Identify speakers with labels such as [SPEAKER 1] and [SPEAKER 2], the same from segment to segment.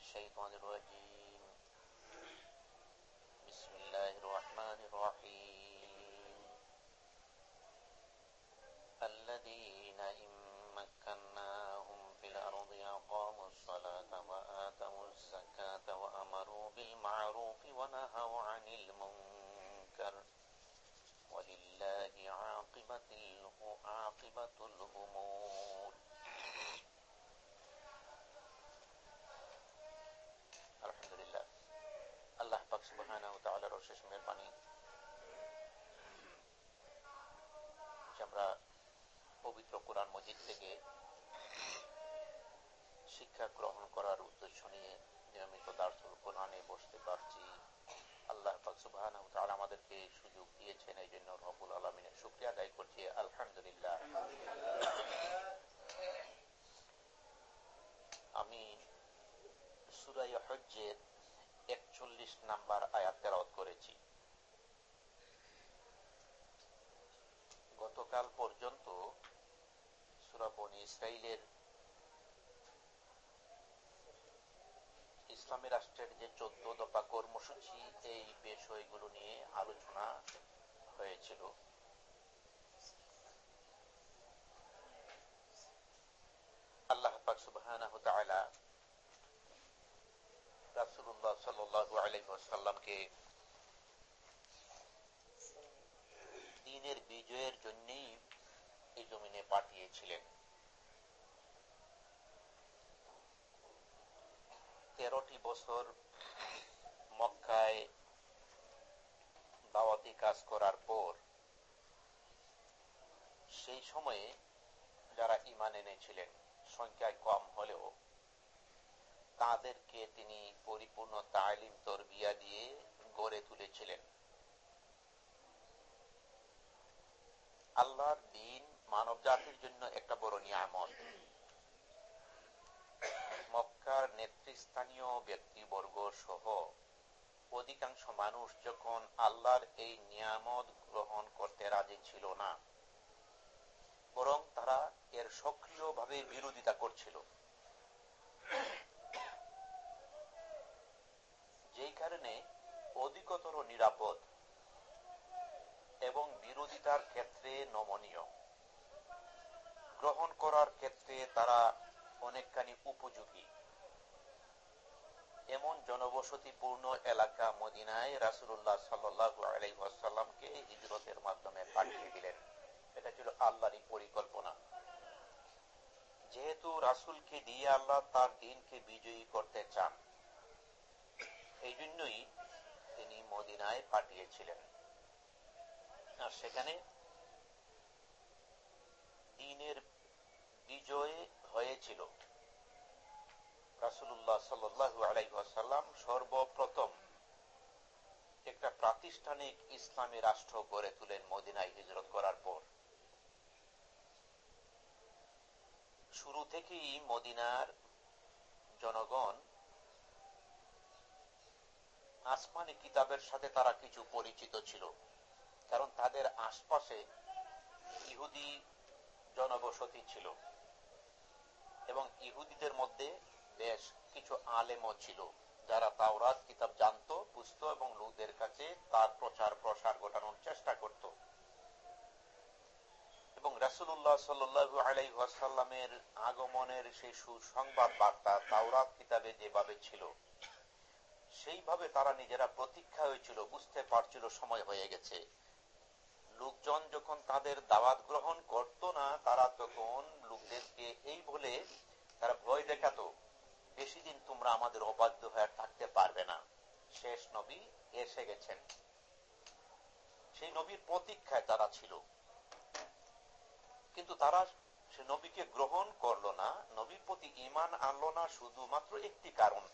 [SPEAKER 1] الشيطان الرجيم. بسم الله الرحمن الرحيم. الذين إن مكناهم في الأرض أقاموا الصلاة وآتوا الزكاة وأمروا بالمعروف ونهوا عن المنكر. ولله عاقبة عاقبة আলহামদুলিল্লাহ। আল্লাহ পাক অশেষ আমরা পবিত্র কোরআন মজিদ থেকে শিক্ষা গ্রহণ করার উদ্দেশ্য নিয়ে নিয়মিত দার্সুল কোরআনে বসতে পারছি। আল্লাহ পাক তাআলা আমাদেরকে সুযোগ দিয়েছেন এই জন্য রব্বুল আলামিনের শুকরিয়া আদায় করছি। আলহামদুলিল্লাহ। আমি সুরাই হজ্জের একচল্লিশ নাম্বার আয়াত করেছি। গতকাল পর্যন্ত ইসলামী রাষ্ট্রের যে চোদ্দ দফা কর্মসূচি, এই বিষয়গুলো নিয়ে আলোচনা হয়েছিল আল্লাহ পাক সুবহানাহু ওয়া তাআলা রাসূলুল্লাহ ওয়াসাল্লামকে দ্বীনের বিজয়ের জন্যই এই জমিনে পাঠিয়েছিলেন। তেরোটি বছর মক্কায় দাওয়াতি কাজ করার পর সেই সময়ে যারা ইমান এনেছিলেন, সংখ্যায় কম হলেও তাদেরকে তিনি পরিপূর্ণ তালিম, তরবিয়া দিয়ে গড়ে তুলেছিলেন। আল্লাহর দিন মানব জাতির জন্য একটা বড় নিয়ামত। মক্কার নেতৃস্থানীয় ব্যক্তিবর্গ সহ অধিকাংশ মানুষ যখন আল্লাহর এই নিয়ামত গ্রহণ করতে রাজি ছিল না, বরং তারা এর সক্রিয়ভাবে বিরোধিতা করছিল। যেই কারণে অধিকতর নিরাপদ এবং বিরোধিতার ক্ষেত্রে নমনীয়। গ্রহণ করার ক্ষেত্রে তারা অনেকখানি উপযোগী। এমন জনবসতিপূর্ণ এলাকা মদিনায় রাসুল্লাহ সাল্লাসাল্লামকে হিজরতের মাধ্যমে পাঠিয়ে দিলেন। এটা ছিল আল্লাহরই পরিকল্পনা। যেহেতু রাসুলকে দিয়ে আল্লাহ তার দিনকে বিজয়ী করতে চান এই জন্যই তিনি মদিনায় পাঠিয়েছিলেন। আর সেখানে দিনের বিজয় হয়েছিল। রাসুল্লাহ সাল্লু সর্বপ্রথম একটা প্রাতিষ্ঠানিক ইসলামী রাষ্ট্র গড়ে তুলেন মদিনায় হিজরত করার পর। শুরু থেকেই মদিনার জনগণ আসমানি কিতাবের সাথে তারা কিছু পরিচিত ছিল। কারণ তাদের আশপাশে ইহুদি জনবসতি ছিল। এবং ইহুদিদের মধ্যে বেশ কিছু আলেমও ছিল, যারা তাওরাত কিতাব জানত, বুঝত এবং লোকদের কাছে তার প্রচার প্রসার ঘটানোর চেষ্টা করত। এবং রাসুল্লাহ সাল্লু আলাইসাল্লামের আগমনের সেই সুসংবাদ বার্তা তাওরাত কিতাবে যেভাবে ছিল সেইভাবে তারা নিজেরা প্রতীক্ষা হয়েছিল, বুঝতে পারছিল, সময় হয়ে গেছে। লোকজন যখন তাদের দাওয়াত গ্রহণ করত না, তারা তখন লোকদেরকে এই বলে, তারা ভয় দেখাতো, বেশি দিন তোমরা আমাদের অবাধ্য হয়ে থাকতে পারবে না। শেষ নবী এসে গেছেন। সেই নবীর প্রতীক্ষায় তারা ছিল। কিন্তু তারা সে নবীকে গ্রহণ করল না, নবীর প্রতি ইমান আনলো না শুধুমাত্র একটি কারণ।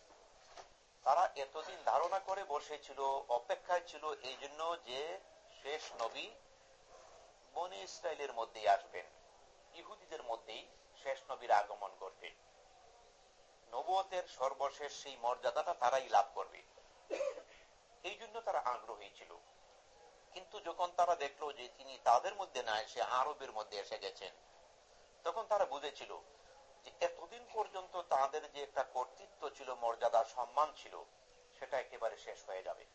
[SPEAKER 1] তারা এতদিন ধারণা করে বসেছিল, অপেক্ষায় ছিল এই জন্য যে শেষ নবী বনি ইসরায়েলের মধ্যেই আসবেন, ইহুদিদের মধ্যেই শেষ নবীর আগমন করবে নবতের সর্বশেষ সেই মর্যাদাটা তারাই লাভ করবে। এই জন্য তারা আগ্রহী ছিল। কিন্তু যখন তারা দেখল যে তিনি তাদের মধ্যে না এসে আরবের মধ্যে এসে গেছেন, তখন তারা বুঝেছিল যে এতদিন পর্যন্ত তাদের যে একটা কর্তৃত্ব ছিল, মর্যাদা, সম্মান ছিল, সেটা একেবারে শেষ হয়ে যাবে।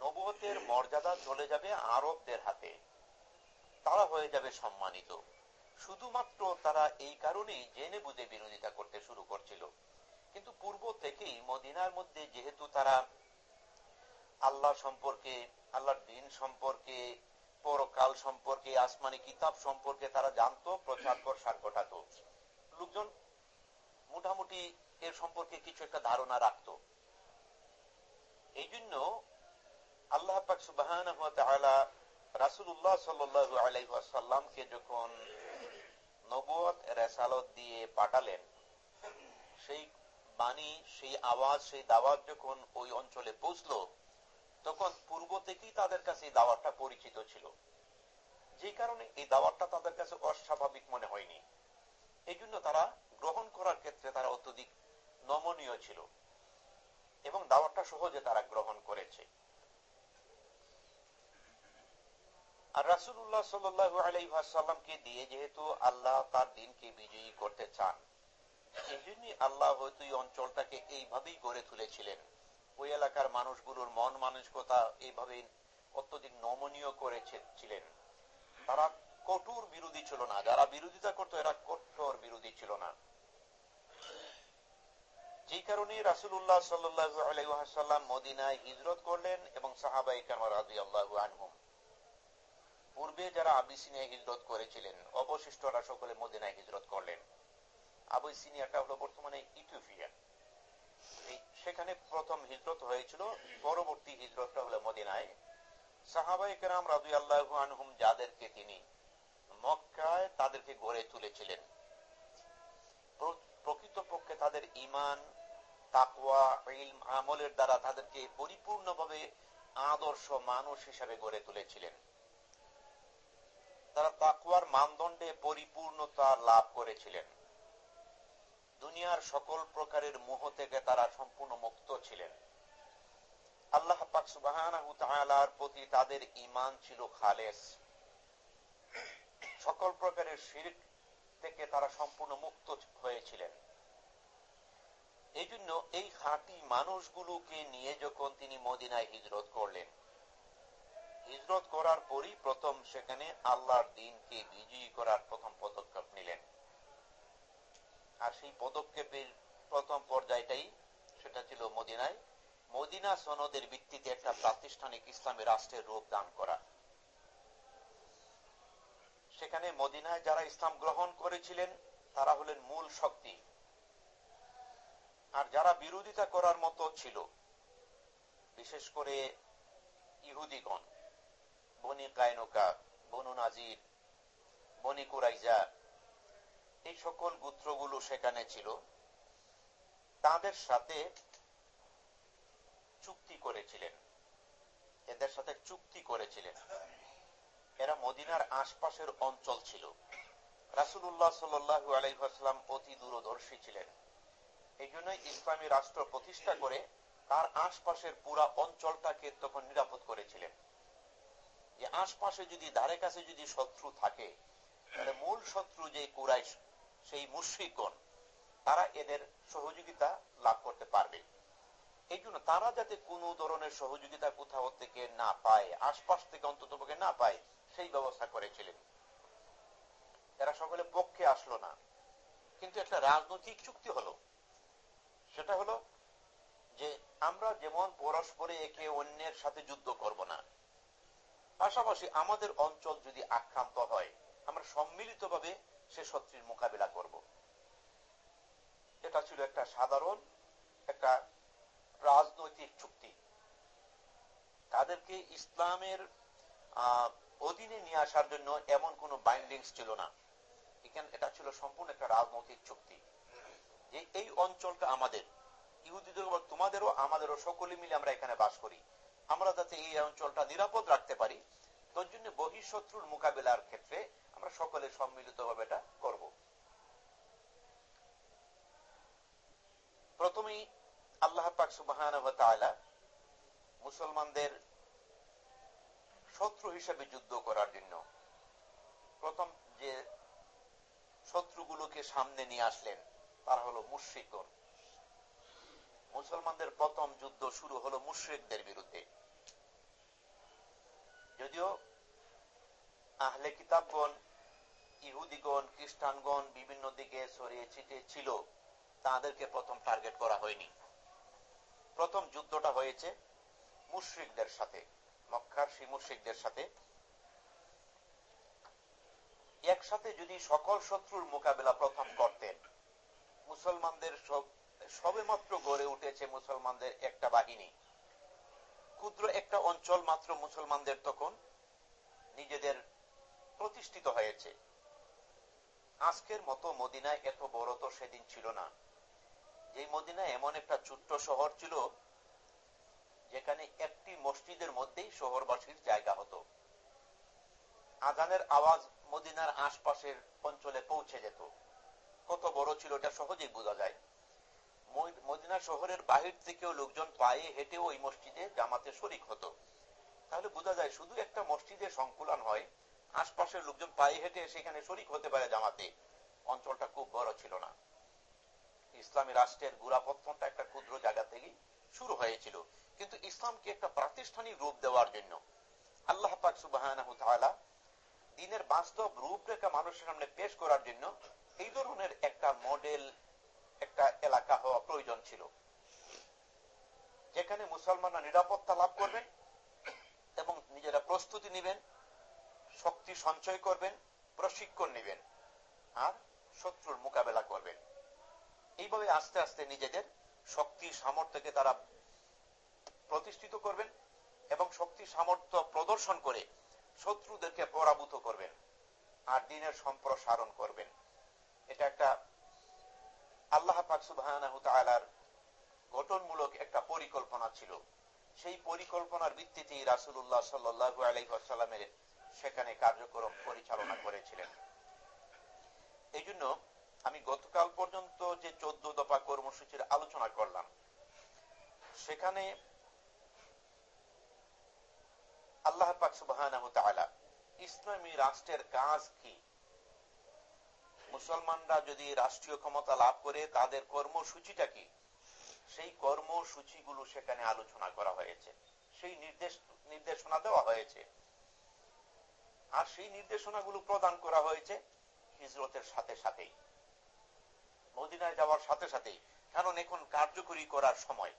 [SPEAKER 1] নবতের মর্যাদা চলে যাবে আরবদের হাতে। তারা হয়ে যাবে সম্মানিত। শুধুমাত্র তারা এই কারণেই জেনে বুঝে বিরোধিতা করতে শুরু করছিল। কিন্তু পূর্ব থেকেই মদিনার মধ্যে যেহেতু তারা আল্লাহ সম্পর্কে, আল্লাহর দিন সম্পর্কে পরকাল সম্পর্কে, আসমানি কিতাব সম্পর্কে তারা জানতো প্রচার প্রসার ঘটাতো লোকজন মোটামুটি এর সম্পর্কে কিছু একটা ধারণা রাখত। এই জন্য আল্লাহ রাসুল্লাহ যখন নবত রেসালত দিয়ে পাঠালেন, সেই বাণী, সেই আওয়াজ, সেই দাওয়াত যখন ওই অঞ্চলে পৌঁছলো তখন পূর্ব থেকেই তাদের কাছে এই দাওয়াতটা পরিচিত ছিল। যে কারণে এই দাওয়াতটা তাদের কাছে অস্বাভাবিক মনে হয়নি। এই জন্য তারা গ্রহণ করার ক্ষেত্রে তারা অত্যধিক নমনীয় ছিল এবং দাওয়াতটা সহজে তারা গ্রহণ করেছে। আর রাসুল্লাহ সাল্লু আলাইসাল্লামকে দিয়ে যেহেতু আল্লাহ তার দিনকে বিজয়ী করতে চান এই জন্যই আল্লাহ হয়তো এই অঞ্চলটাকে এইভাবেই গড়ে তুলেছিলেন। ওই এলাকার মানুষগুলোর মন মানসিকতা এইভাবে অত্যধিক নমনীয় করেছিলেন তারা কঠোর বিরোধী ছিল না। যারা বিরোধিতা করতো, এরা কঠোর বিরোধী ছিল না। যে কারণে রাসুল্লাহ সাল্লাম মদিনায় হিজরত করলেন এবং সাহাবাই আনহুম। পূর্বে যারা আবিসিনিয়া হিজরত করেছিলেন, অবশিষ্টরা সকলে মদিনায় হিজরত করলেন। আবিসিনিয়াটা হলো বর্তমানে ইথিওপিয়া সেখানে প্রথম হিজরত হয়েছিল, পরবর্তী হিজরতটা হলো মদিনায়। সাহাবাই কেরাম রাজু আল্লাহ আনহুম যাদেরকে তিনি মক্কায় তাদেরকে গড়ে তুলেছিলেন। প্রকৃতপক্ষে তাদের ইমান তাকওয়া, ইলম, আমলের দ্বারা তাদেরকে পরিপূর্ণভাবে আদর্শ মানুষ হিসাবে গড়ে তুলেছিলেন। তারা তাকুয়ার মানদণ্ডে পরিপূর্ণতা লাভ করেছিলেন। দুনিয়ার সকল প্রকারের মোহ থেকে তারা সম্পূর্ণ মুক্ত ছিলেন। আল্লাহ পাক সুবাহর প্রতি তাদের ইমান ছিল খালেস। সকল প্রকারের শির থেকে তারা সম্পূর্ণ মুক্ত হয়েছিলেন। এই জন্য এই খাঁটি মানুষগুলোকে নিয়ে যখন তিনি মদিনায় হিজরত করলেন, হিজরত করার পরই প্রথম সেখানে আল্লাহর দিনকে বিজয়ী করার প্রথম পদক্ষেপ নিলেন। আর সেই পদক্ষেপের প্রথম পর্যায়টাই সেটা ছিল মদিনায়। মদিনা সনদের ভিত্তিতে একটা প্রাতিষ্ঠানিক ইসলামী রাষ্ট্রের রূপ দান করা। সেখানে মদিনায় যারা ইসলাম গ্রহণ করেছিলেন, তারা হলেন মূল শক্তি। আর যারা বিরোধিতা করার মতো ছিল, বিশেষ করে ইহুদিগণ, বনি কায়নকা, বনু নাজির, বনি কুরাইজা এই সকল গুত্রগুলো সেখানে ছিল, তাদের সাথে চুক্তি করেছিলেন। এদের সাথে চুক্তি করেছিলেন। এরা মদিনার আশপাশের অঞ্চল ছিল। রাসুল্লাহ সাল্লু আলাইসাল্লাম অতি দূরদর্শী ছিলেন। এই জন্যই ইসলামী রাষ্ট্র প্রতিষ্ঠা করে তার আশপাশের পুরা অঞ্চলটাকে তখন নিরাপদ করেছিলেন। যে আশপাশে যদি ধারে কাছে যদি শত্রু থাকে, তাহলে মূল শত্রু যে কুরাইশ সেই মুশ্রিকগণ, তারা এদের সহযোগিতা লাভ করতে পারবে। এই জন্য তারা যাতে কোন ধরনের সহযোগিতা কোথাও থেকে না পায়, আশপাশ থেকে অন্তত না পায়, সেই ব্যবস্থা করেছিলেন। এরা সকলে পক্ষে আসলো না। কিন্তু একটা রাজনৈতিক চুক্তি হলো। সেটা হলো যে আমরা যেমন পরস্পরে একে অন্যের সাথে যুদ্ধ করব না, পাশাপাশি আমাদের অঞ্চল যদি আক্রান্ত হয়, আমরা সম্মিলিত ভাবে সে শত্রুর মোকাবিলা করব। এটা ছিল একটা সাধারণ, একটা রাজনৈতিক চুক্তি। তাদেরকে ইসলামের অধীনে নিয়ে আসার জন্য এমন কোন বাইন্ডিংস ছিল না। এটা ছিল সম্পূর্ণ একটা রাজনৈতিক চুক্তি। যে এই অঞ্চলটা আমাদের, ইহুদিদের তোমাদেরও, আমাদেরও সকলে মিলে আমরা এখানে বাস করি। আমরা যাতে এই অঞ্চলটা নিরাপদ রাখতে পারি। তোর জন্য বহিঃশত্রুর মোকাবিলার ক্ষেত্রে আমরা সকলে সম্মিলিত ভাবে এটা করব। প্রথমেই আল্লাহ পাক সুবাহ মুসলমানদের শত্রু হিসেবে যুদ্ধ করার জন্য প্রথম যে শত্রুগুলোকে সামনে নিয়ে আসলেন, তারা হলো মুশ্রিকগণ। মুসলমানদের প্রথম যুদ্ধ শুরু হলো মুশ্রিকদের বিরুদ্ধে। যদিও আহলে কিতাবগণ ইহুদিগণ, খ্রিস্টানগণ বিভিন্ন দিকে ছড়িয়ে ছিটিয়ে ছিল। তাদেরকে প্রথম টার্গেট করা হয়নি। প্রথম যুদ্ধটা হয়েছে মুশ্রিকদের সাথে, মক্কার সেই মুশ্রিকদের সাথে। একসাথে যদি সকল শত্রুর মোকাবেলা প্রথম করতেন, মুসলমানদের সব সবে মাত্র গড়ে উঠেছে মুসলমানদের একটা বাহিনী। ক্ষুদ্র একটা অঞ্চল মাত্র মুসলমানদের তখন নিজেদের প্রতিষ্ঠিত হয়েছে। আজকের মতো মদিনায় এত বড় তো সেদিন ছিল না। যে মদিনা এমন একটা ছোট্ট শহর ছিল, যেখানে একটি মসজিদের মধ্যেই শহরবাসীর জায়গা হতো। আজানের আওয়াজ মদিনার আশপাশের অঞ্চলে পৌঁছে যেত। কত বড় ছিল এটা সহজেই বোঝা যায়। মদিনা শহরের বাহির থেকেও লোকজন পায়ে হেঁটে ওই মসজিদে জামাতে শরিক হতো। তাহলে বোঝা যায় শুধু একটা মসজিদে সংকুলন হয় আশপাশের লোকজন পায়ে হেঁটে সেখানে শরিক হতে পারে জামাতে। অঞ্চলটা খুব বড় ছিল না। ইসলামী রাষ্ট্রের গুড়াপত্তনটা একটা ক্ষুদ্র জায়গা থেকে শুরু হয়েছিল। কিন্তু ইসলামকে একটা প্রাতিষ্ঠানিক রূপ দেওয়ার জন্য আল্লাহ পাক সুবাহ দিনের বাস্তব রূপরেখা মানুষের সামনে পেশ করার জন্য এই ধরনের একটা মডেল, একটা এলাকা হওয়া প্রয়োজন ছিল। যেখানে মুসলমানরা নিরাপত্তা লাভ করবেন এবং নিজেরা প্রস্তুতি নেবেন। শক্তি সঞ্চয় করবেন, প্রশিক্ষণ নেবেন আর শত্রুর মোকাবেলা করবেন। এইভাবে আস্তে আস্তে নিজেদের শক্তি সামর্থ্যকে তারা প্রতিষ্ঠিত করবেন এবং শক্তি সামর্থ্য প্রদর্শন করে শত্রুদেরকে পরাভূত করবেন আর দিনের সম্প্রসারণ করবেন। এটা একটা আল্লাহ পাক গঠনমূলক একটা পরিকল্পনা ছিল। সেই পরিকল্পনার ভিত্তিতেই রাসুল্লাহ সাল্লু আলাইসাল্লামের সেখানে কার্যক্রম পরিচালনা করেছিলেন। এই জন্য আমি গতকাল পর্যন্ত যে চোদ্দ দফা কর্মসূচির আলোচনা করলাম, সেখানে আল্লাহ পাক ইসলামী রাষ্ট্রের কাজ কি? মুসলমানরা যদি রাষ্ট্রীয় ক্ষমতা লাভ করে, তাদের কর্মসূচিটা কি? সেই কর্মসূচিগুলো সেখানে আলোচনা করা হয়েছে। সেই নির্দেশ নির্দেশনা দেওয়া হয়েছে। আর সেই নির্দেশনাগুলো প্রদান করা হয়েছে হিজরতের সাথে সাথেই। মদিনায় যাওয়ার সাথে সাথেই, কারণ এখন কার্যকরী করার সময়।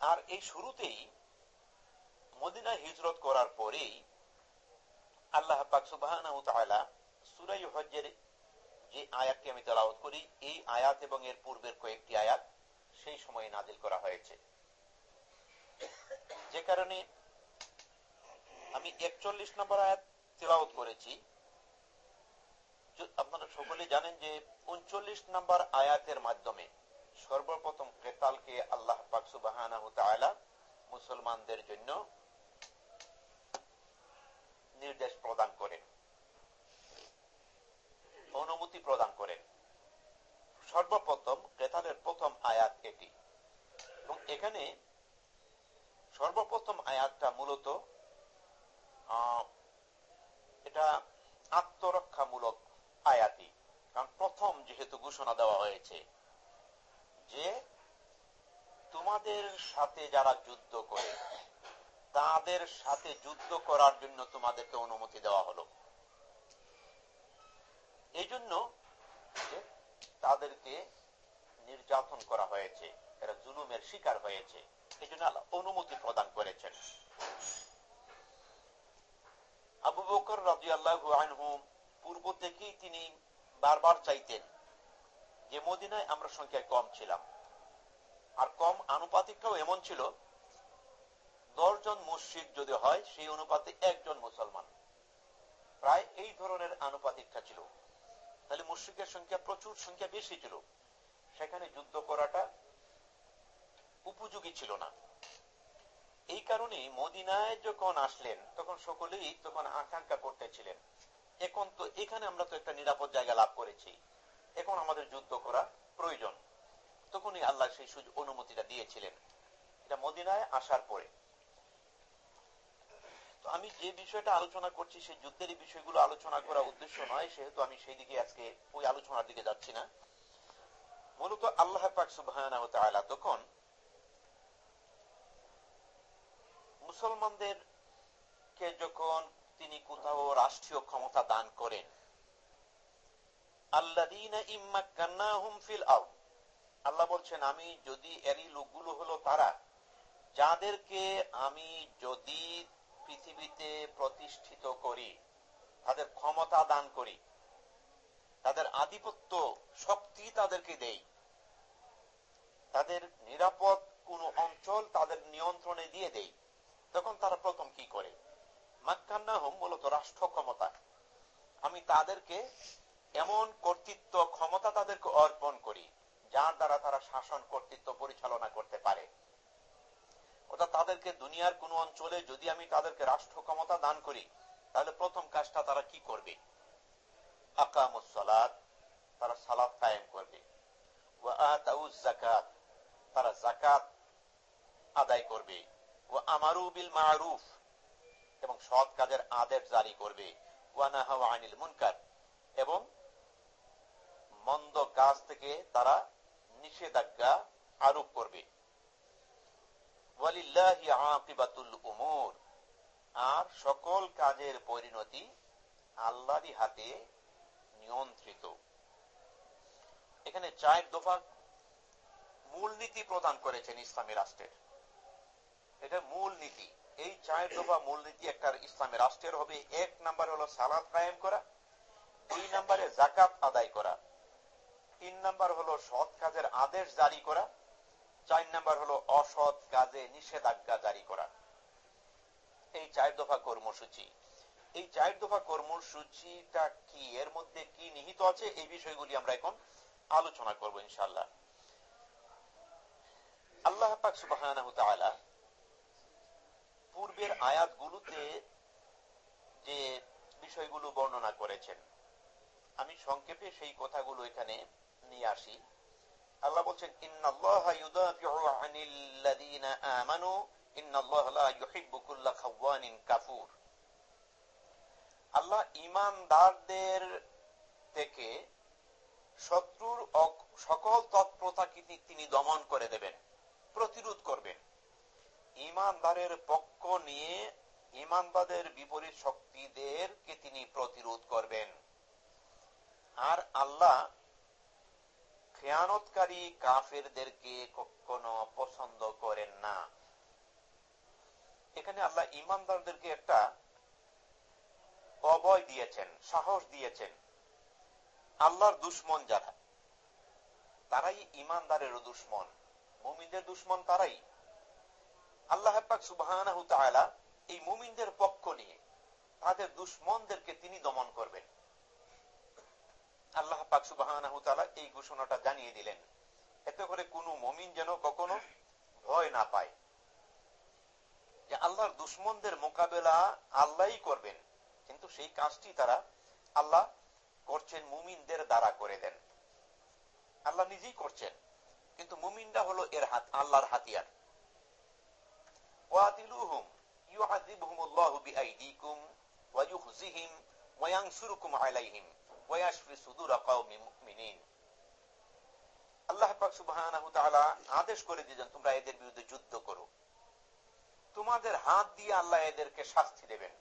[SPEAKER 1] আর এই শুরুতেই মদিনায় হিজরত করার পরেই আল্লাহ পাক সুবাহ যে আয়াতটি আমি তেলাওয়াত করি, এই আয়াত এবং এর পূর্বের কয়েকটি আয়াত সেই সময়ে নাজিল করা হয়েছে। যে কারণে আমি একচল্লিশ নম্বর আয়াত তেলাওত করেছি। আপনারা সকলে জানেন যে উনচল্লিশ নম্বর আয়াতের মাধ্যমে সর্বপ্রথম কেতালকে আল্লাহ পাকসুবাহ মুসলমানদের জন্য নির্দেশ প্রদান করেন। অনুমতি প্রদান করেন। সর্বপ্রথম কেতালের প্রথম আয়াত এটি। এবং এখানে সর্বপ্রথম আয়াতটা মূলত এটা আত্মরক্ষামূলক আয়াতি। কারণ প্রথম যেহেতু ঘোষণা দেওয়া হয়েছে যে তোমাদের সাথে যারা যুদ্ধ করে, তাদের সাথে যুদ্ধ করার জন্য তোমাদেরকে অনুমতি দেওয়া হলো। এই জন্য তাদেরকে নির্যাতন করা হয়েছে, এরা জুলুমের শিকার হয়েছে এই জন্য অনুমতি প্রদান করেছেন। আবু বকর রাজি আল্লাহ পূর্ব থেকেই তিনি বারবার চাইতেন যে মদিনায় আমরা সংখ্যায় কম ছিলাম। আর কম আনুপাতিকটাও এমন ছিল, দশজন মুশ্রিক যদি হয়, সেই অনুপাতে একজন মুসলমান। প্রায় এই ধরনের আনুপাতিকটা ছিল। তাহলে মুশ্রিকের সংখ্যা প্রচুর, সংখ্যা বেশি ছিল। সেখানে যুদ্ধ করাটা উপযোগী ছিল না। এই কারণে মদিনায় যখন আসলেন, তখন সকলেই তখন আকাঙ্ক্ষা করতেছিলেন, এখন তো এখানে আমরা তো একটা নিরাপদ জায়গা লাভ করেছি, এখন আমাদের যুদ্ধ করা প্রয়োজন। তখনই আল্লাহ সেই অনুমতিটা দিয়েছিলেন। এটা মদিনায় আসার পরে। তো আমি যে বিষয়টা আলোচনা করছি, সেই যুদ্ধের বিষয়গুলো আলোচনা করা উদ্দেশ্য নয়, সেহেতু আমি সেই দিকে আজকে ওই আলোচনার দিকে যাচ্ছি না। মূলত আল্লাহ পাক সুবাহ তখন মুসলমানদের কে যখন তিনি কোথাও রাষ্ট্রীয় ক্ষমতা দান করেন আল্লাহ বলছেন, আমি যদি এরই লোকগুলো হলো তারা, যাদেরকে আমি যদি পৃথিবীতে প্রতিষ্ঠিত করি, তাদের ক্ষমতা দান করি, তাদের আধিপত্য শক্তি তাদেরকে দেই, তাদের নিরাপদ কোন অঞ্চল তাদের নিয়ন্ত্রণে দিয়ে দেই তখন তারা প্রথম কি করে? মাক্কান্না মূলত রাষ্ট্র ক্ষমতা। আমি তাদেরকে এমন কর্তৃত্ব ক্ষমতা তাদেরকে অর্পণ করি, যার দ্বারা তারা শাসন, কর্তৃত্ব পরিচালনা করতে পারে। অর্থাৎ তাদেরকে দুনিয়ার কোন অঞ্চলে যদি আমি তাদেরকে রাষ্ট্র ক্ষমতা দান করি, তাহলে প্রথম কাজটা তারা কি করবে? তারা সালাদ কায়েম করবে। জাকাত তারা জাকাত আদায় করবে। ও আমারু বিল মারুফ এবং সৎ কাজের আদেশ জারি করবে। আনিল মুনকার এবং মন্দ কাজ থেকে তারা নিষেধাজ্ঞা আরোপ করবে। আর সকল কাজের পরিণতি আল্লাহরই হাতে নিয়ন্ত্রিত। এখানে চায়ের দফা মূলনীতি প্রদান করেছেন ইসলামী রাষ্ট্রের। এটা মূল নীতি। এই চায়ের দফা মূলনীতি একটা ইসলামী রাষ্ট্রের হবে। এক নাম্বার হলো সালাদ কায়েম করা, দুই নাম্বারে জাকাত আদায় করা, তিন নাম্বার হলো সৎ কাজের আদেশ জারি করা, চার নাম্বার হলো অসৎ কাজে নিষেধাজ্ঞা জারি করা। এই চার দফা কর্মসূচি। এই চার দফা কর্মসূচিটা কি? এর মধ্যে কি নিহিত আছে? এই বিষয়গুলি আমরা এখন আলোচনা করব ইনশাল্লাহ আল্লাহ পাক সুবাহ পূর্বের আয়াতগুলোতে যে বিষয়গুলো বর্ণনা করেছেন, আমি সংক্ষেপে সেই কথাগুলো এখানে নিয়ে আসি। আল্লাহ বলছেন আল্লাহ ইমানদারদের থেকে শত্রুর সকল তৎপ্রতাকে তিনি দমন করে দেবেন, প্রতিরোধ করবেন। ইমানদারের পক্ষ নিয়ে ইমানদারের বিপরীত শক্তিদেরকে তিনি প্রতিরোধ করবেন। আর আল্লাহ খেয়ানতকারী কাফেরদেরকে কখনো পছন্দ করেন না। এখানে আল্লাহ ইমানদারদেরকে একটা অবয় দিয়েছেন, সাহস দিয়েছেন। আল্লাহর দুশ্মন যারা, তারাই ইমানদারেরও দুশ্মন। মুমিনদের দুশ্মন তারাই। আল্লাহ সুবাহ এই মুমিনদের পক্ষ নিয়ে তাদের দুশ্মনদেরকে তিনি দমন করবেন। আল্লাহ পাক সুবাহ এই ঘোষণাটা জানিয়ে দিলেন। এতে করে কোন মমিন যেন কখনো ভয় না পায়। যে আল্লাহর দুশ্মনদের মোকাবেলা আল্লাহই করবেন, কিন্তু সেই কাজটি তারা আল্লাহ করছেন মুমিনদের দ্বারা করে দেন। আল্লাহ নিজেই করছেন, কিন্তু মুমিনরা হলো এর হাত আল্লাহর হাতিয়ার। ওয়াতিলুহুম ইউআযিবহুমুল্লাহু বিআইদিকুম ওয়া ইউখজিহিম ওয়া ইয়ানসুরুকুম আলাইহিম ওয়া ইয়াশফি সুদুরা আল্লাহ পাক সুবহানাহু তাআলা আদেশ করে দিয়েছেন, তোমরা এদের বিরুদ্ধে যুদ্ধ করো। তোমাদের হাত দিয়ে আল্লাহ এদেরকে শাস্তি দেবেন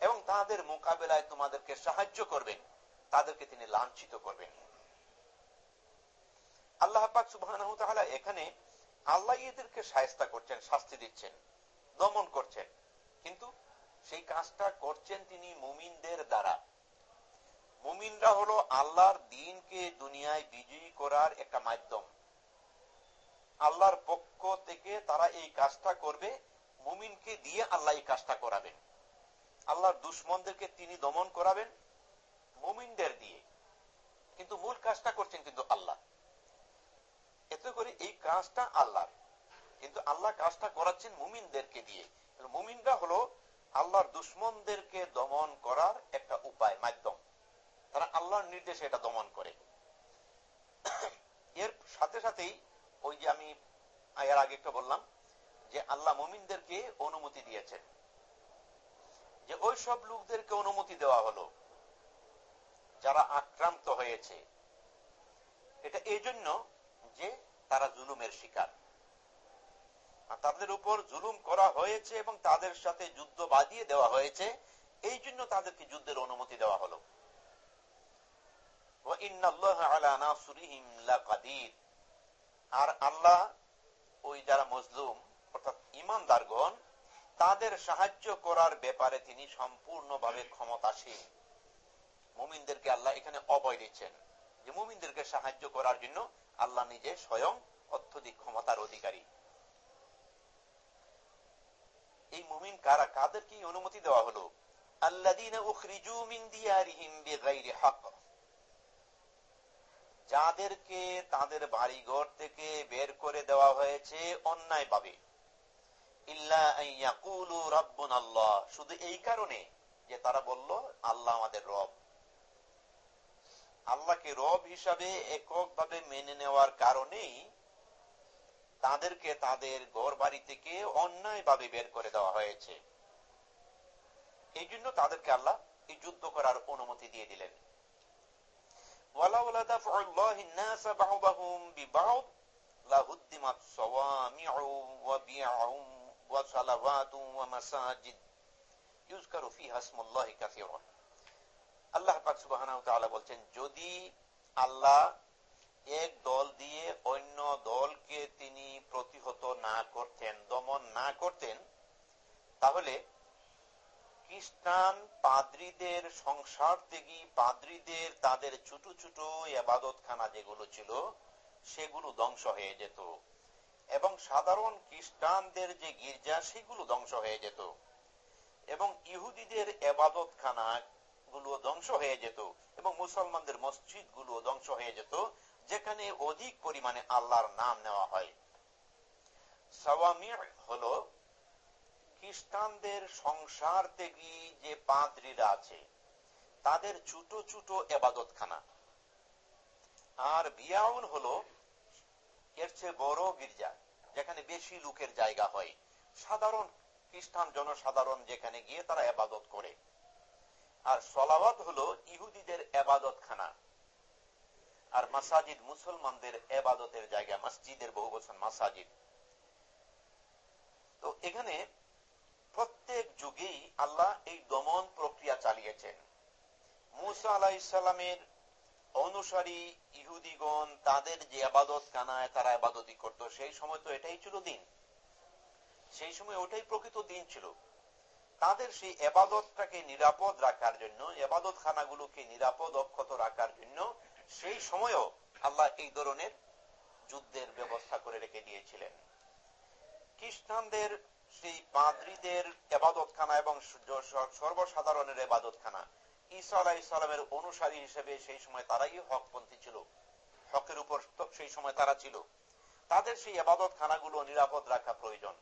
[SPEAKER 1] এবং তাদের মোকাবেলায় তোমাদেরকে সাহায্য করবেন। তাদেরকে তিনি লাঞ্ছিত করবেন। আল্লাহ পাক সুবহানাহু তাআলা এখানে আল্লাহ এদেরকে সায়স্তা করছেন, শাস্তি দিচ্ছেন, দমন করছেন। কিন্তু সেই কাজটা করছেন তিনি মুমিনদের দ্বারা। মুমিনরা হলো আল্লাহর দিনকে দুনিয়ায় বিজয়ী করার একটা মাধ্যম। আল্লাহর পক্ষ থেকে তারা এই কাজটা করবে, মুমিনকে দিয়ে আল্লাহ এই কাজটা করাবেন। আল্লাহর দুশ্মনদেরকে তিনি দমন করাবেন, মুমিনদের দিয়ে। কিন্তু মূল কাজটা করছেন কিন্তু আল্লাহ। এতে করে এই কাজটা আল্লাহর। কিন্তু আল্লাহ কাজটা করাচ্ছেন মুমিনদেরকে দিয়ে। মুমিনরা হলো আল্লাহর দুশ্মনদেরকে দমন করার একটা উপায়, মাধ্যম। তারা আল্লাহর নির্দেশে এটা দমন করে। এর সাথে সাথেই ওই যে আমি এর আগে একটা বললাম, যে আল্লাহ মুমিনদেরকে অনুমতি দিয়েছেন। যে ওই সব লোকদেরকে অনুমতি দেওয়া হলো, যারা আক্রান্ত হয়েছে। এটা এই জন্য যে তারা জুলুমের শিকার। তাদের উপর জুলুম করা হয়েছে এবং তাদের সাথে যুদ্ধ বাজিয়ে দেওয়া হয়েছে, এই জন্য তাদেরকে যুদ্ধের অনুমতি দেওয়া হলো। আর আল্লাহ, ওই যারা মজলুম, অর্থাৎ ইমানদারগণ, তাদের সাহায্য করার ব্যাপারে তিনি সম্পূর্ণভাবে ক্ষমতাশীল মুমিনদেরকে আল্লাহ এখানে অবয় দিচ্ছেন যে মুমিনদেরকে সাহায্য করার জন্য আল্লাহ নিজে স্বয়ং অত্যধিক ক্ষমতার অধিকারী। এই মুমিন কারা? কাদেরকে অনুমতি দেওয়া হলো? যাদেরকে তাদের বাড়িঘর থেকে বের করে দেওয়া হয়েছে অন্যায় ভাবে শুধু এই কারণে যে তারা বলল, আল্লাহ আমাদের রব। আল্লাহকে রব হিসাবে এককভাবে মেনে নেওয়ার কারণেই তাদেরকে তাদের ঘর বাড়ি থেকে অন্যায় ভাবে বের করে দেওয়া হয়েছে। এই জন্য তাদেরকে আল্লাহ এই যুদ্ধ করার অনুমতি দিয়ে দিলেন। আল্লাহ পাক সুবাহ বলছেন, যদি আল্লাহ এক দল দিয়ে অন্য দলকে তিনি প্রতিহত না করতেন, দমন না করতেন, তাহলে খ্রিস্টান পাদ্রীদের সংসার থেকে পাদ্রীদের তাদের ছোট ছোট এবাদতখানা যেগুলো ছিল, সেগুলো ধ্বংস হয়ে যেত। এবং সাধারণ খ্রিস্টানদের যে গির্জা, সেগুলো ধ্বংস হয়ে যেত। এবং ইহুদিদের এবাদতখানা গুলো ধ্বংস হয়ে যেত এবং মুসলমানদের মসজিদগুলো ধ্বংস হয়ে যেত, যেখানে অধিক পরিমাণে আল্লাহর নাম নেওয়া হয়। হলো খ্রিস্টানদের সংসার থেকে যে পাদ্রীরা আছে, তাদের ছোট ছোট এবাদতখানা। আর বিয়াউন হলো এর চেয়ে বড় গির্জা, যেখানে বেশি লোকের জায়গা হয়। সাধারণ খ্রিস্টান জনসাধারণ যেখানে গিয়ে তারা এবাদত করে। আর সলাওয়াত হলো ইহুদিদের এবাদত খানা আর মাসাজিদ মুসলমানদের এবাদতের জায়গা, মসজিদের বহু বছর মাসাজিদ। তো এখানে প্রত্যেক যুগেই আল্লাহ এই দমন প্রক্রিয়া চালিয়েছেন। মুসা আলাহ ইসলামের অনুসারী ইহুদিগণ তাদের যে আবাদত কানায় তারা আবাদতি করত, সেই সময় তো এটাই ছিল দিন। সেই সময় ওটাই প্রকৃত দিন ছিল। তাদের সেই এবাদতটাকে নিরাপদ রাখার জন্য এবাদত খানাগুলোকে নিরাপদ অক্ষত রাখার জন্য সেই সময়ও আল্লাহ এই ধরনের যুদ্ধের ব্যবস্থা করে রেখে দিয়েছিলেন। খ্রিস্টানদের সেই পাদ্রীদের এবাদতখানা এবং সর্বসাধারণের এবাদতখানা, ঈসা আলাহ ইসলামের অনুসারী হিসেবে সেই সময় তারাই হকপন্থী ছিল। হকের উপর সেই সময় তারা ছিল। তাদের সেই এবাদত খানাগুলো নিরাপদ রাখা প্রয়োজন।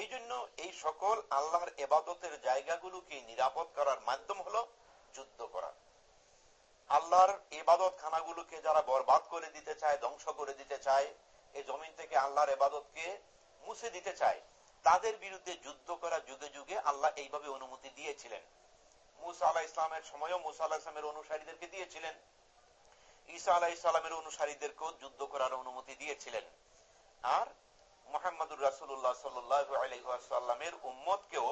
[SPEAKER 1] এই জন্য এই সকল আল্লাহর এবাদতের জায়গাগুলোকে নিরাপদ করার মাধ্যম হলো যুদ্ধ করা। আল্লাহর এবাদত খানাগুলোকে যারা বরবাদ করে দিতে চায়, ধ্বংস করে দিতে চায় এই জমিন থেকে আল্লাহর এবাদতকে মুছে দিতে চায়, তাদের বিরুদ্ধে যুদ্ধ করা যুগে যুগে আল্লাহ এইভাবে অনুমতি দিয়েছিলেন। মুসা আলাহ ইসলামের সময়ও মুসা আলাহ ইসলামের অনুসারীদেরকে দিয়েছিলেন। ঈসা আলাহ ইসলামের অনুসারীদেরকেও যুদ্ধ করার অনুমতি দিয়েছিলেন। আর মোহাম্মদুর রাসুল্লাহ সাল্লামের উম্মতকেও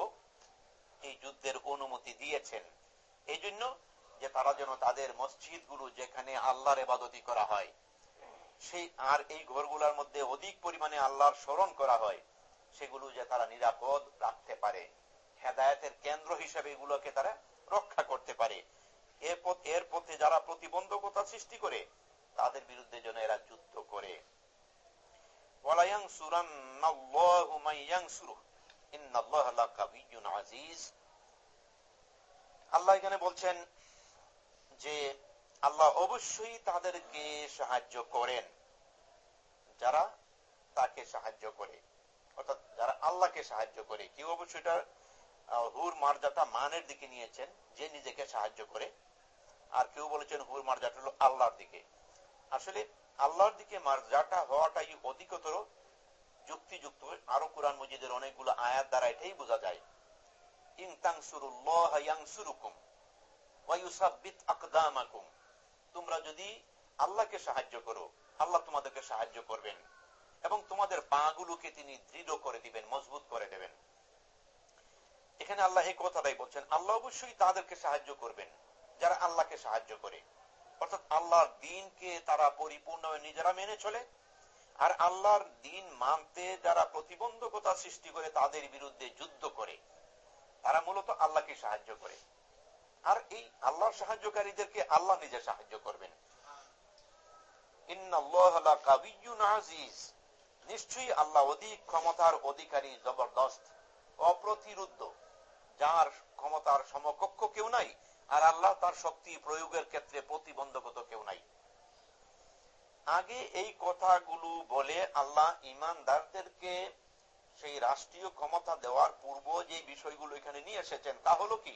[SPEAKER 1] এই যুদ্ধের অনুমতি দিয়েছেন। এই জন্য যে তারা যেন তাদের মসজিদগুলো যেখানে আল্লাহর এবাদতি করা হয়, সেই আর এই ঘরগুলোর মধ্যে অধিক পরিমাণে আল্লাহর স্মরণ করা হয়, সেগুলো যে তারা নিরাপদ রাখতে পারে, হেদায়তের কেন্দ্র হিসেবে এগুলোকে তারা রক্ষা করতে পারে। এর পথে যারা প্রতিবন্ধকতা সৃষ্টি করে, তাদের বিরুদ্ধে যেন এরা যুদ্ধ করে। আল্লাহ এখানে বলছেন যে, আল্লাহ অবশ্যই তাদেরকে সাহায্য করেন। যারা তাকে সাহায্য করে। অর্থাৎ যারা আল্লাহকে সাহায্য করে। কেউ অবশ্যই হুর মার্জাটা মানের দিকে নিয়েছেন, যে নিজেকে সাহায্য করে। আর কেউ বলেছেন হুর মার্জাটা হলো আল্লাহর দিকে। আসলে আল্লাহর দিকে মার্জাটা হওয়াটাই অধিকতর যুক্তিযুক্ত। আরও কোরআন মজিদের অনেকগুলো আয়াত দ্বারা এটাই বোঝা যায়। তোমরা যদি আল্লাহকে সাহায্য করো, আল্লাহ তোমাদেরকে সাহায্য করবেন এবং তোমাদের পাগুলোকে তিনি দৃঢ় করে দিবেন, মজবুত করে দেবেন। এখানে আল্লাহ এই কথাটাই বলছেন, আল্লাহ অবশ্যই তাদেরকে সাহায্য করবেন, যারা আল্লাহকে সাহায্য করে। অর্থাৎ আল্লাহর দিনকে তারা পরিপূর্ণ নিজেরা মেনে চলে, আর আল্লাহর দিন মানতে যারা প্রতিবন্ধকতা সৃষ্টি করে, তাদের বিরুদ্ধে যুদ্ধ করে। তারা মূলত আল্লাহকে সাহায্য করে। আর এই আল্লাহর সাহায্যকারীদেরকে আল্লাহ নিজে সাহায্য করবেন। নিশ্চয়ই আল্লাহ অধিক ক্ষমতার অধিকারী, জবরদস্ত, অপ্রতিরুদ্ধ, যার ক্ষমতার সমকক্ষ কেউ নাই আর আল্লাহ তার শক্তি প্রয়োগের ক্ষেত্রে প্রতিবন্ধকত কেউ নাই। আগে এই কথাগুলো বলে আল্লাহ ইমানদারদেরকে সেই রাষ্ট্রীয় ক্ষমতা দেওয়ার পূর্ব যে বিষয়গুলো এখানে নিয়ে এসেছেন, তা হলো কি?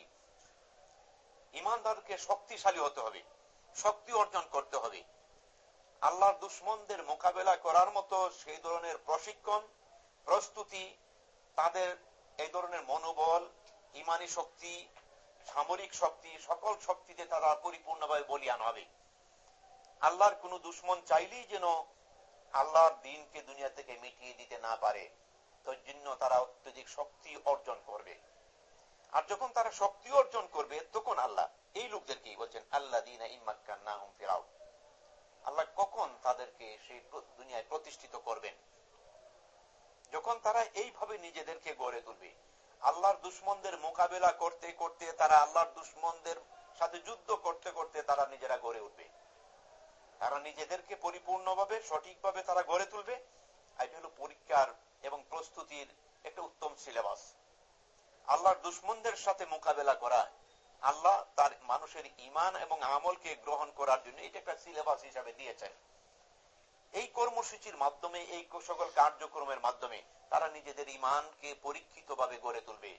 [SPEAKER 1] ইমানদারকে শক্তিশালী হতে হবে, শক্তি অর্জন করতে হবে। আল্লাহর দুশ্মনদের মোকাবেলা করার মতো সেই ধরনের প্রশিক্ষণ, প্রস্তুতি, তাদের এই ধরনের মনোবল, ইমানি শক্তি সামরিক শক্তি, সকল শক্তিতে তারা পরিপূর্ণভাবে বলিয়ান হবে। আল্লাহর কোন দুশ্মন চাইলেই যেন আল্লাহর দিনকে দুনিয়া থেকে মিটিয়ে দিতে না পারে, তোর জন্য তারা অত্যধিক শক্তি অর্জন করবে। আর যখন তারা শক্তি অর্জন করবে, তখন আল্লাহ, এই লোকদেরকেই বলছেন? আল্লাহ দিন আল্লাহ কখন তাদেরকে সেই দুনিয়ায় প্রতিষ্ঠিত করবেন? যখন তারা এইভাবে নিজেদেরকে গড়ে তুলবে আল্লাহর দুশ্মনদের মোকাবেলা করতে করতে তারা আল্লাহর দুশ্মনদের সাথে যুদ্ধ করতে করতে তারা নিজেরা গড়ে উঠবে। তারা নিজেদেরকে পরিপূর্ণভাবে, সঠিকভাবে তারা গড়ে তুলবে। এটা হলো পরীক্ষার এবং প্রস্তুতির একটা উত্তম সিলেবাস। আল্লাহর দুশ্মনদের সাথে মোকাবেলা করা, আল্লাহ তার মানুষের ইমান এবং আমলকে গ্রহণ করার জন্য এটা একটা সিলেবাস হিসাবে দিয়েছেন। এই কর্মসূচির মাধ্যমে, এই সকল কার্যক্রমের মাধ্যমে তারা নিজেদের ইমানকে পরীক্ষিত ভাবে গড়ে তুলবে,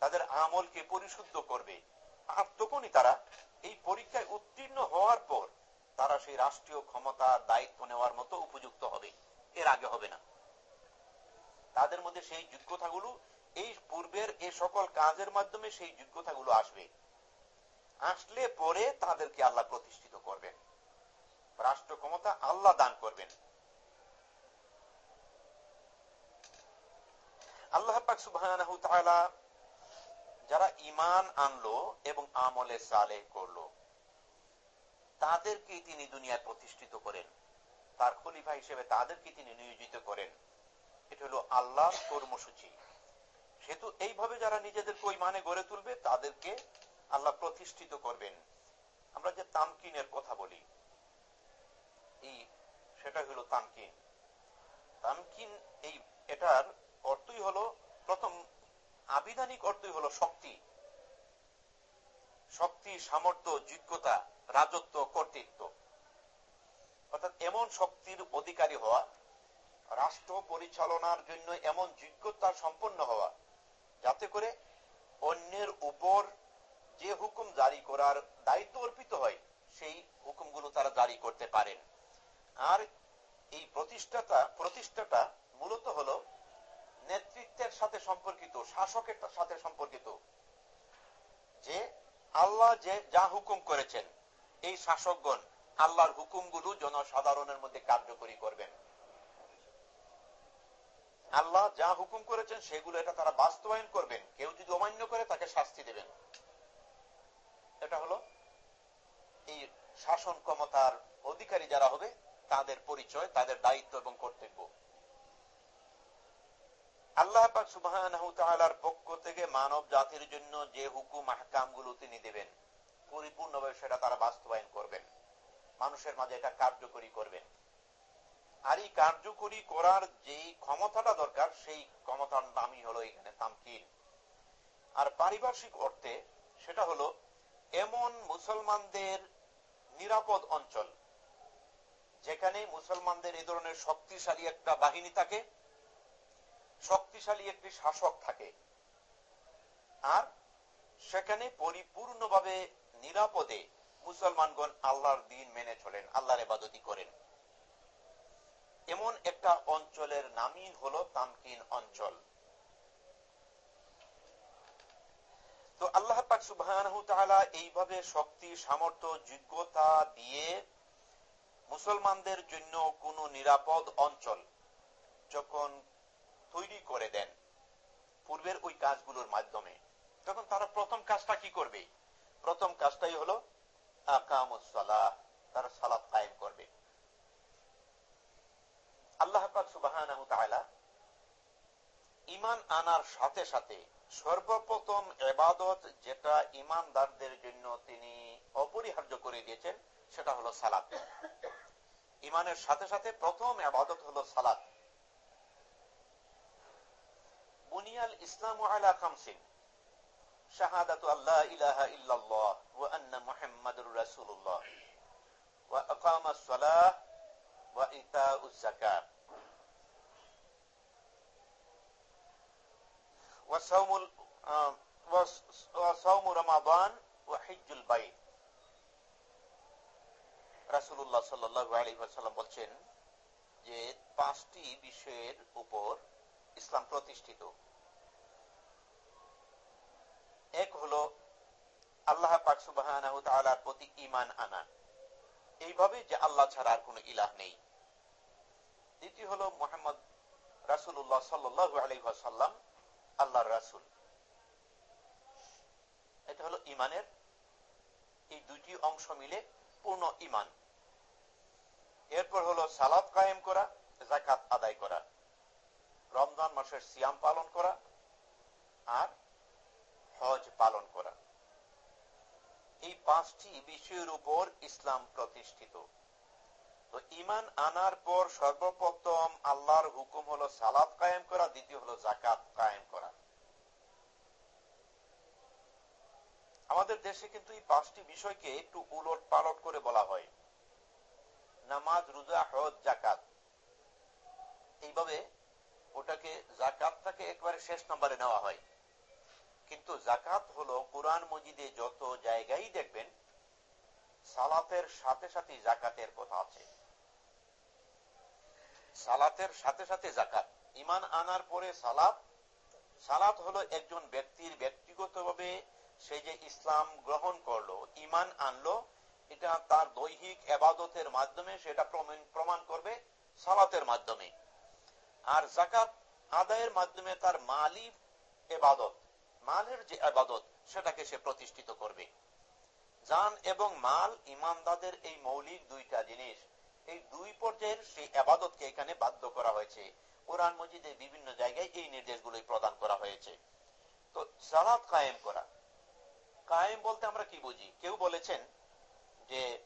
[SPEAKER 1] তাদের আমলকে পরিশুদ্ধ করবে। আর তখনই তারা এই পরীক্ষায় উত্তীর্ণ হওয়ার পর তারা সেই রাষ্ট্রীয় ক্ষমতা, দায়িত্ব নেওয়ার মতো উপযুক্ত হবে। এর আগে হবে না। তাদের মধ্যে সেই যোগ্যতাগুলো, এই পূর্বের এ সকল কাজের মাধ্যমে সেই যোগ্যতাগুলো আসবে। আসলে পরে তাদেরকে আল্লাহ প্রতিষ্ঠিত করবেন। রাষ্ট্র ক্ষমতা আল্লাহ দান করবেন। আল্লাহ পাক সুবাহ যারা ইমান আনলো এবং আমলে সালে করল তাদেরকে তিনি দুনিয়ায় প্রতিষ্ঠিত করেন। তার খলিফা হিসেবে তাদেরকে তিনি নিয়োজিত করেন। এটা হলো আল্লাহর কর্মসূচি। সেতু এইভাবে যারা নিজেদেরকে ওই মানে গড়ে তুলবে, তাদেরকে আল্লাহ প্রতিষ্ঠিত করবেন। আমরা যে তামকিনের কথা বলি, এই সেটা হলো তামকিন। তামকিন এই এটার অর্থই হলো প্রথম আবিধানিক অর্থই হলো শক্তি। শক্তি, সামর্থ্য, যোগ্যতা, রাজত্ব, কর্তৃত্ব। অর্থাৎ এমন শক্তির অধিকারী হওয়া, রাষ্ট্র পরিচালনার জন্য এমন যোগ্যতা সম্পন্ন হওয়া, যাতে করে অন্যের উপর যে হুকুম জারি করার দায়িত্ব অর্পিত হয়, সেই হুকুমগুলো তারা জারি করতে পারেন। আর এই প্রতিষ্ঠাটা প্রতিষ্ঠাটা মূলত হলো নেতৃত্বের সাথে সম্পর্কিত, শাসকের সাথে সম্পর্কিত। যে আল্লাহ যে যা হুকুম করেছেন, এই শাসকগণ আল্লাহর হুকুমগুলো জনসাধারণের মধ্যে কার্যকরী করবেন। আল্লাহ যা হুকুম করেছেন, সেগুলো এটা তারা বাস্তবায়ন করবেন। কেউ যদি অমান্য করে, তাকে শাস্তি দেবেন। এটা হলো এই শাসন ক্ষমতার অধিকারী যারা হবে, তাদের পরিচয়, তাদের দায়িত্ব এবং কর্তব্য। আল্লাহ পাক সুবাহ পক্ষ থেকে মানব জাতির জন্য যে হুকুম আহকামগুলো তিনি দেবেন, পরিপূর্ণভাবে সেটা তারা বাস্তবায়ন করবেন। মানুষের মাঝে এটা কার্যকরী করবেন। আর এই কার্যকরী করার যে ক্ষমতাটা দরকার, সেই ক্ষমতার নামই হলো এখানে তামকিন। আর পারিপার্শ্বিক অর্থে সেটা হলো এমন মুসলমানদের নিরাপদ অঞ্চল, যেখানে মুসলমানদের এই ধরনের শক্তিশালী একটা বাহিনী থাকে শক্তিশালী একটি শাসক থাকে। আর সেখানে পরিপূর্ণভাবে নিরাপদে মুসলমানগণ আল্লাহর দিন মেনে চলেন, আল্লাহর এবাদতি করেন। এমন একটা অঞ্চলের নামই হলো তামকিন অঞ্চল। তো আল্লাহ সুবাহ এইভাবে শক্তি, সামর্থ্য, যোগ্যতা দিয়ে মুসলমানদের জন্য কোন নিরাপদ অঞ্চল যখন তৈরি করে দেন পূর্বের ওই কাজগুলোর মাধ্যমে। তখন তারা প্রথম কাজটা কি করবে? প্রথম কাজটাই হলো আকামুসালাহ তারা সালাত কায়েম করবে। আল্লাহ সুবাহ ইমান আনার সাথে সাথে সর্বপ্রথম এবাদত যেটা ইমানদারদের জন্য তিনি অপরিহার্য করে দিয়েছেন, সেটা হলো সালাত। ইমানের সাথে সাথে প্রথম আবাদত হলো সালাত। বুনিয়াল ইসলাম আলা খামসিন। শাহাদাতু আল্লাহ ইলাহা ইল্লাল্লাহ ওয়া আন্না মুহাম্মাদুর রাসূলুল্লাহ। ওয়া আকামাস সালাহ ওয়া ইতাউজ যাকাত। ওয়া সাওমুল ওয়া সাওমু রমাদান ওয়া হিজ্জুল বাইত। রাসূলুল্লাহ সাল্লাল্লাহু আলাইহি ওয়াসাল্লাম বলেন যে পাঁচটি বিষয়ের উপর ইসলাম প্রতিষ্ঠিত। এক হলো আল্লাহ পাক তাআলার প্রতি ঈমান আনা। এইভাবে যে আল্লাহ ছাড়া আর কোনো ইলাহ নেই। দ্বিতীয় হলো মুহাম্মদ রাসূলুল্লাহ সাল্লাল্লাহু আলাইহি ওয়াসাল্লাম, আল্লাহর রাসূল। এটা হলো ইমানের এই দুটি অংশ মিলে পূর্ণ ইমান এরপর হলো সালাত কায়েম করা জাকাত আদায় করা। রমজান মাসের সিয়াম পালন করা আর হজ পালন করা। এই পাঁচটি বিষয়ের উপর ইসলাম প্রতিষ্ঠিত। তো ইমান আনার পর সর্বপ্রথম আল্লাহর হুকুম হলো সালাদ কায়েম করা, দ্বিতীয় হলো জাকাত কায়েম করা। আমাদের দেশে কিন্তু এই পাঁচটি বিষয়কে একটু উলট পালট করে বলা হয়। নামাজ, রোজা, হজ জাকাত এইভাবে ওটাকে জাকাতটাকে একবারে শেষ নম্বরে নেওয়া হয়। কিন্তু জাকাত হলো কোরআন মজিদে যত জায়গায় দেখবেন, সালাতের সাথে সাথে জাকাতের কথা আছে। সালাতের সাথে সাথে জাকাত ইমান আনার পরে সালাত। সালাত হলো একজন ব্যক্তির ব্যক্তিগতভাবে সে যে ইসলাম গ্রহণ করল, ইমান আনলো, এটা তার দৈহিক এবাদতের মাধ্যমে সেটা প্রমাণ করবে সালাতের মাধ্যমে। আর জাকাত আদায়ের মাধ্যমে তার মালি এবাদত, মালের যে আবাদত সেটাকে সে প্রতিষ্ঠিত করবে। জান এবং মাল ইমানদাদের এই মৌলিক দুইটা জিনিস। এই দুই পর্যায়ের সেই আবাদতকে এখানে বাধ্য করা হয়েছে। কোরআন মজিদে বিভিন্ন জায়গায় এই নির্দেশগুলো প্রদান করা হয়েছে। তো সালাত কায়েম করা। কায়েম বলতে আমরা কি বুঝি? কেউ বলেছেন যে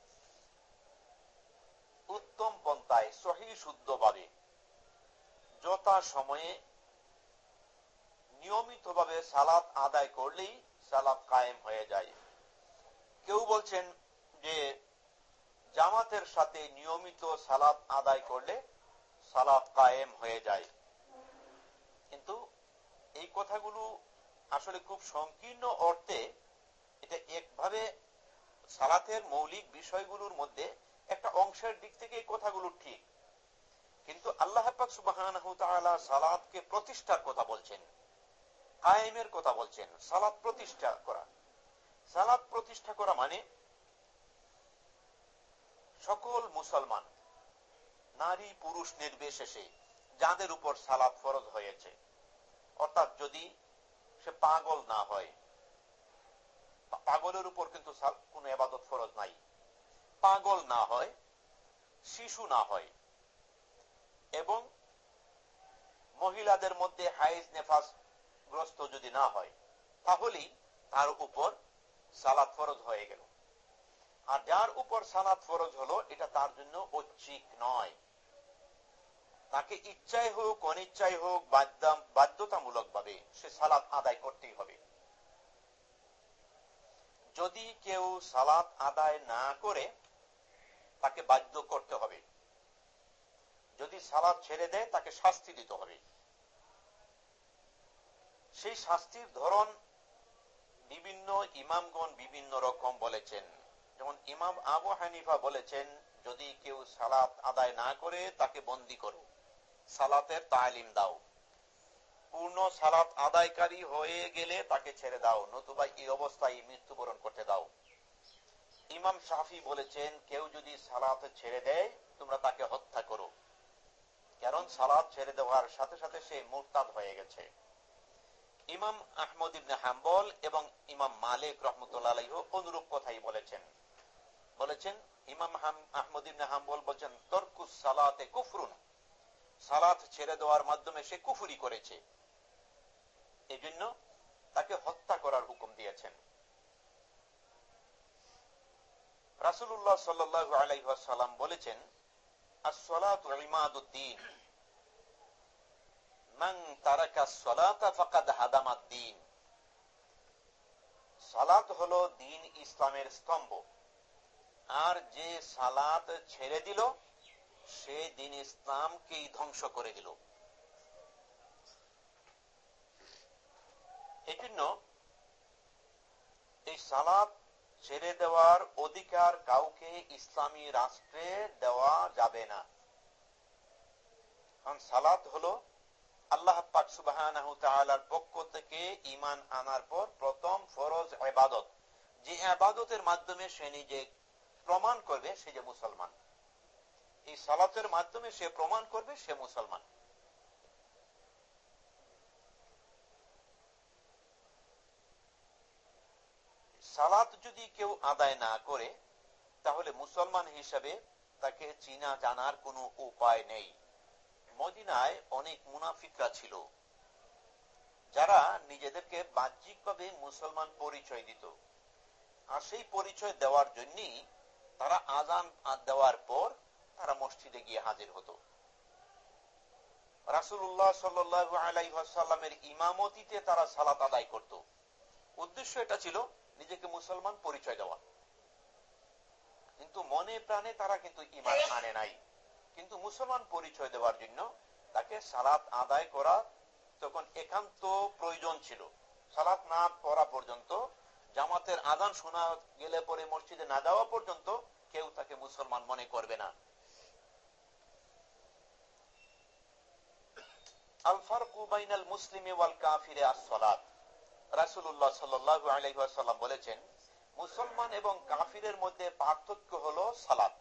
[SPEAKER 1] উত্তম পন্থায় সহি শুদ্ধভাবে যথা সময়ে নিয়মিতভাবে সালাত আদায় করলেই সালাত কায়েম হয়ে যায়। কেউ বলছেন যে জামাতের সাথে নিয়মিত সালাত আদায় করলে সালাত কায়েম হয়ে যায়। কিন্তু এই কথাগুলো আসলে খুব সংকীর্ণ অর্থে এটা একভাবে সালাতের মৌলিক বিষয়গুলোর মধ্যে একটা অংশের দিক থেকে এই কথাগুলো ঠিক। কিন্তু আল্লাহ সালাদকে প্রতিষ্ঠার কথা বলছেন। কায়েমের কথা বলছেন। সালাদ প্রতিষ্ঠা করা। সালাদ প্রতিষ্ঠা করা মানে সকল মুসলমান, নারী, পুরুষ নির্বিশেষে যাদের উপর সালাদ ফরজ হয়েছে। অর্থাৎ যদি সে পাগল না হয়, পাগলের উপর কিন্তু কোন এবাদত ফরজ নাই। পাগল না হয়, শিশু না হয় এবং মহিলাদের মধ্যে হাইজ নেফাস গ্রস্ত যদি না হয়, তাহলেই তার উপর সালাদ ফরজ হয়ে গেল। আর যার উপর সালাদ ফরজ হলো, এটা তার জন্য ঐচ্ছিক নয়। তাকে ইচ্ছাই হোক, অনিচ্ছাই হোক বাধ্যতামূলক ভাবে সে সালাদ আদায় করতেই হবে। যদি কেউ সালাদ আদায় না করে, তাকে বাধ্য করতে হবে। যদি সালাদ ছেড়ে দেয়, তাকে শাস্তি দিতে হবে। সেই শাস্তির ধরন বিভিন্ন ইমামগণ বিভিন্ন রকম বলেছেন। যেমন ইমাম আবু হানিফা বলেছেন, যদি কেউ সালাত আদায় না করে, তাকে বন্দি করো। সালাতের তালিম দাও। পূর্ণ সালাত আদায়কারী হয়ে গেলে তাকে ছেড়ে দাও, নতুবা এই অবস্থায় মৃত্যুবরণ করতে দাও। ইমাম শাফি বলেছেন, কেউ যদি সালাত ছেড়ে দেয়, তোমরা তাকে হত্যা করো। কারণ সালাদ ছেড়ে দেওয়ার সাথে সাথে সে মুরতাদ হয়ে গেছে। ইমাম আহমদ ইবনে হাম্বল এবং ইমাম মালিক রহমতুল্লাহ অনুরূপ কথাই বলেছেন। বলেছেন, ইমাম আহমদ ইবনে হাম্বল বলছেন সালাতে কুফরুন। সালাত ছেড়ে দেওয়ার মাধ্যমে সে কুফুরি করেছে। এই জন্য তাকে হত্যা করার হুকুম দিয়েছেন। রাসুল্লাহ সাল্লু আলাইসাল্লাম বলেছেন হলো দিন ইসলামের স্তম্ভ। আর যে সালাত ছেড়ে দিল, সে দিন ইসলামকেই ধ্বংস করে দিল। এই জন্য এই সালাত ছেড়ে দেওয়ার অধিকার কাউকে ইসলামী রাষ্ট্রে দেওয়া যাবে না। কারণ সালাত হলো আল্লাহ পাক পক্ষ থেকে ইমান আনার পর প্রথম ফরজ আবাদত যে আবাদতের মাধ্যমে সে নিজে প্রমাণ করবে সে যে মুসলমান। এই সালাতের মাধ্যমে সে প্রমাণ করবে সে মুসলমান। সালাত যদি কেউ আদায় না করে, তাহলে মুসলমান হিসাবে তাকে চিনা জানার কোনো উপায় নেই। মদিনায় অনেক মুনাফিকরা ছিল, যারা নিজেদেরকে বাহ্যিকভাবে মুসলমান পরিচয় দিত। আর সেই পরিচয় দেওয়ার জন্যই তারা আজান দেওয়ার পর তারা মসজিদে গিয়ে হাজির হতো। রাসুল্লাহ সাল্লু আলাইসাল্লামের ইমামতিতে তারা সালাত আদায় করত। উদ্দেশ্য এটা ছিল নিজেকে মুসলমান পরিচয় দেওয়া। কিন্তু মনে প্রাণে তারা কিন্তু ইমান আনে নাই। কিন্তু মুসলমান পরিচয় দেওয়ার জন্য তাকে সালাত আদায় করা তখন একান্ত প্রয়োজন ছিল। সালাত না পড়া পর্যন্ত জামাতের আদান শোনা গেলে পরে মসজিদে না যাওয়া পর্যন্ত কেউ তাকে মুসলমান মনে করবে না। আলফার কুবাইনাল মুসলিমে ওয়াল কাফিরে আসলাত রাসুল্লাহ সাল্লাহ আলহাম বলেছেন, মুসলমান এবং কাফিরের মধ্যে পার্থক্য হলো সালাত।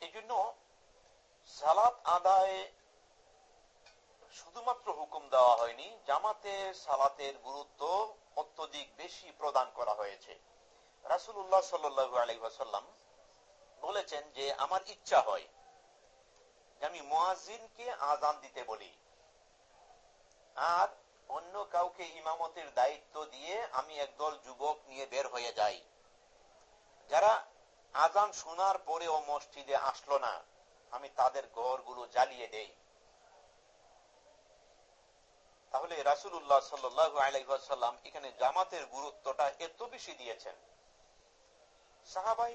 [SPEAKER 1] এই জন্য সালাত আদায় শুধুমাত্র হুকুম দেওয়া হয়নি, জামাতে সালাতের গুরুত্ব অত্যধিক বেশি প্রদান করা হয়েছে। রাসুল্লাহ সাল্লু আলহাম বলেছেন যে, আমার ইচ্ছা হয় আমি মোয়াজিনকে আজান দিতে বলি। আর অন্য কাউকে ইমামতের দায়িত্ব দিয়ে আমি একদল যুবক নিয়ে বের হয়ে যাই। যারা আজান শোনার পরেও মসজিদে আসলো না, আমি তাদের ঘরগুলো জ্বালিয়ে দেই। তাহলে রাসুল্লাহ সাল্লু আলাইসাল্লাম এখানে জামাতের গুরুত্বটা এত বেশি দিয়েছেন। সাহাবাই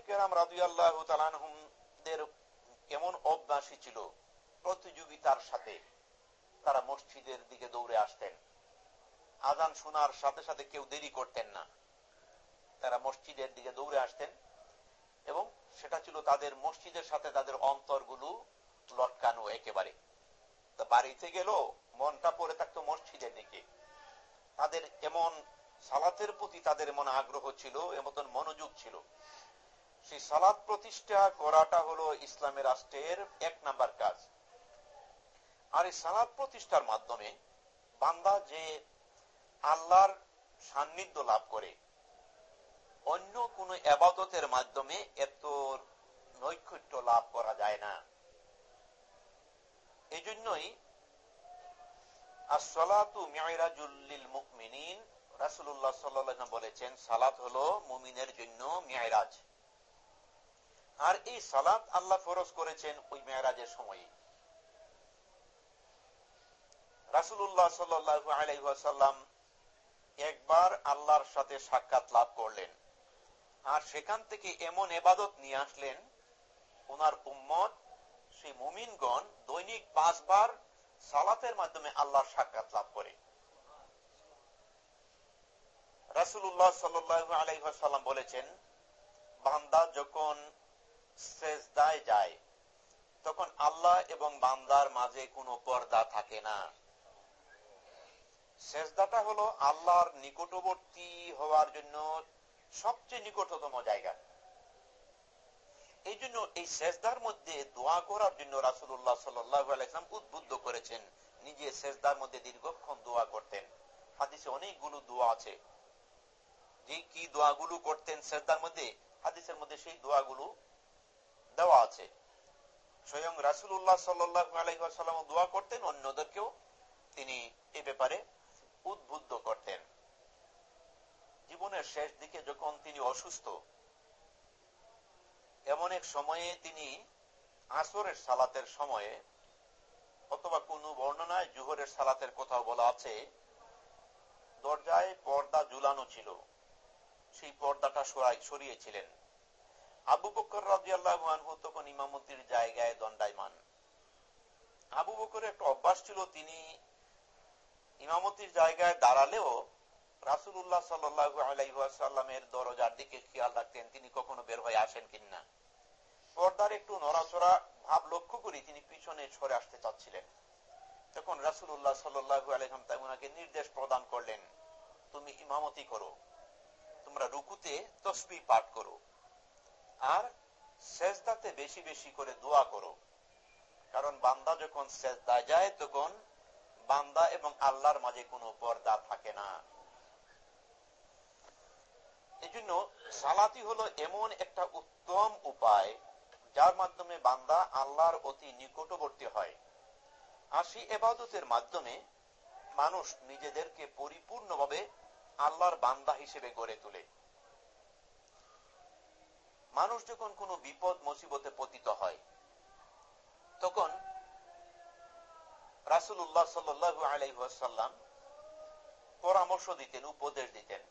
[SPEAKER 1] কেমন অভ্যাসী ছিল প্রতিযোগিতার সাথে। তারা মসজিদের দিকে দৌড়ে আসতেন। আজান শোনার সাথে সাথে কেউ দেরি করতেন না। তারা মসজিদের দিকে দৌড়ে আসতেন এবং সেটা ছিল তাদের মসজিদের সাথে তাদের অন্তরগুলো লটকানো একেবারে। বাড়িতে গেল মনটা পড়ে থাকতো মসজিদের দিকে। তাদের এমন সালাতের প্রতি তাদের এমন আগ্রহ ছিল এমন মনোযোগ ছিল। সেই সালাদ প্রতিষ্ঠা করাটা হলো ইসলামের রাষ্ট্রের এক নাম্বার কাজ। আর এই সালাদ প্রতিষ্ঠার মাধ্যমে বান্দা যে আল্লাহর সান্নিধ্য লাভ করে, অন্য কোন এবাদতের মাধ্যমে এত নৈকট্য লাভ করা যায় না। এই জন্যই বলেছেন, সালাত হলো মুমিনের জন্য মেয়রাজ আর এই সালাত আল্লাহ ফরজ করেছেন ওই মেয়রাজের সময়ে। রাসুল্লাহ সাল্লু আলাইসাল্লাম একবার আল্লাহর সাথে সাক্ষাৎ লাভ করলেন। আর সেখান থেকে এমন এবাদত নিয়ে আসলেন, ওনার উম্মত, সেই মুমিনগণ দৈনিক পাঁচবার সালাতের মাধ্যমে আল্লাহর সাক্ষাৎ লাভ করে। রাসুল্লাহ সাল্লু আলাইসাল্লাম বলেছেন, বান্দা যখন যায়, তখন আল্লাহ এবং বান্দার মাঝে কোনো পর্দা থাকে না। শেষদাটা হলো আল্লাহর নিকটবর্তী হওয়ার জন্য সবচেয়ে নিকটতম জায়গা। এই জন্য এই শেষদার মধ্যে দোয়া করার জন্য রাসুল্লাহ সাল্লাম উদ্বুদ্ধ করেছেন, নিজে শেষদার মধ্যে দীর্ঘক্ষণ দোয়া করতেন। হাদিসে অনেকগুলো দোয়া আছে। যে কি দোয়াগুলো করতেন শেষদার মধ্যে, হাদিসের মধ্যে সেই দোয়াগুলো দেওয়া আছে। স্বয়ং রাসুল্লাহ সাল্লাম দোয়া করতেন, অন্যদেরকেও। তিনি এ ব্যাপারে উদ্বুদ্ধ করতেন। জীবনের শেষ দিকে যখন তিনি অসুস্থ, এমন এক সময়ে তিনি আসরের সালাতের সময়ে অথবা কোন বর্ণনায় জুহরের সালাতের কোথাও বলা আছে, দরজায় পর্দা ঝুলানো ছিল। সেই পর্দাটা সরিয়েছিলেন। আবু বকর রাজিয়াল্লাহু তখন ইমামতির জায়গায় দণ্ডায়মান। আবু বকরের একটা অভ্যাস ছিল, তিনি ইমামতির জায়গায় দাঁড়ালেও রাসুল্লাহ সাল্লু আলাইসাল্লামের দরজার দিকে খেয়াল রাখতেন, তিনি কখনো বের হয়ে আসেন কিনা। পর্দার একটু নড়াচড়া ভাব লক্ষ্য করি তিনি পিছনে সরে আসতে চাচ্ছিলেন। তখন রাসুল্লাহ সাল্লু আলহাম তাই ওনাকে নির্দেশ প্রদান করলেন, তুমি ইমামতি করো, তোমরা রুকুতে তসবি পাঠ করো, আর সেজদাতে বেশি বেশি করে দোয়া করো। কারণ বান্দা যখন সেজদা যায়, তখন বান্দা এবং আল্লাহর মাঝে কোনো পর্দা থাকে না। এজন্য সালাতি হলো এমন একটা উত্তম উপায় যার মাধ্যমে বান্দা আল্লাহর অতি নিকটবর্তী হয়। আর সেই এবাদতের মাধ্যমে মানুষ নিজেদেরকে পরিপূর্ণভাবে আল্লাহর বান্দা হিসেবে গড়ে তোলে। মানুষ যখন কোনো বিপদ মুসিবতে পতিত হয়, তখন রাসুল্লাহ সাল্লু আলাইসাল্লাম পরামর্শ দিতেন, উপদেশ দিতেন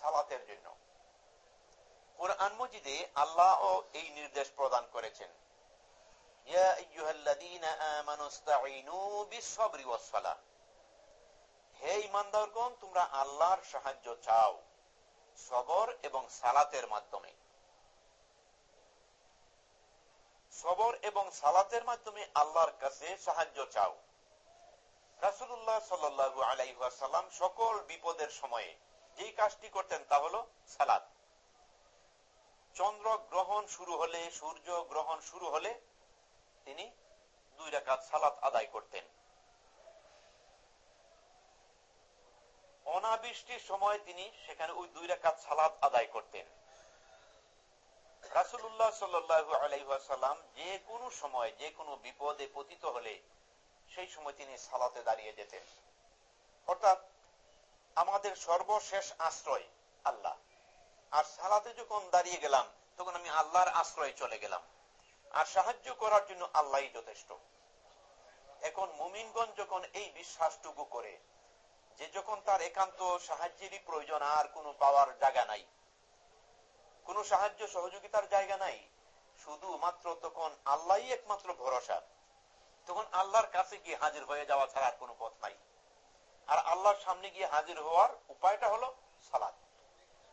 [SPEAKER 1] সালাতের জন্য। কোরআন মজিদে আল্লাহ ও এই নির্দেশ প্রদান করেছেন। হে ইমানদারগণ তোমরা আল্লাহর সাহায্য চাও, সবর এবং সালাতের মাধ্যমে। সবর এবং সালাতের মাধ্যমে আল্লাহর কাছে সাহায্য চাও। রাসুল্লাহ সাল্লু আলাইসাল্লাম সকল বিপদের সময়ে যেই কাজটি করতেন তা হলো সালাত। চন্দ্র গ্রহণ শুরু হলে, সূর্য গ্রহণ শুরু হলে তিনি দুই রাকাত সালাত আদায় করতেন। অনাবৃষ্টির সময় তিনি সেখানে ওই দুই রাকাত সালাত আদায় করতেন। রাসুল্লাহ সাল্লু আলাইসাল্লাম যে কোনো সময়, যে কোনো বিপদে পতিত হলে সেই সময় তিনি সালাতে দাঁড়িয়ে যেতেন। অর্থাৎ আমাদের সর্বশেষ আশ্রয় আল্লাহ। আর সালাতে যখন দাঁড়িয়ে গেলাম, তখন আমি আল্লাহর আশ্রয়ে চলে গেলাম। আর সাহায্য করার জন্য আল্লাহ যথেষ্ট। এখন মুমিনগঞ্জ যখন এই বিশ্বাসটুকু করে যে যখন তার একান্ত সাহায্যেরই প্রয়োজন আর কোনো পাওয়ার জায়গা নাই কোন সাহায্য সহযোগিতার জায়গা নাই। শুধু মাত্র তখন আল্লাহ একমাত্র ভরসা। তখন আল্লাহর কাছে গিয়ে হাজির হয়ে যাওয়া ছাড়া কোনো পথ নাই। আর আল্লাহর সামনে গিয়ে হাজির হওয়ার উপায়টা হলো সালাদ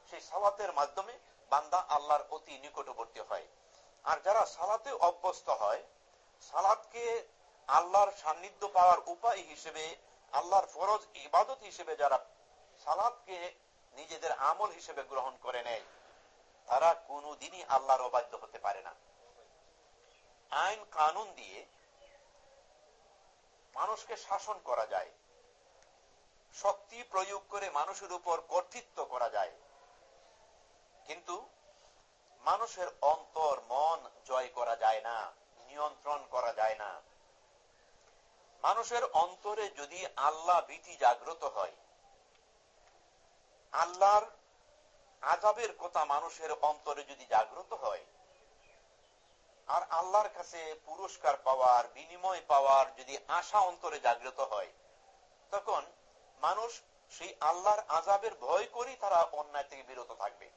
[SPEAKER 1] সেই সালাতের মাধ্যমে বান্দা আল্লাহর অতি নিকটবর্তী হয়। আর যারা সালাতে অভ্যস্ত হয় সালাদকে আল্লাহর সান্নিধ্য পাওয়ার উপায় হিসেবে, আল্লাহর ফরজ ইবাদত হিসেবে যারা সালাদকে নিজেদের আমল হিসেবে গ্রহণ করে নেয় তারা কোনদিনই আল্লাহর অবাধ্য হতে পারে না। আইন কানুন দিয়ে মানুষকে শাসন করা যায়। শক্তি প্রয়োগ করে মানুষের উপর কর্তৃত্ব করা যায়। কিন্তু মানুষের অন্তর মন জয় করা যায় না, নিয়ন্ত্রণ করা যায় না। মানুষের অন্তরে যদি আল্লাহ ভীতি জাগ্রত হয়, আল্লাহর আজাবের কথা মানুষের অন্তরে যদি জাগ্রত হয়, আর আল্লাহর কাছে পুরস্কার পাওয়ার, বিনিময় পাওয়ার যদি আশা অন্তরে জাগ্রত হয়, তখন মানুষ সেই আল্লাহর আজাবের ভয় করেই তারা অন্যায় থেকে বিরত থাকবে।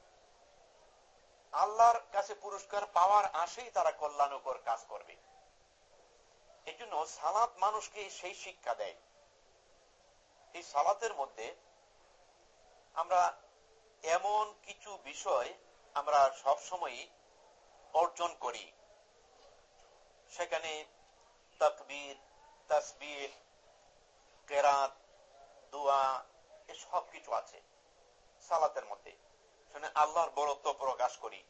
[SPEAKER 1] আল্লাহর কাছে পুরস্কার পাওয়ার আশেই তারা কল্যাণকর কাজ করবে। এই জন্য সালাত মানুষকে সেই শিক্ষা দেয়। এই সালাতের মধ্যে আমরা এমন কিছু বিষয় আমরা সব সময় অর্জন করি। সেখানে তকবির তসবির কেরাত, দোয়া এসব কিছু আছে সালাতের মধ্যে। সেখানে আল্লাহর বরত্ব প্রকাশ করি।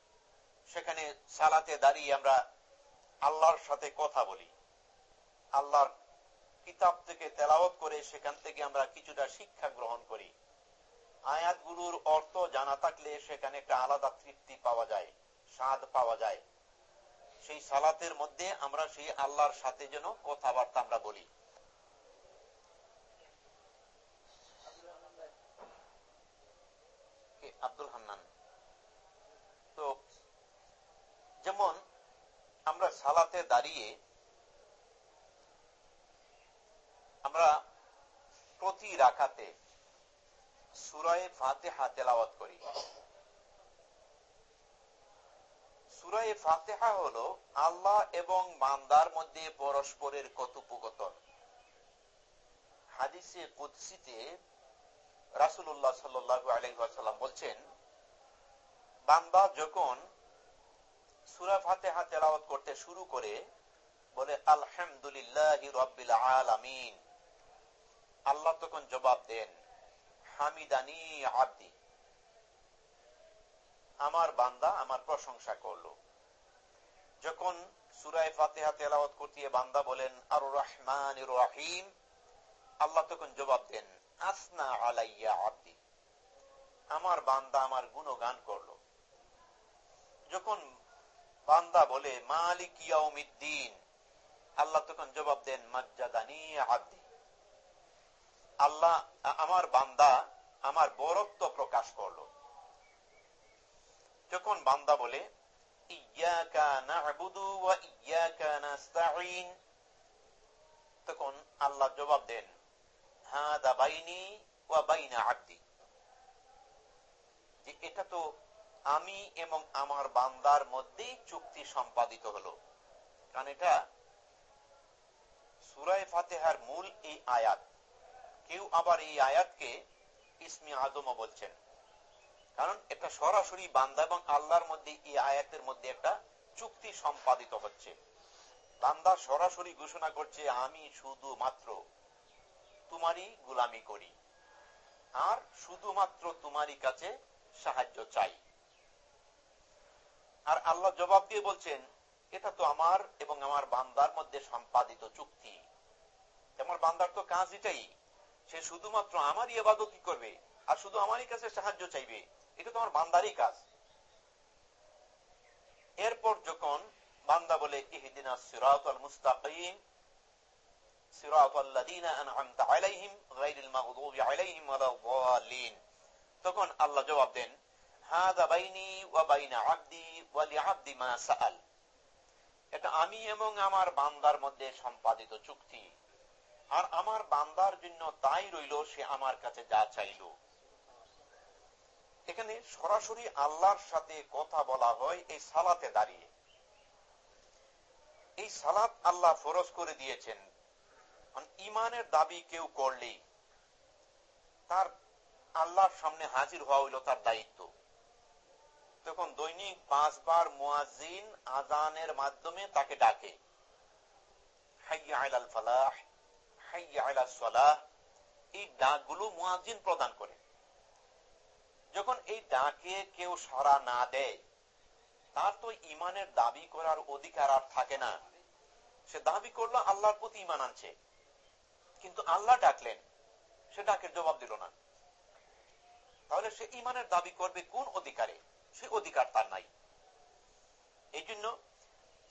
[SPEAKER 1] সেখানে সালাতে দাঁড়িয়ে আমরা আল্লাহর সাথে কথা বলি। আল্লাহর কিতাব থেকে তেলাওত করে সেখান থেকে আমরা কিছুটা শিক্ষা গ্রহণ করি। আয়াতগুলোর অর্থ জানা থাকলে সেখানে একটা আলাদা তৃপ্তি পাওয়া যায়, স্বাদ পাওয়া যায়। সেই সালাতের মধ্যে আমরা সেই আল্লাহর সাথে যেন কথাবার্তা আমরা বলি। আব্দুল হান্নান। তো যেমন আমরা সালাতে দাঁড়িয়ে আমরা প্রতি রাখাতে সুরায় ফাতেহা তেলাওয়াত করি। সুরায় ফাতেহা হলো আল্লাহ এবং বান্দার মধ্যে পরস্পরের কথোপকথন। হাদিসে কুৎসিতে রাসুল্লাহ সাল্লু আলহাম বলছেন, বান্দা যখন সুরা ফাতেহা তেলাওয়াত করতে শুরু করে, বলে আলহামদুলিল্লাহ রব্বিল আলামিন, আল্লাহ তখন জবাব দেন হামিদানি আব্দি। আমার বান্দা আমার প্রশংসা করল। যখন সুরায় ফাতেহা তেলাওয়াত করতে বান্দা বলেন আর রহমান রাহিম। আল্লাহ তখন জবাব দেন, আসনা আলাইয়া আব্দি। আমার বান্দা আমার গুণগান করল। যখন বান্দা বলে, মালিক ইয়াউমিদ্দিন, আল্লাহ তখন জবাব দেন, মজ্জাদানি আব্দি। আল্লাহ আমার বান্দা আমার বরত্ব প্রকাশ করল। যখন বান্দা বলে তখন আল্লাহ জবাব দেন, হাদা বাইনি বাইনা আব্দি। যে এটা তো আমি এবং আমার বান্দার মধ্যেই চুক্তি সম্পাদিত হলো। কারণ এটা সুরায় ফাতেহার মূল এই আয়াত। কেউ আবার এই আয়াতকে ইসমি আদমও বলছেন। কারণ এটা সরাসরি বান্দা এবং আল্লাহর মধ্যে এই আয়াতের মধ্যে একটা চুক্তি সম্পাদিত হচ্ছে। বান্দা সরাসরি ঘোষণা করছে, আমি শুধু মাত্র তোমারই গুলামি করি। আর শুধুমাত্র তোমারই কাছে সাহায্য চাই। আর আল্লাহ জবাব দিয়ে বলছেন, এটা তো আমার এবং আমার বান্দার মধ্যে সম্পাদিত চুক্তি। আমার বান্দার তো কাজ এটাই। সে শুধুমাত্র আমারই এবাদতি করবে? আর শুধু আমারই কাছে সাহায্য চাইবে? এটা তো আমার বান্দারই কাজ। এরপর যখন বান্দা বলে তখন আল্লাহ জবাব দেন এটা আমি এবং আমার বান্দার মধ্যে সম্পাদিত চুক্তি। আর আমার বান্দার জন্য তাই রইল, সে আমার কাছে যা চাইল। এখানে সরাসরি আল্লাহর সাথে কথা বলা হয় এই সালাতে দাঁড়িয়ে। এই সালাত আল্লাহ ফরজ করে দিয়েছেন। ইমানের দাবি কেউ করলেই তার আল্লাহর সামনে হাজির হওয়া হইল তার দায়িত্ব। তখন দৈনিক পাঁচবার মুয়াজিন আজানের মাধ্যমে তাকে ডাকে। হাইয়া আলাল ফালাহ এই ডাকগুলো মুয়াজিন প্রদান করে। যখন এই ডাকে কেউ না দেয়, তার তো ইমানের দাবি করার অধিকার আর থাকে না। সে দাবি করল আল্লাহর প্রতি ইমান আনছে। কিন্তু আল্লাহ ডাকলেন, সে ডাকের জবাব দিল না। তাহলে সে ইমানের দাবি করবে কোন অধিকারে? সে অধিকার তার নাই। এই জন্য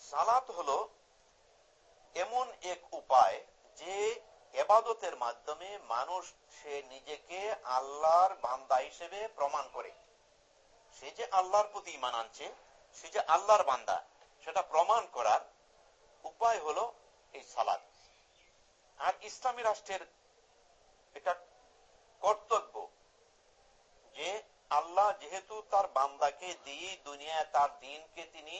[SPEAKER 1] সালাত হলো এমন এক উপায় যে এবাদতের মাধ্যমে মানুষ, সে নিজেকে আল্লাহর বান্দা হিসেবে প্রমাণ করে। সে যে আল্লাহর প্রতি ইমান আনছে, সে যে আল্লাহর বান্দা, সেটা প্রমাণ করার উপায় হলো এই সালাদ আর ইসলামী রাষ্ট্রের এটা কর্তব্য যে আল্লাহ যেহেতু তার বান্দাকে দিয়ে দুনিয়ায় তার দিনকে তিনি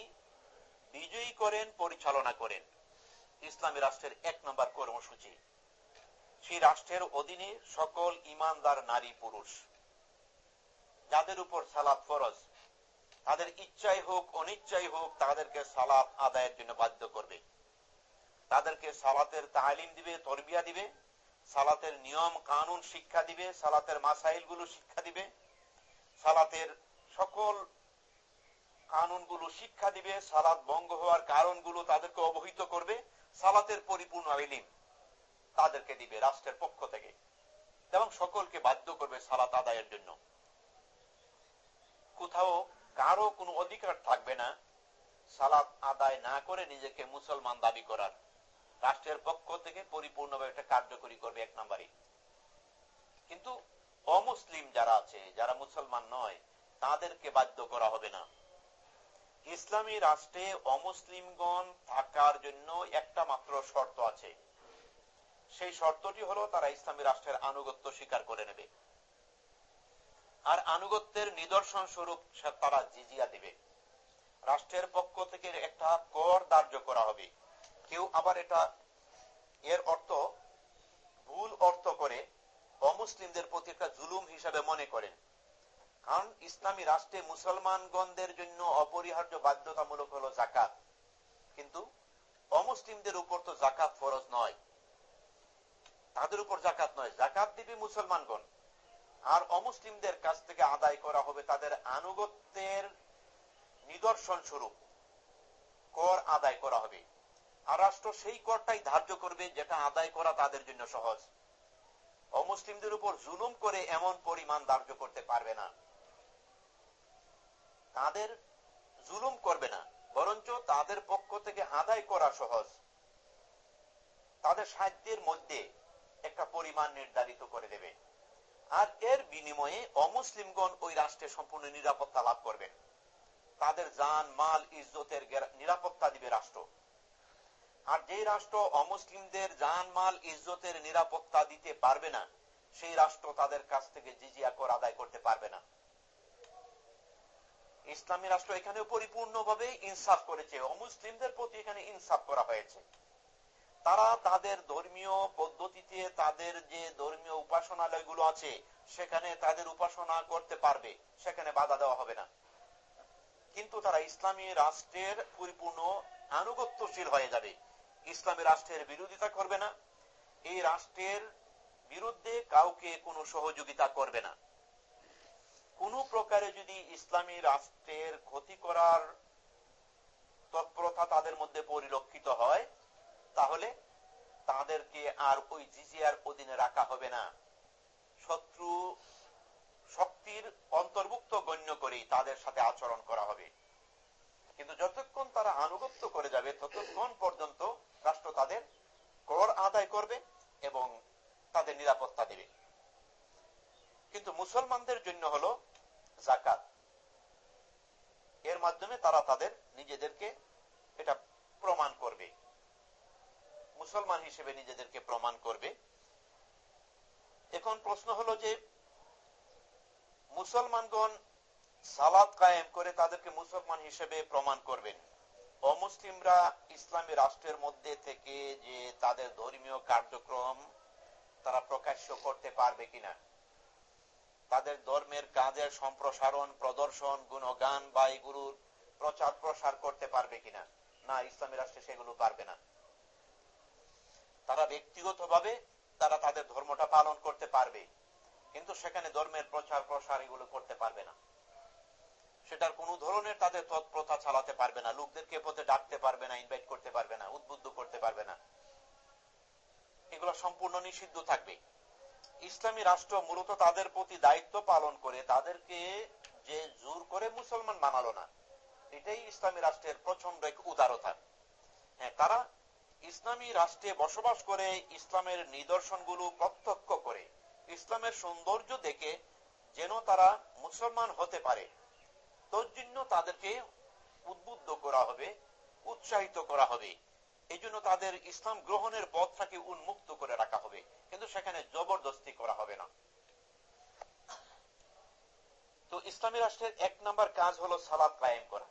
[SPEAKER 1] বিজয়ী করেন, পরিচালনা করেন। ইসলামী রাষ্ট্রের এক নম্বর কর্মসূচি। সেই রাষ্ট্রের অধীনে সকল ইমানদার নারী পুরুষ, যাদের উপর সালাদ ফরজ, তাদের ইচ্ছাই হোক, অনিচ্ছাই হোক, তাদেরকে সালাদ আদায়ের জন্য বাধ্য করবে। তাদেরকে সালাতের তালিম দিবে, তরবিয়া দিবে, সালাতের নিয়ম, কানুন, শিক্ষা দিবে, সালাতের মাসাইলগুলো শিক্ষা দিবে, সালাতের সকল কানুনগুলো শিক্ষা দিবে, সালাত ভঙ্গ হওয়ার কারণগুলো তাদেরকে অবহিত করবে, সালাতের পরিপূর্ণ আইলিম তাদেরকে দিবে রাষ্ট্রের পক্ষ থেকে। এবং সকলকে বাধ্য করবে সালাত আদায়ের জন্য। কোথাও কারও কোনো অধিকার থাকবে না সালাত আদায় না করে নিজেকে মুসলমান দাবি করার। রাষ্ট্রের পক্ষ থেকে পরিপূর্ণভাবে এটা কার্যকরী করবে এক নাম্বারই। কিন্তু অমুসলিম যারা আছে, যারা মুসলমান নয়, তাদেরকে বাধ্য করা হবে না। ইসলামী রাষ্ট্রে অমুসলিমগণ থাকার জন্য একটা মাত্র শর্ত আছে। সেই শর্তটি হলো তারা ইসলামী রাষ্ট্রের আনুগত্য স্বীকার করে নেবে। আর আনুগত্যের নিদর্শন স্বরূপ তারা জিজিয়া দিবে। রাষ্ট্রের পক্ষ থেকে একটা কর ধার্য করা হবে। কেউ আবার এটা এর অর্থ ভুল অর্থ করে অমুসলিমদের প্রতি একটা জুলুম হিসাবে মনে করেন। কারণ ইসলামী রাষ্ট্রে মুসলমানগণদের জন্য অপরিহার্য বাধ্যতামূলক হলো জাকাত কিন্তু অমুসলিমদের উপর তো জাকাত ফরজ নয়। তাদের উপর জাকাত নয় জাকাত দিবে মুসলমানগণ। আর অমুসলিমদের কাছ থেকে আদায় করা হবে তাদের আনুগত্যের নিদর্শন স্বরূপ। কর আদায় করা হবে। আর রাষ্ট্র সেই করটাই ধার্য করবে যেটা আদায় করা তাদের জন্য সহজ। অমুসলিমদের উপর জুলুম করে এমন পরিমাণ ধার্য করতে পারবে না। তাদের জুলুম করবে না, বরঞ্চ তাদের পক্ষ থেকে আদায় করা সহজ। তাদের সাহায্যের মধ্যে একটা পরিমাণ নির্ধারিত করে দেবে। আর এর বিনিময়ে অমুসলিমগণ ওই রাষ্ট্রে সম্পূর্ণ নিরাপত্তা লাভ করবেন তাদের যান মাল, ইজ্জতের নিরাপত্তা দিবে রাষ্ট্র। আর যে রাষ্ট্র অমুসলিমদের যান মাল, ইজ্জতের নিরাপত্তা দিতে পারবে না, সেই রাষ্ট্র তাদের কাছ থেকে জিজিয়া কর আদায় করতে পারবে না। ইসলামী রাষ্ট্র এখানে পরিপূর্ণভাবে ইনসাফ করেছে। অমুসলিমদের প্রতি এখানে ইনসাফ করা হয়েছে। তারা তাদের ধর্মীয় পদ্ধতিতে তাদের যে ধর্মীয় উপাসনালয়গুলো আছে, সেখানে তাদের উপাসনা করতে পারবে। সেখানে বাধা দেওয়া হবে না। কিন্তু তারা ইসলামী রাষ্ট্রের পরিপূর্ণ আনুগত্যশীল হয়ে যাবে। ইসলামী রাষ্ট্রের বিরোধিতা করবে না। এই রাষ্ট্রের বিরুদ্ধে কাউকে কোনো সহযোগিতা করবে না। কোন প্রকারে যদি ইসলামী রাষ্ট্রের ক্ষতি করার তৎপরতা তাদের মধ্যে পরিলক্ষিত হয়, তাহলে তাদেরকে আর ওই জিজিয়ার অধীনে রাখা হবে না। শত্রু শক্তির অন্তর্ভুক্ত গণ্য করেই তাদের সাথে আচরণ করা হবে। কিন্তু যতক্ষণ তারা আনুগত্য করে যাবে, ততক্ষণ পর্যন্ত রাষ্ট্র তাদের কর আদায় করবে এবং তাদের নিরাপত্তা দেবে। কিন্তু মুসলমানদের জন্য হলো জাকাত এর মাধ্যমে তারা তাদের নিজেদেরকে এটা প্রমাণ করবে। মুসলমান হিসেবে নিজেদেরকে প্রমাণ করবে। এখন প্রশ্ন হলো যে, মুসলমানগণ সালাদ কায়েম করে তাদেরকে মুসলমান হিসেবে প্রমাণ করবেন। অমুসলিমরা ইসলামী রাষ্ট্রের মধ্যে থেকে যে তাদের ধর্মীয় কার্যক্রম তারা প্রকাশ্য করতে পারবে কিনা? তাদের ধর্মের কাজের সম্প্রসারণ, প্রদর্শন, গুণগান বা এগুলোর প্রচার প্রসার করতে পারবে কিনা? না ইসলামী রাষ্ট্রে সেগুলো পারবে না। তারা ব্যক্তিগতভাবে তারা তাদের ধর্মটা পালন করতে পারবে, কিন্তু সেখানে ধর্মের প্রচার প্রসার এগুলো করতে পারবে না। সেটার কোন ধরনের তাদের তৎপ্রথা চালাতে পারবে না। লোকদেরকে পথে ডাকতে পারবে না ইনভাইট করতে পারবে না, উদ্বুদ্ধ করতে পারবে না। এগুলো সম্পূর্ণ নিষিদ্ধ থাকবে। ইসলামী রাষ্ট্র মূলত তাদের প্রতি দায়িত্ব পালন করে, তাদেরকে যে জোর করে মুসলমান বানালো না, এটাই ইসলামী রাষ্ট্রের প্রচণ্ড এক উদারতা হ্যাঁ তারা ইসলামী রাষ্ট্রে বসবাস করে, ইসলামের নিদর্শনগুলো প্রত্যক্ষ করে, ইসলামের সৌন্দর্য দেখে যেন তারা মুসলমান হতে পারে। তোর জন্য তাদেরকে উদ্বুদ্ধ করা হবে, উৎসাহিত করা হবে। এই জন্য তাদের ইসলাম গ্রহণের পথটাকে উন্মুক্ত করে রাখা হবে। কিন্তু সেখানে জবরদস্তি করা হবে না। তো ইসলামী রাষ্ট্রের এক নাম্বার কাজ হলো সালাদ কায়েম করা।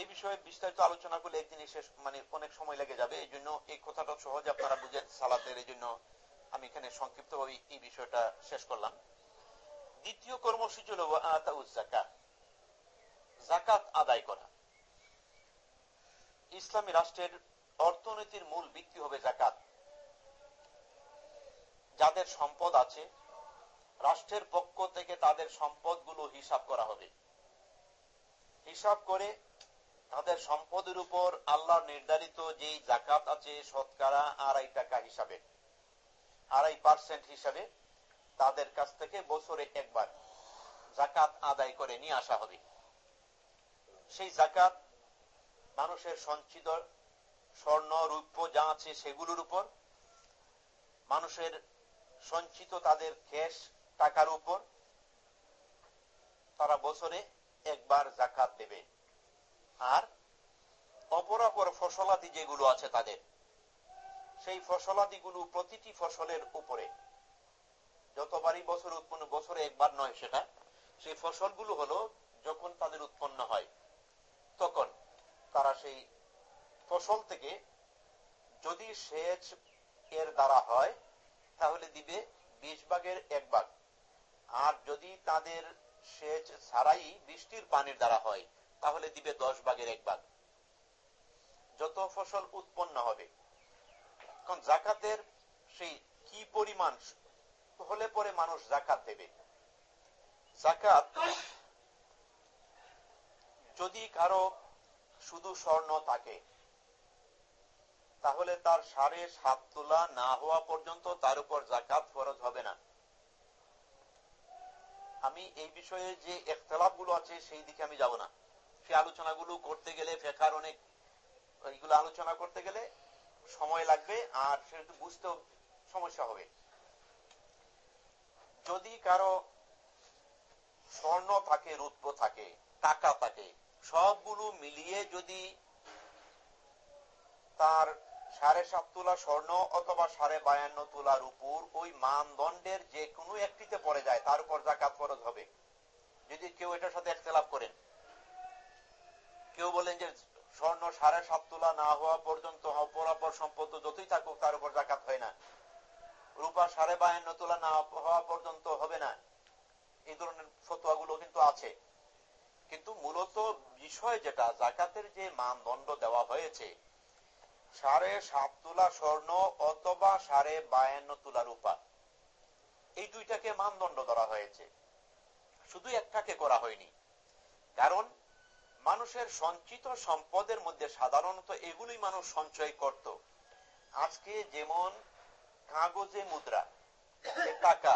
[SPEAKER 1] এই বিষয়ে বিস্তারিত আলোচনা করলে একদিন শেষ মানে অনেক সময় লেগে যাবে। এই জন্য এই কথাটা সহজে, আপনারা বুঝেন সালাতের এই জন্য আমি এখানে সংক্ষিপ্ত ভাবে এই বিষয়টা শেষ করলাম। দ্বিতীয় কর্মসূচি হল জাকাত আদায় করা। ইসলামী রাষ্ট্রের অর্থনীতির মূল ভিত্তি হবে জাকাত যাদের সম্পদ আছে, রাষ্ট্রের পক্ষ থেকে তাদের সম্পদগুলো হিসাব করা হবে। হিসাব করে তাদের সম্পদের উপর আল্লাহ নির্ধারিত যে জাকাত আছে, শতকরা আড়াই টাকা হিসাবে, আড়াই পার্সেন্ট হিসাবে তাদের কাছ থেকে বছরে একবার জাকাত আদায় করে নিয়ে আসা হবে। সেই জাকাত মানুষের সঞ্চিত স্বর্ণ, রূপ্য যা আছে সেগুলোর উপর, মানুষের সঞ্চিত তাদের ক্যাশ টাকার উপর, তারা বছরে একবার জাকাত দেবে। আর অপরাপর ফসলাদি যেগুলো আছে তাদের, সেই ফসলাদিগুলো প্রতিটি ফসলের উপরে, যতবারই বছর উৎপন্ন, বছরে একবার নয় সেটা, সেই ফসলগুলো হলো যখন তাদের উৎপন্ন হয়, তখন তারা সেই ফসল থেকে যদি সেচ এর দ্বারা হয়, তাহলে দিবে বিশ ভাগের এক ভাগ। আর যদি তাদের সেচ ছাড়াই বৃষ্টির পানির দ্বারা হয়, তাহলে দিবে দশ ভাগের এক ভাগ। যত ফসল উৎপন্ন হবে। কারণ জাকাতের সেই কি পরিমাণ, হলে পরে মানুষ জাকাত দেবে। জাকাত যদি কারও শুধু স্বর্ণ থাকে তাহলে তার সাড়ে সাত তোলা না হওয়া পর্যন্ত তার উপর জাকাত ফরজ হবে না। আমি এই বিষয়ে যে একতলাপগুলো আছে সেই দিকে আমি যাব না। সে আলোচনাগুলো করতে গেলে, ফেকার অনেক এইগুলো আলোচনা করতে গেলে সময় লাগবে আর সেটা বুঝতেও সমস্যা হবে। যদি কারও স্বর্ণ থাকে, রুদ্র থাকে, টাকা থাকে সবগুলো মিলিয়ে যদি তার সাড়ে সাত তোলা স্বর্ণ অথবা সাড়ে বায়ান্ন তোলার উপর ওই মানদণ্ডের যে কোনো একটিতে পড়ে যায়, তার উপর জাকাত ফরজ হবে। যদি কেউ এটার সাথে একতলাপ করেন। কেউ বলেন যে স্বর্ণ সাড়ে সাত তোলা না হওয়া পর্যন্ত অপরাপর সম্পদ যতই থাকুক, তার উপর জাকাত হয় না। রূপা সাড়ে বায়ান্ন তোলা না হওয়া পর্যন্ত হবে না। এই ধরনের ফতোয়াগুলো কিন্তু আছে। কিন্তু মূলত বিষয় যেটা, জাকাতের যে মানদণ্ড দেওয়া হয়েছে, সাড়ে সাত তোলা স্বর্ণ অথবা সাড়ে বায়ান্ন তোলা রূপা, এই দুইটাকে মানদণ্ড ধরা হয়েছে। শুধু একটাকে করা হয়নি, কারণ মানুষের সঞ্চিত সম্পদের মধ্যে সাধারণত এগুলোই মানুষ সঞ্চয় করত। আজকে যেমন কাগজে মুদ্রা টাকা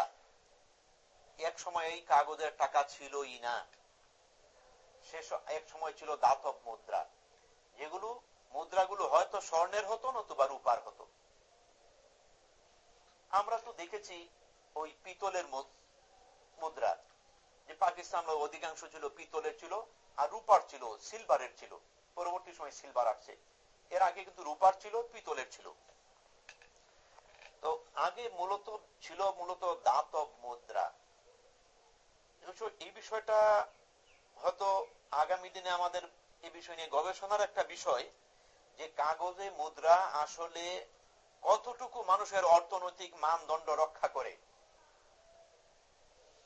[SPEAKER 1] এক সময় এই কাগজের টাকা ছিলই না। শেষ এক সময় ছিল দাতব মুদ্রা। যেগুলো মুদ্রাগুলো হয়তো স্বর্ণের হতো, নতুবা রূপার হতো। আমরা তো দেখেছি ওই পিতলের মুদ্রা, যে পাকিস্তান অধিকাংশ ছিল পিতলের ছিল আর রূপার ছিল, সিলভারের ছিল। পরবর্তী সময় সিলভার আসছে। এর আগে কিন্তু রূপার ছিল, পিতলের ছিল। তো আগে মূলত ছিল মূলত দাতব মুদ্রা। এই বিষয়টা হয়তো আগামী দিনে আমাদের এই বিষয় নিয়ে গবেষণার একটা বিষয় যে কাগজে মুদ্রা আসলে কতটুকু মানুষের অর্থনৈতিক মানদণ্ড রক্ষা করে।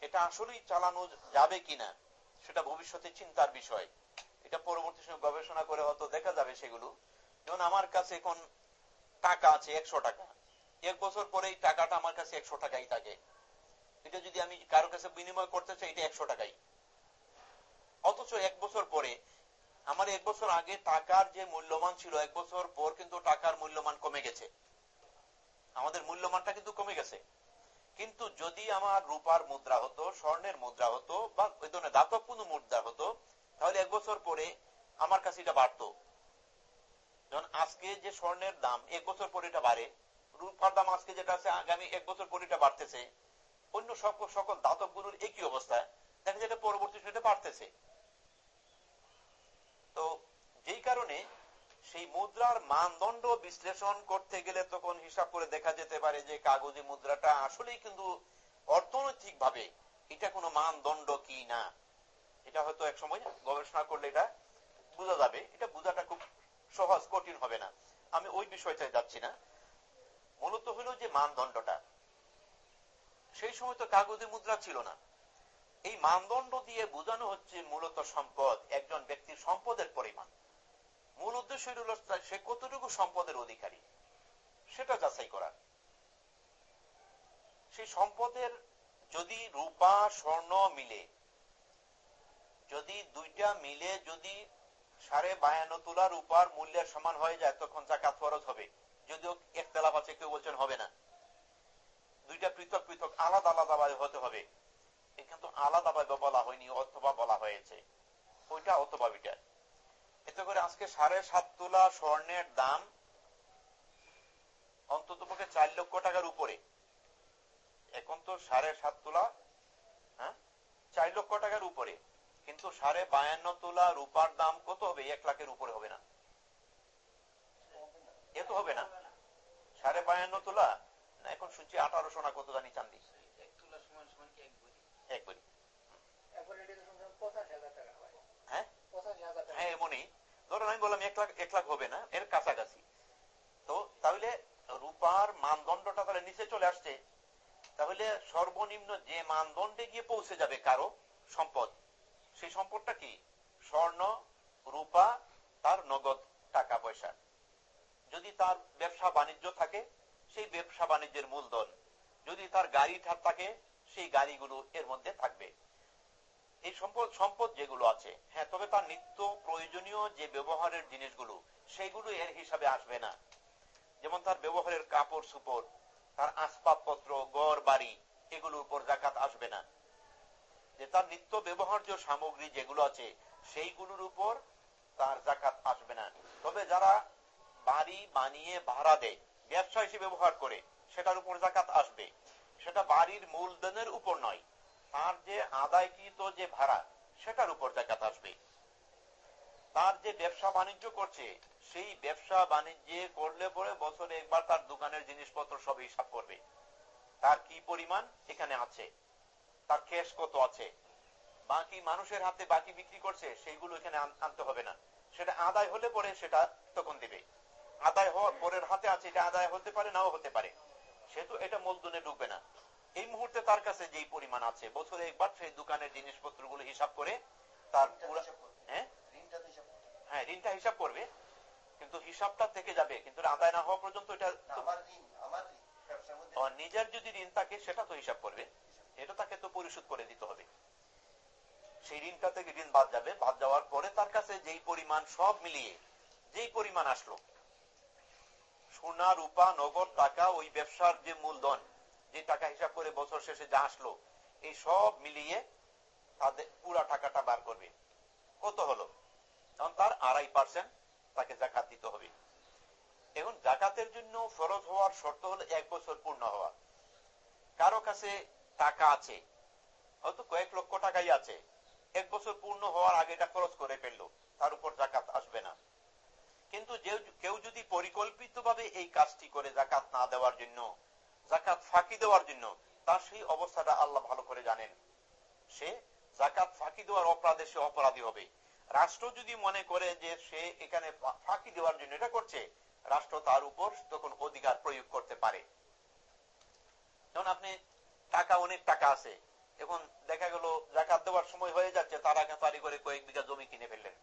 [SPEAKER 1] এটা আসলেই চালানো যাবে কিনা, সেটা ভবিষ্যতে চিন্তার বিষয়। এটা পরবর্তী সময় গবেষণা করে হয়তো দেখা যাবে সেগুলো। যেমন আমার কাছে এখন টাকা আছে একশো টাকা। এক বছর পরে এই টাকাটা আমার কাছে একশো টাকাই থাকে। এটা যদি আমি কারও কাছে বিনিময় করতে চাই, এটা একশো টাকাই। অথচ এক বছর পরে, আমার এক বছর আগে টাকার যে মূল্যমান ছিল, এক বছর পর কিন্তু টাকার মূল্যমান কমে গেছে। আমাদের মূল্যমানটা কিন্তু কমে গেছে। কিন্তু যদি আমার রূপার মুদ্রা হতো, স্বর্ণের মুদ্রা হতো, বা ওই ধরনের দাতব কোন মুদ্রা হতো, তাহলে এক বছর পরে আমার কাছে এটা বাড়ত। যেমন আজকে যে স্বর্ণের দাম, এক বছর পরে এটা বাড়ে, রূপার দাম আজকে যেটা আছে, আগামী এক বছর পরে এটা বাড়তেছে। অন্য সকল সকল দাতবগুলোর একই অবস্থা। দেখা যায় পরবর্তী সেটা বাড়তেছে। তো যেই কারণে সেই মুদ্রার মানদণ্ড বিশ্লেষণ করতে গেলে তখন হিসাব করে দেখা যেতে পারে যে কাগজে মুদ্রাটা আসলেই কিন্তু অর্থনৈতিক ভাবে এটা কোনো মানদণ্ড কি না। এটা হয়তো এক সময় গবেষণা করলে এটা বোঝা যাবে। এটা বোঝাটা খুব সহজ, কঠিন হবে না। আমি ওই বিষয়টায় যাচ্ছি না। মূলত হলো যে মানদণ্ডটা। সেই সময় তো কাগজে মুদ্রা ছিল না। এই মানদণ্ড দিয়ে বোঝানো হচ্ছে মূলত সম্পদ, একজন ব্যক্তির সম্পদের পরিমাণ। মূল উদ্দেশ্য হল সে কতটুকু সম্পদের অধিকারী, সেটা যাচাই করা সেই সম্পদের যদি রূপা, স্বর্ণ মিলে, যদি দুইটা মিলে যদি সাড়ে বায়ান্ন তোলা রূপার মূল্যের সমান হয়ে যায়, তখন জাকাত ফরজ হবে। যদিও একতলাপ আছে, কেউ বলছেন হবে না। দুইটা পৃথক পৃথক আলাদা আলাদা হতে হবে। কিন্তু আলাদা ভাবে বলা হয়নি, অথবা বলা হয়েছে। ওইটা অথবা ওইটা এতে করে আজকে সাড়ে সাত তোলা স্বর্ণের দাম অন্তত পক্ষে চার লক্ষ টাকার উপরে। এখন তো সাড়ে সাত তোলা হ্যাঁ? চার লক্ষ টাকার উপরে। কিন্তু সাড়ে বায়ান্ন তোলা রূপার দাম কত হবে? এক লাখের উপরে হবে না। এত হবে না। সাড়ে বায়ান্ন তোলা? এখন শুনছি আঠারোশো না কত জানি চান্দি হ্যাঁ। হ্যাঁ? এমনই। ধরুন আমি বললাম এক লাখ এক লাখ হবে না এর কাছাকাছি। তো তাহলে রূপার মানদণ্ডটা তাহলে নিচে চলে আসছে। তাহলে সর্বনিম্ন যে মানদণ্ডে গিয়ে পৌঁছে যাবে কারও সম্পদ সেই সম্পদটা কি? স্বর্ণ রূপা তার নগদ টাকা পয়সা। যদি তার ব্যবসা বাণিজ্য থাকে সেই ব্যবসা বাণিজ্যের মূলধন। যদি তার গাড়ি থাকে সেই গাড়িগুলো এর মধ্যে থাকবে। এই সম্পদ সম্পদ যেগুলো আছে হ্যাঁ তবে তার নিত্য প্রয়োজনীয় যে ব্যবহারের জিনিসগুলো সেইগুলো এর হিসাবে আসবে না। যেমন তার ব্যবহারের কাপড় সুপড় তার আসবাবপত্র গড় বাড়ি, এগুলোর উপর জাকাত আসবে না। যে তার নিত্য ব্যবহার্য সামগ্রী যেগুলো আছে, সেইগুলোর উপর তার জাকাত আসবে না। তবে যারা বাড়ি বানিয়ে ভাড়া দেয় ব্যবসা হিসেবে ব্যবহার করে, সেটার উপর জাকাত আসবে। সেটা বাড়ির মূলধনের উপর নয়। তার যে আদায়কৃত যে ভাড়া, সেটার উপর জাকাত আসবে। তার যে ব্যবসা বাণিজ্য করছে, সেই ব্যবসা বাণিজ্যে করলে পরে বছরে একবার তার দোকানের জিনিসপত্র সব হিসাব করবে। তার কি পরিমাণ, এখানে আছে। তার ক্যাশ কত আছে? বাকি মানুষের হাতে বাকি বিক্রি করছে, সেইগুলো এখানে আনতে হবে না। সেটা আদায় হলে পরে সেটা তখন দিবে। আদায় হওয়ার পরের হাতে আছে, এটা আদায় হতে পারে, নাও হতে পারে। সেহেতু এটা মূলধনে ঢুকবে না। এই মুহূর্তে তার কাছে যেই পরিমাণ আছে বছরে একবার সেই দোকানের জিনিসপত্রগুলো হিসাব করে তার হ্যাঁ? হ্যাঁ ঋণটা হিসাব করবে কিন্তু হিসাবটা থেকে যাবে কিন্তু আদায় না হওয়া পর্যন্ত এটা নিজের যদি ঋণ থাকে সেটা তো হিসাব করবে। এটা তাকে তো পরিশোধ করে দিতে হবে। সেই ঋণটা থেকে ঋণ বাদ যাবে। বাদ যাওয়ার পরে তার কাছে যেই পরিমাণ সব মিলিয়ে যেই পরিমাণ আসলো সোনা, রূপা, নগদ টাকা, ওই ব্যবসার যে মূলধন, যে টাকা হিসাব করে বছর শেষে যা আসলো, এই সব মিলিয়ে তাদের পুরা টাকাটা বার করবে। কত হলো? তখন তার আড়াই পার্সেন্ট তাকে জাকাত দিতে হবে। এখন জাকাতের জন্য ফরজ হওয়ার শর্ত হলো এক বছর পূর্ণ হওয়া। কারও কাছে টাকা আছে, হয়তো কয়েক লক্ষ টাকাই আছে, এক বছর পূর্ণ হওয়ার আগে এটা খরচ করে ফেলল, তার উপর জাকাত আসবে না। কিন্তু কেউ যদি পরিকল্পিতভাবে এই কাজটি করে জাকাত না দেওয়ার জন্য জাকাত ফাঁকি দেওয়ার জন্য, তার সেই অবস্থাটা আল্লাহ ভালো করে জানেন। সে জাকাত ফাঁকি দেওয়ার অপরাধে সে অপরাধী হবে। রাষ্ট্র যদি মনে করে যে সে এখানে ফাঁকি দেওয়ার জন্য এটা করছে, রাষ্ট্র তার উপর তখন অধিকার প্রয়োগ করতে পারে। যেমন আপনি টাকা, অনেক টাকা আছে। এখন দেখা গেল জাকাত দেওয়ার সময় হয়ে যাচ্ছে, তার আগে তারি করে কয়েক বিঘা জমি কিনে ফেললেন।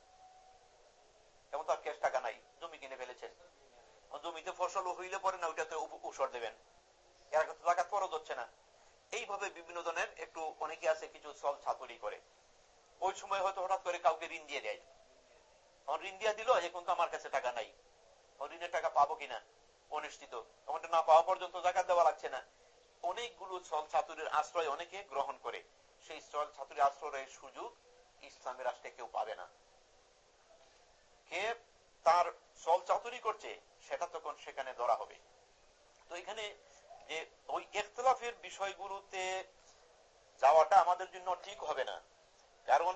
[SPEAKER 1] এবং তার ক্যাশ টাকা নাই, জমি কিনে ফেলেছেন জমিতে ফসল হইলে পরে না ওইটাতে উসর দেবেন। এর তো জাকাত ফরজ হচ্ছে না। এইভাবে বিভিন্ন ধরনের একটু অনেকে আছে কিছু সল ছাতুরি করে। ওই সময় হয়তো হঠাৎ করে কাউকে ঋণ দিয়ে দেয়। ঋণ দিয়ে দিল, এখন তো আমার কাছে টাকা নাই। ঋণের টাকা পাবো কিনা? অনিশ্চিত। আমাদের না পাওয়া পর্যন্ত জাকাত দেওয়া লাগছে না। অনেকগুলো ছল ছাতুরের আশ্রয় অনেকে গ্রহণ করে। সেই ছল ছাতুরের আশ্রয়ের সুযোগ ইসলামের রাষ্ট্রে কেউ পাবে না। কে তার ছল চাতুরি করছে, সেটা তখন সেখানে ধরা হবে। তো এখানে যে ওই একতলাফের বিষয়গুলোতে যাওয়াটা আমাদের জন্য ঠিক হবে না। কারণ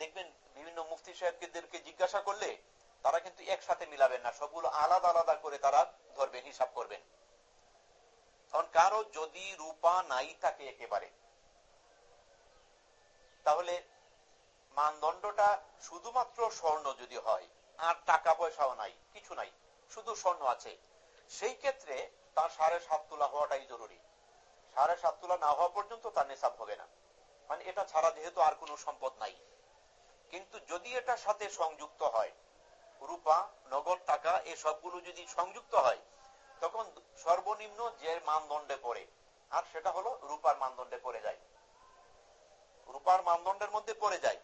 [SPEAKER 1] দেখবেন, বিভিন্ন মুফতি সাহেবকে জিজ্ঞাসা করলে তারা কিন্তু একসাথে মিলাবেন না, সবগুলো আলাদা আলাদা করে তারা ধরবেন, হিসাব করবেন। কারণ কারও যদি রূপা নাই থাকে একেবারে, তাহলে মানদণ্ডটা শুধুমাত্র স্বর্ণ যদি হয়, আর টাকা পয়সাও নাই, কিছু নাই, শুধু স্বর্ণ আছে। সেই ক্ষেত্রে তার সাড়ে সাত তোলা হওয়াটাই জরুরি। সাড়ে সাত তোলা না হওয়া পর্যন্ত তার নেশাব হবে না। মানে এটা ছাড়া যেহেতু আর কোনো সম্পদ নাই। কিন্তু যদি এটার সাথে সংযুক্ত হয়, রূপা, নগদ টাকা এই সবগুলো যদি সংযুক্ত হয়, তখন সর্বনিম্ন যে মানদণ্ডে পড়ে। আর সেটা হলো রূপার মানদণ্ডে পড়ে যায়। রূপার মানদণ্ডের মধ্যে পড়ে যায়।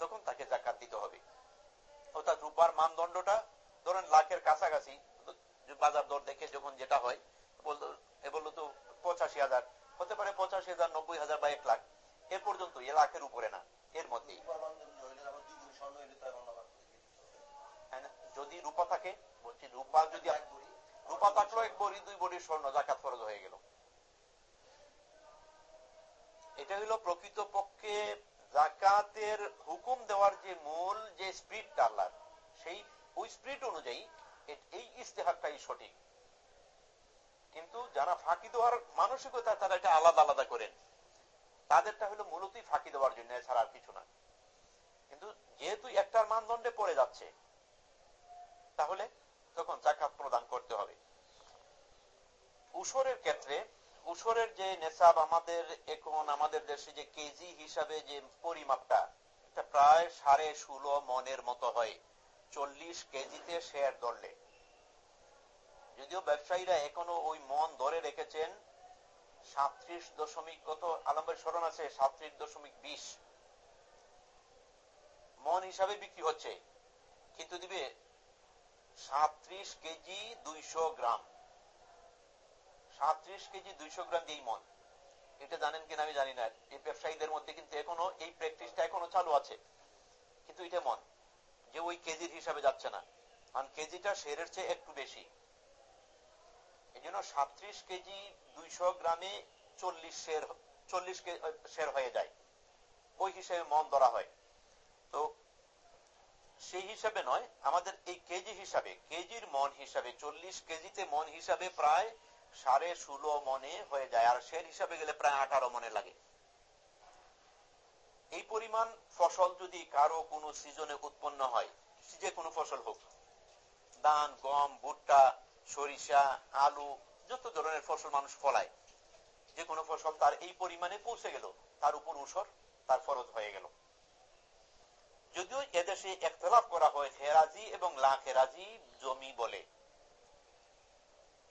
[SPEAKER 1] তখন তাকে জাকাত দিতে হবে। অর্থাৎ রূপার মানদণ্ডটা ধরেন লাখের কাছাকাছি বাজার দর দেখে যখন যেটা হয়, বলতো, এ বলল তো পঁচাশি হাজার, হতে পারে পঁচাশি হাজার, নব্বই হাজার বা এক লাখ এ পর্যন্ত এ লাখের উপরে না, এর মধ্যেই যদি রূপা থাকে, বলছি রূপা যদি রূপা থাকল এক বড়ি, দুই বড়ির স্বর্ণ, জাকাত ফরজ হয়ে গেল। এটা হলো প্রকৃত পক্ষে জাকাতের হুকুম দেওয়ার যে মূল যে স্পিরিটটা আল্লাহ সেই, ওই স্পিরিট অনুযায়ী এই ইস্তেহারটাই সঠিক। কিন্তু যারা ফাঁকি দেওয়ার মানসিকতা, তারা এটা আলাদা আলাদা করেন। তাদেরটা হলো মূলতই ফাঁকি দেওয়ার জন্য, এছাড়া আর কিছু না। কিন্তু যেহেতু একটার মানদণ্ডে পড়ে যাচ্ছে, তাহলে তখন জাকাত প্রদান করতে হবে। উসরের ক্ষেত্রে উসরের যে নেশাব আমাদের এখন আমাদের দেশে যে কেজি হিসাবে যে পরিমাপটা, এটা প্রায় সাড়ে ষোলো মনের মতো হয়। চল্লিশ কেজিতে শেয়ার ধরলে। যদিও ব্যবসায়ীরা এখনও ওই মন ধরে রেখেছেন, সাত্রিশ দশমিক কত আলম্বের স্মরণ আছে, সাত্রিশ দশমিক বিশ। মন হিসাবে বিক্রি হচ্ছে। কিন্তু দিবে সাত্রিশ কেজি দুইশো গ্রাম। সাত্রিশ কেজি দুইশো গ্রাম মন। এটা জানেন কিনা আমি জানি না। এই ব্যবসায়ীদের মধ্যে কিন্তু এখনও এই প্র্যাকটিসটা এখনও চালু আছে। কিন্তু এটা মন। যে ওই কেজির হিসাবে যাচ্ছে না। কারণ কেজিটা চেয়ে একটু বেশি। এই জন্য কেজি দুইশো গ্রামে চল্লিশ শের চল্লিশ হয়ে যায়। ওই হিসেবে মন ধরা হয়। তো সেই হিসাবে নয়, আমাদের এই কেজি হিসাবে, কেজির মন হিসাবে, চল্লিশ কেজিতে মন হিসাবে প্রায় সাড়ে ষোলো মনে হয়ে যায়, আর শের হিসাবে গেলে প্রায় আঠারো মনে লাগে। এই পরিমাণ ফসল যদি কারও কোনো সিজনে উৎপন্ন হয়, যে কোনো ফসল হোক, ধান, গম, ভুট্টা, সরিষা, আলু, যত ধরনের ফসল মানুষ ফলায়, যে কোনো ফসল তার এই পরিমাণে পৌঁছে গেল, তার উপর উসর তার ফরজ হয়ে গেল। যদিও এদেশে একতলাফ করা হয়, হেরাজি এবং লা হেরাজি জমি বলে।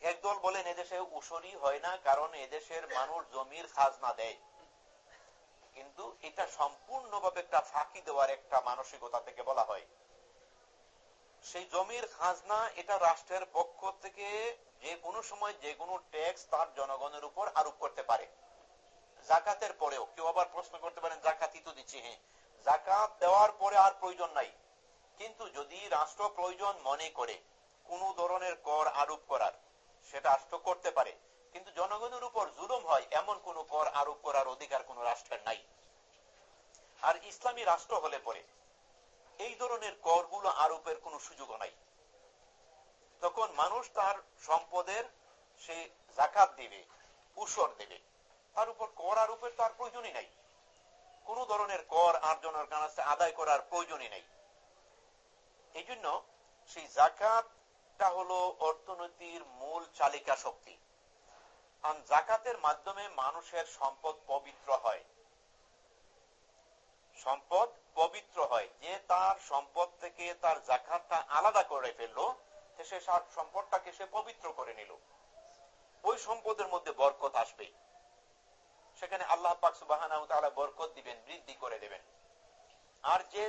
[SPEAKER 1] একদল বলেন, এদেশে উসরি হয় না কারণ এদেশের মানুষ জমির খাজনা দেয়। কিন্তু এটা সম্পূর্ণভাবে একটা ফাঁকি দেওয়ার একটা মানসিকতা থেকে বলা হয়। সেই জমির খাজনা এটা রাষ্ট্রের পক্ষ থেকে যে কোনো সময় যে কোনো ট্যাক্স তার জনগণের উপর আরোপ করতে পারে। জাকাতের পরেও কেউ আবার প্রশ্ন করতে পারেন, জাকাতই তো দিচ্ছি হ্যাঁ। জাকাত দেওয়ার পরে আর প্রয়োজন নাই। কিন্তু যদি রাষ্ট্র প্রয়োজন মনে করে, কোনো ধরনের কর আরোপ করার সেটা রাষ্ট্র করতে পারে। কিন্তু জনগণের উপর জুলুম হয়, এমন কোন কর আরোপ করার অধিকার কোন রাষ্ট্রের নাই। আর ইসলামী রাষ্ট্র হলে পরে এই ধরনের করগুলো আরোপের কোন সুযোগ নাই। তখন মানুষ তার সম্পদের সে জাকাত দেবে, উসর দেবে। তার উপর কর আরোপের তার প্রয়োজনই নাই। কোন ধরনের কর আর্জনের কাছে আদায় করার প্রয়োজনই নেই। এই জন্য সেই জাকাতটা হলো অর্থনীতির মূল চালিকা শক্তি। কারণ জাকাতের মাধ্যমে মানুষের সম্পদ পবিত্র হয়। সম্পদ পবিত্র হয়। যে তার সম্পদ থেকে তার জাকাতটা আলাদা করে ফেলল সে সম্পদটাকে সে পবিত্র করে নিল। ওই সম্পদের মধ্যে বরকত আসবে। সেখানে আল্লাহ পাক সুবাহ বরকত দিবেন, বৃদ্ধি করে দেবেন। আর যে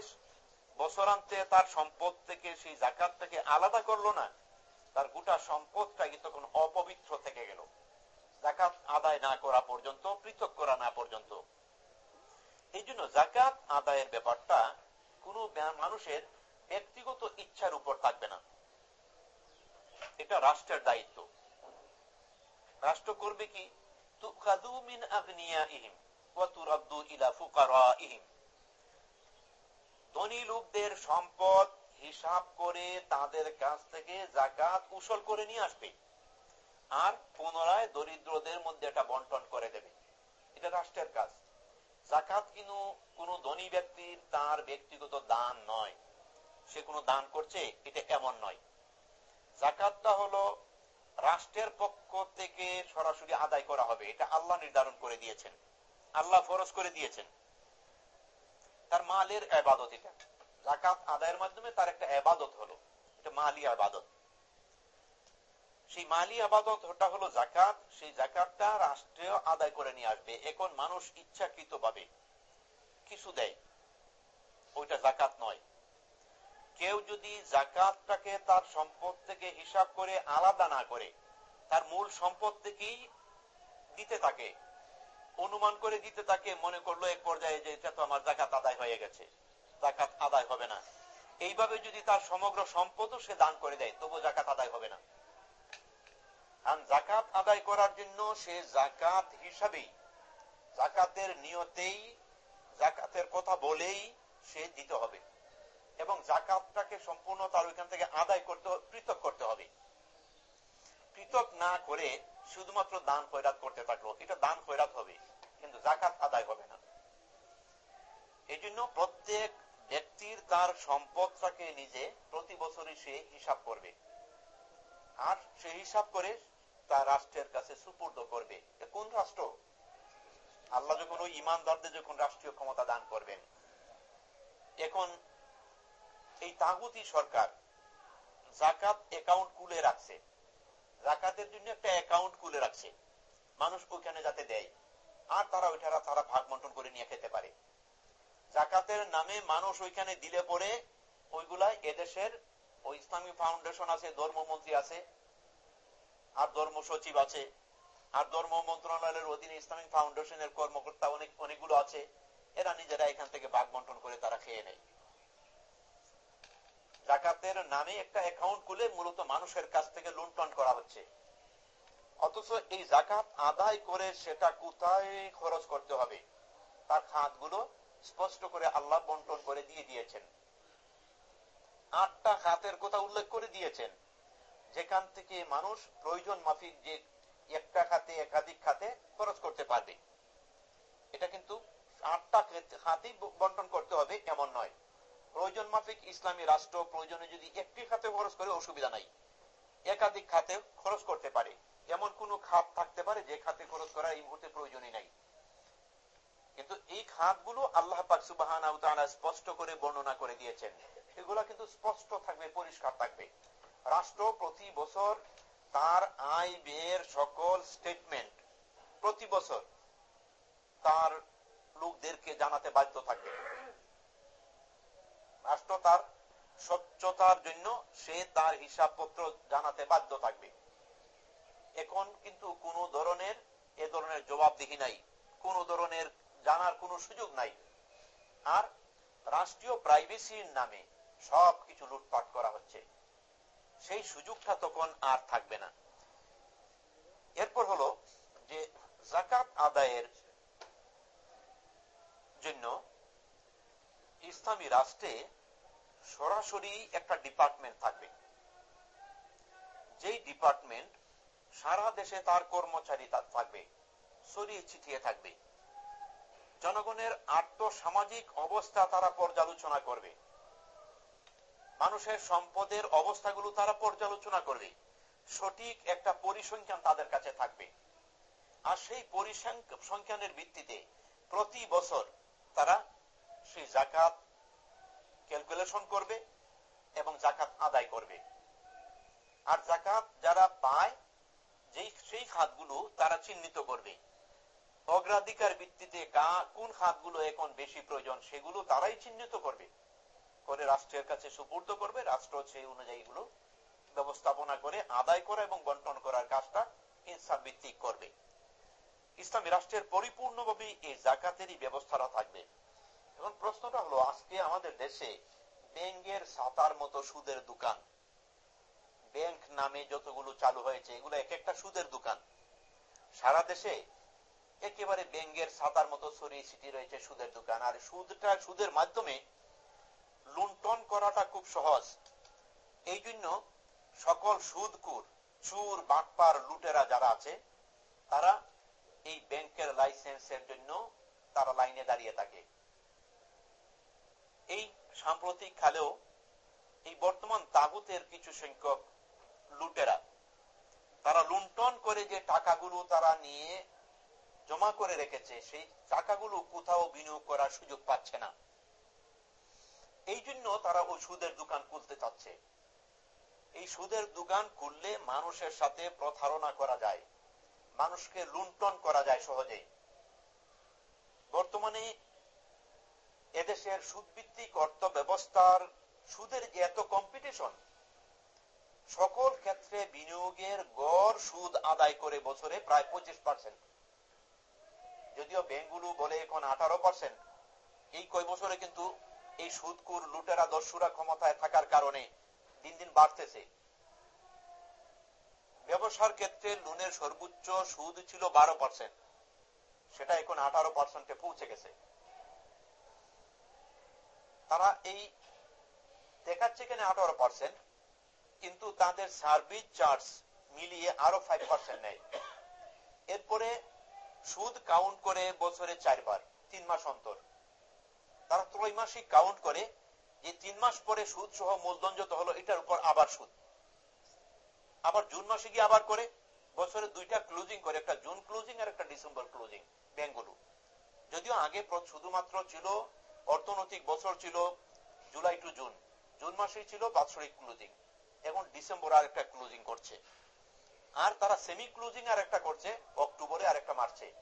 [SPEAKER 1] বছরান্তে তার সম্পদ থেকে, সেই জাকাত থেকে আলাদা করল না। তার গোটা সম্পদটাকে তখন অপবিত্র থেকে গেল। জাকাত আদায় না করা পর্যন্ত, পৃথক করা না পর্যন্ত। এই জন্য জাকাত আদায়ের ব্যাপারটা কোন মানুষের ব্যক্তিগত ইচ্ছার উপর থাকবে না। এটা রাষ্ট্রের দায়িত্ব। রাষ্ট্র করবে কি? ধনী লোকদের সম্পদ হিসাব করে তাদের কাছ থেকে জাকাত কুশল করে নিয়ে আসবে আর পুনরায় দরিদ্রদের মধ্যে এটা বন্টন করে দেবে। এটা রাষ্ট্রের কাজ। জাকাত কিন্তু কোন ধনী ব্যক্তির তার ব্যক্তিগত দান নয়। সে কোনো দান করছে, এটা এমন নয়। জাকাতটা হলো রাষ্ট্রের পক্ষ থেকে সরাসরি আদায় করা হবে। এটা আল্লাহ নির্ধারণ করে দিয়েছেন। আল্লাহ ফরজ করে দিয়েছেন। তার মালের আবাদত এটা। জাকাত আদায়ের মাধ্যমে তার একটা আবাদত হলো। এটা মালি আবাদত। সেই মালি আবাদত ওটা হলো জাকাত সেই জাকাতটা রাষ্ট্রীয় আদায় করে নিয়ে আসবে। এখন মানুষ ইচ্ছাকৃত ভাবে কিছু দেয়। ওইটা জাকাত নয়। কেউ যদি জাকাতটাকে তার সম্পদ থেকে হিসাব করে আলাদা না করে, তার মূল সম্পদ থেকেই দিতে থাকে অনুমান করে দিতে থাকে মনে করল এক পর্যায়ে যে এটা তো আমার জাকাত আদায় হয়ে গেছে। জাকাত আদায় হবে না। এইভাবে যদি তার সমগ্র সম্পদও সে দান করে দেয়, তবু জাকাত আদায় হবে না। জাকাত আদায় করার জন্য সে জাকাত হিসাবেই জাকাতের নিয়তেই জাকাতের কথা বলেই সে দিতে হবে। এবং জাকাতটাকে সম্পূর্ণ তার ওইখান থেকে আদায় করতে পৃথক করতে হবে। পৃথক না করে শুধুমাত্র দান খয়রাত করতে থাকল এটা দান খয়রাত হবে, কিন্তু জাকাত আদায় হবে না। এই জন্য প্রত্যেক ব্যক্তির তার সম্পদটাকে নিজে প্রতি বছরই সে হিসাব করবে। আর সে হিসাব করে তার রাষ্ট্রের কাছে সুপূর্দ করবে। কোন রাষ্ট্র? আল্লাহ যখন ওই ইমানদারদের যখন রাষ্ট্রীয় ক্ষমতা দান করবেন, এখন এই তাগুতি সরকার জাকাত অ্যাকাউন্ট খুলে রাখছে। জাকাতের জন্য একটা অ্যাকাউন্ট খুলে রাখছে। মানুষ ওইখানে যাতে দেয়। আর তারা ওইটারা তারা ভাগ বন্টন করে নিয়ে খেতে পারে। জাকাতের নামে মানুষ ওইখানে দিলে পরে ওইগুলা এদেশের ওই ইসলামী ফাউন্ডেশন আছে, ধর্মমন্ত্রী আছে, আর ধর্ম সচিব আছে, আর ধর্ম মন্ত্রণালয়ের অধীনে ইসলামিক ফাউন্ডেশনের কর্মকর্তা অনেক অনেকগুলো আছে। এরা নিজেরা এখান থেকে ভাগ বন্টন করে তারা খেয়ে নেয়। জাকাতের নামে একটা অ্যাকাউন্ট খুলে মূলত মানুষের কাছ থেকে লুণ্ঠন করা হচ্ছে। অথচ এই জাকাত আদায় করে সেটা কোথায় খরচ করতে হবে? তার খাতগুলো স্পষ্ট করে আল্লাহ বন্টন করে দিয়ে দিয়েছেন। আটটা খাতের কথা উল্লেখ করে দিয়েছেন। যেখান থেকে মানুষ প্রয়োজন মাফিক যে একটা খাতে, একাধিক খাতে খরচ করতে পারবে। এটা কিন্তু আটটা খাতেই বন্টন করতে হবে, এমন নয়। প্রয়োজন মাফিক ইসলামী রাষ্ট্র প্রয়োজনে যদি একটি খাতে খরচ করে অসুবিধা নাই। একাধিক খাতে খরচ করতে পারে। এমন কোন খাত থাকতে পারে যে খাতে খরচ করা এই মুহূর্তে প্রয়োজনই নাই। কিন্তু এই খাতগুলো আল্লাহ পাক সুবাহান স্পষ্ট করে বর্ণনা করে দিয়েছেন। এগুলা কিন্তু স্পষ্ট থাকবে, পরিষ্কার থাকবে। রাষ্ট্র প্রতি বছর তার আয় ব্যয়ের সকল স্টেটমেন্ট প্রতি বছর তার লোকদেরকে জানাতে বাধ্য থাকবে রাষ্ট্র তার স্বচ্ছতার জন্য সে তার হিসাবপত্র জানাতে বাধ্য থাকবে। এখন কিন্তু কোন ধরনের এ ধরনের জবাবদিহি নাই, কোন ধরনের জানার কোন সুযোগ নাই। আর রাষ্ট্রীয় প্রাইভেসির নামে সব কিছু লুটপাট করা হচ্ছে। সেই সুযোগটা তখন আর থাকবে না। এরপর হলো যে জাকাত আদায়ের জন্য ইসলামী রাষ্ট্রে সরাসরি একটা ডিপার্টমেন্ট থাকবে। যেই ডিপার্টমেন্ট সারা দেশে তার কর্মচারী থাকবে, ছড়িয়ে ছিটিয়ে থাকবে। জনগণের আর্থ সামাজিক অবস্থা তারা পর্যালোচনা করবে। মানুষের সম্পদের অবস্থাগুলো তারা পর্যালোচনা করবে। সঠিক একটা পরিসংখ্যান তাদের কাছে থাকবে। আর সেই পরিসংখ্যানের ভিত্তিতে প্রতি বছর তারা সেই জাকাত ক্যালকুলেশন করবে এবং জাকাত আদায় করবে। আর জাকাত যারা পায়, যেই সেই খাতগুলো তারা চিহ্নিত করবে। অগ্রাধিকার ভিত্তিতে কোন খাতগুলো এখন বেশি প্রয়োজন সেগুলো তারাই চিহ্নিত করবে। করে রাষ্ট্রের কাছে সুপূর্দ করবে, রাষ্ট্র সেই অনুযায়ী গুলো ব্যবস্থাপনা করে আদায় করা এবং বন্টন করার কাজটা ইনসাফ ভিত্তিক করবে। ইসলামী রাষ্ট্রের পরিপূর্ণভাবে এই জাকাতেরই ব্যবস্থাটা থাকবে। এখন প্রশ্নটা হলো, আজকে আমাদের দেশে ব্যাংকের সাতার মতো সুদের দোকান। ব্যাংক নামে যতগুলো চালু হয়েছে, এগুলো এক একটা সুদের দোকান। সারা দেশে একেবারে ব্যাংকের সাতার মতো ছড়িয়ে ছিটিয়ে রয়েছে সুদের দোকান। আর সুদটা, সুদের মাধ্যমে লুণ্ঠন করাটা খুব সহজ। এই জন্য সকল সুদকুর, চুর, বাটপার, লুটেরা যারা আছে, তারা এই ব্যাংকের লাইসেন্সের জন্য তারা লাইনে দাঁড়িয়ে থাকে। এই সাম্প্রতিক কালেও এই বর্তমান তাগুতের কিছু সংখ্যক লুটেরা, তারা লুণ্ঠন করে যে টাকাগুলো তারা নিয়ে জমা করে রেখেছে, সেই টাকাগুলো কোথাও বিনিয়োগ করার সুযোগ পাচ্ছে না। এই জন্য তারা ওই সুদের দোকান খুলতে চাচ্ছে। এই সুদের দোকান খুললে মানুষের সাথে প্রতারণা করা যায়, মানুষকে লুণ্ঠন করা যায় সহজেই। বর্তমানে এদেশের সুদভিত্তিক অর্থ ব্যবস্থার সুদের যে এত কম্পিটিশন সকল ক্ষেত্রে বিনিয়োগের গড় সুদ আদায় করে বছরে প্রায় পঁচিশ পার্সেন্ট যদিও ব্যাংকগুলো বলে এখন আঠারো পার্সেন্ট এই কয় বছরে কিন্তু এই সুদকুর লুটেরা, দস্যুরা ক্ষমতায় থাকার কারণে দিন দিন বাড়তেছে। ব্যবসার ক্ষেত্রে লোনের সর্বোচ্চ সুদ ছিল বারো পার্সেন্ট সেটা এখন আঠারো পার্সেন্টে পৌঁছে গেছে। তারা এই দেখাচ্ছে এখানে আঠারো পার্সেন্ট কিন্তু তাদের সার্ভিস চার্জ মিলিয়ে আরও ফাইভ পার্সেন্ট নেয়। এরপরে সুদ কাউন্ট করে বছরে চারবার, তিন মাস অন্তর। তারা ত্রৈমাসিক কাউন্ট করে, যে তিন মাস পরে সুদ সহ মূলধন যত হলো, এটার উপর আবার সুদ। আবার জুন মাসে গিয়ে আবার করে, বছরে দুইটা ক্লোজিং করে, একটা জুন ক্লোজিং আর একটা ডিসেম্বর ক্লোজিং ব্যাংকগুলো যদিও আগে শুধুমাত্র ছিল অর্থনৈতিক বছর ছিল জুলাই টু জুন। জুন মাসেই ছিল বাৎসরিক ক্লোজিং। এখন ডিসেম্বর আর একটা ক্লোজিং করছে। আর তারা সেমি ক্লোজিং আর একটা করছে, অক্টোবরে আর একটা মার্চে।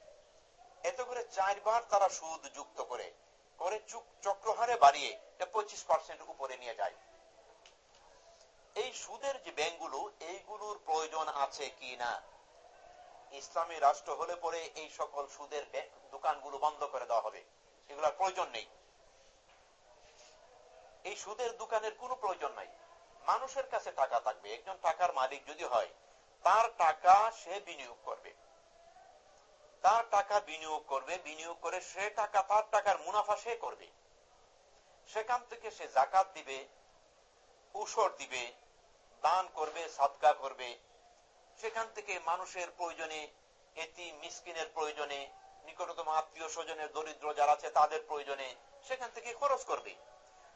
[SPEAKER 1] এত করে চারবার তারা সুদ যুক্ত করে করে চক্রহারে বাড়িয়ে পঁচিশ পার্সেন্ট উপরে নিয়ে যায়। এই সুদের যে ব্যাংকগুলো, এইগুলোর প্রয়োজন আছে কি না? ইসলামী রাষ্ট্র হলে পরে এই সকল সুদের দোকানগুলো বন্ধ করে দেওয়া হবে। এগুলোর প্রয়োজন নেই। এই সুদের দোকানের কোনো প্রয়োজন নাই। মানুষের কাছে টাকা থাকবে, একজন টাকার মালিক যদি হয়, তার টাকা সে বিনিয়োগ করবে। তার টাকা বিনিয়োগ করবে, বিনিয়োগ করে সে টাকা, তার টাকার মুনাফা সে করবে। সেখান থেকে সে জাকাত দিবে, উসর দিবে, দান করবে সৎকা করবে। সেখান থেকে মানুষের প্রয়োজনে, এটি মিসকিনের প্রয়োজনে, নিকটতম আত্মীয় স্বজনের দরিদ্র যারা আছে তাদের প্রয়োজনে, সেখান থেকে খরচ করবে।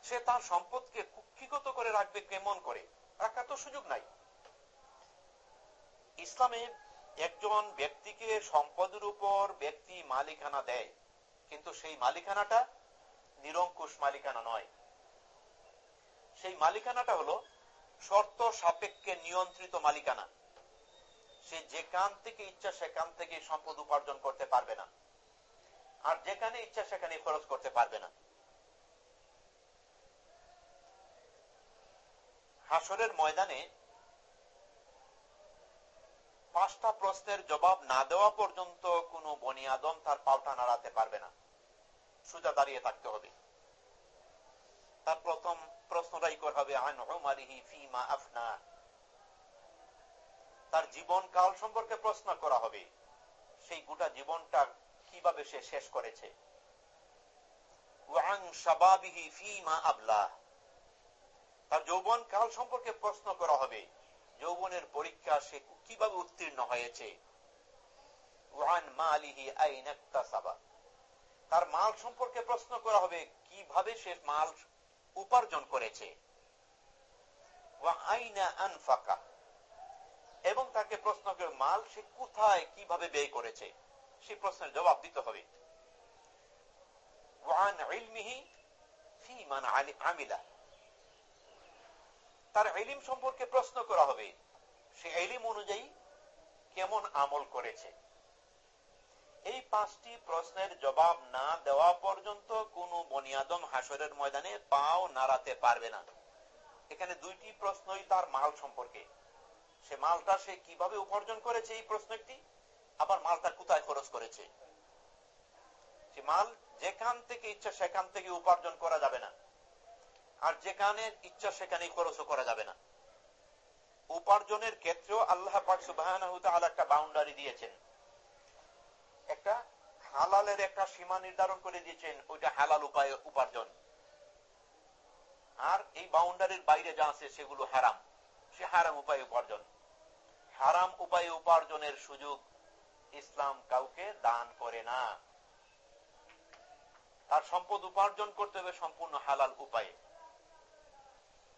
[SPEAKER 1] সে তার সম্পদকে কুক্ষিগত করে রাখবে কেমন করে? রাখার তো সুযোগ নাই। ইসলামে একজন ব্যক্তিকে সম্পদের উপর ব্যক্তি মালিকানা দেয়, কিন্তু সেই মালিকানাটা নিরঙ্কুশ মালিকানা নয়। সেই মালিকানাটা হলো শর্ত সাপেক্ষে নিয়ন্ত্রিত মালিকানা। সে যেখান থেকে ইচ্ছা সেখান থেকে সম্পদ উপার্জন করতে পারবে না। আর যেখানে ইচ্ছা সেখানে খরচ করতে পারবে না। হাসরের ময়দানে পাঁচটা প্রশ্নের জবাব না দেওয়া পর্যন্ত কোন বনিয়াদম তার পাউটা নাড়াতে পারবে না। সোজা দাঁড়িয়ে থাকতে হবে। তার প্রথম প্রশ্নটাই করা হবে? আফনা। তার জীবন কাল সম্পর্কে প্রশ্ন করা হবে। সেই গোটা জীবনটা কীভাবে সে শেষ করেছে? তার যৌবন কাল সম্পর্কে প্রশ্ন করা হবে। যৌবনের পরীক্ষা সে কীভাবে উত্তীর্ণ হয়েছে? তার মাল সম্পর্কে প্রশ্ন করা হবে, কীভাবে সে মাল উপার্জন করেছে? এবং তাকে প্রশ্ন করে, মাল সে কোথায়, কীভাবে ব্যয় করেছে? সেই প্রশ্নের জবাব দিতে হবে। তার এলিম সম্পর্কে প্রশ্ন করা হবে। সে এলিম অনুযায়ী কেমন আমল করেছে? এই পাঁচটি প্রশ্নের জবাব না দেওয়া পর্যন্ত কোন বনিয়াদম হাসরের ময়দানে পাও নাড়াতে পারবে না। এখানে দুইটি প্রশ্নই তার মাল সম্পর্কে। সে মালটা সে কীভাবে উপার্জন করেছে এই প্রশ্ন একটি আবার মালটা কোথায় খরচ করেছে? সে মাল যেখান থেকে ইচ্ছা সেখান থেকে উপার্জন করা যাবে না। আর যেখানে ইচ্ছা সেখানে খরচও করা যাবে না। উপার্জনের ক্ষেত্রেও আল্লাহ একটা বাউন্ডারি দিয়েছেন। একটা হালালের একটা সীমা নির্ধারণ করে দিয়েছেন, ওইটা হালাল উপায় উপার্জন। আর এই বাউন্ডারির বাইরে যা আছে সেগুলো হারাম। সে হারাম উপায় উপার্জন। হারাম উপায় উপার্জনের সুযোগ ইসলাম কাউকে দান করে না। তার সম্পদ উপার্জন করতে হবে সম্পূর্ণ হালাল উপায়ে।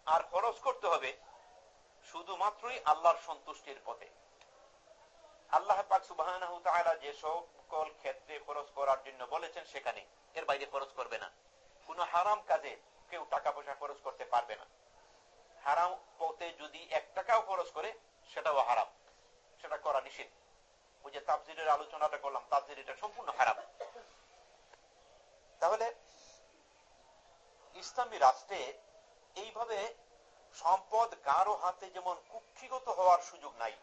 [SPEAKER 1] আর খরচ করতে হবে শুধুমাত্রই আল্লাহর সন্তুষ্টির পথে। আল্লাহ পাক সুবাহ যে সকল ক্ষেত্রে খরচ করার জন্য বলেছেন সেখানে এর বাইরে খরচ করবে না। কোন হারাম কাজে কেউ টাকা পয়সা খরচ করতে পারবে না। হারাম পথে যদি এক টাকাও খরচ করে, সেটাও হারাম। সেটা করা নিষেধ। ওই যে তাফজিরের আলোচনাটা করলাম তাফজির এটা সম্পূর্ণ হারাম। তাহলে ইসলামী রাষ্ট্রে এইভাবে সম্পদ কারও হাতে যেমন কুক্ষিগত হওয়ার সুযোগ নাই,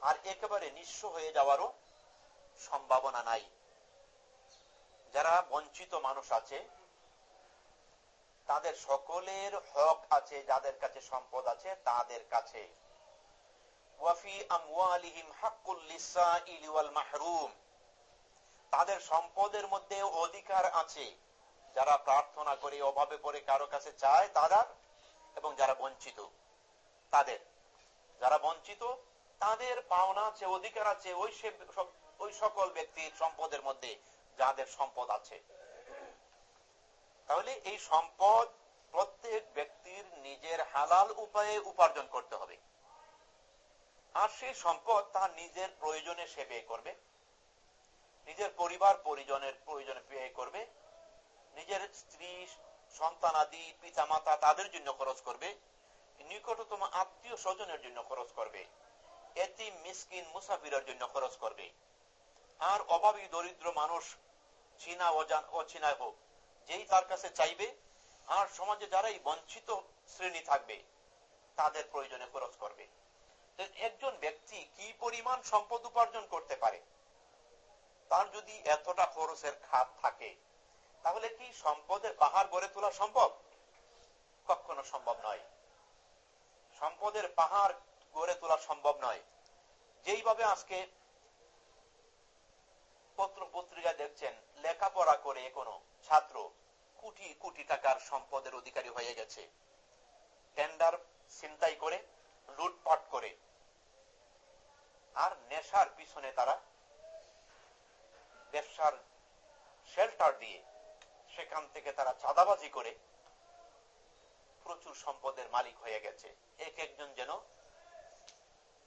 [SPEAKER 1] আর একেবারে নিঃস্ব হয়ে যাওয়ারও সম্ভাবনা নাই। যারা বঞ্চিত মানুষ আছে, তাদের সকলের হক আছে, যাদের কাছে সম্পদ আছে, তাদের কাছে। তাদের সম্পদের মধ্যে অধিকার আছে। যারা প্রার্থনা করে, অভাবে পড়ে কারও কাছে চায়, তারা এবং যারা বঞ্চিত, তাদের। যারা বঞ্চিত, তাদের পাওনা আছে, অধিকার আছে, ওই ওই সকল ব্যক্তির সম্পদের মধ্যে যাদের সম্পদ আছে। তাহলে এই সম্পদ প্রত্যেক ব্যক্তির নিজের হালাল উপায়ে উপার্জন করতে হবে। আর সেই সম্পদ তার নিজের প্রয়োজনে সে ব্যয় করবে। নিজের পরিবার পরিজনের প্রয়োজনে ব্যয় করবে। নিজের স্ত্রী, সন্তান আদি পিতা মাতা তাদের জন্য খরচ করবে। নিকটতম আত্মীয় স্বজনের জন্য খরচ করবে। এটি মিসকিন, মুসাফিরের জন্য খরচ করবে। আর অভাবী, দরিদ্র মানুষ চীনা, অজান অচিনায় হোক, যেই তার কাছে চাইবে, আর সমাজে যারাই বঞ্চিত শ্রেণি থাকবে, তাদের প্রয়োজনে খরচ করবে। একজন ব্যক্তি কি পরিমাণ সম্পদ উপার্জন করতে পারে? তার যদি এতটা খরচের খাত থাকে তাহলে কি সম্পদের পাহাড় গড়ে তোলা সম্ভব? কখনো সম্ভব নয়। সম্পদের পাহাড় গড়ে তোলা সম্ভব নয়। যেইভাবে আজকে পত্র পত্রিকা দেখছেন, লেখাপড়া করে কোনো ছাত্র কোটি কোটি টাকার সম্পদের অধিকারী হয়ে গেছে। টেন্ডার চিন্তাই করে, লুটপাট করে। আর নেশার পিছনে তারা ব্যবসার শেল্টার দিয়ে সেখান থেকে তারা চাঁদাবাজি করে প্রচুর সম্পদের মালিক হয়ে গেছে। এক একজন যেন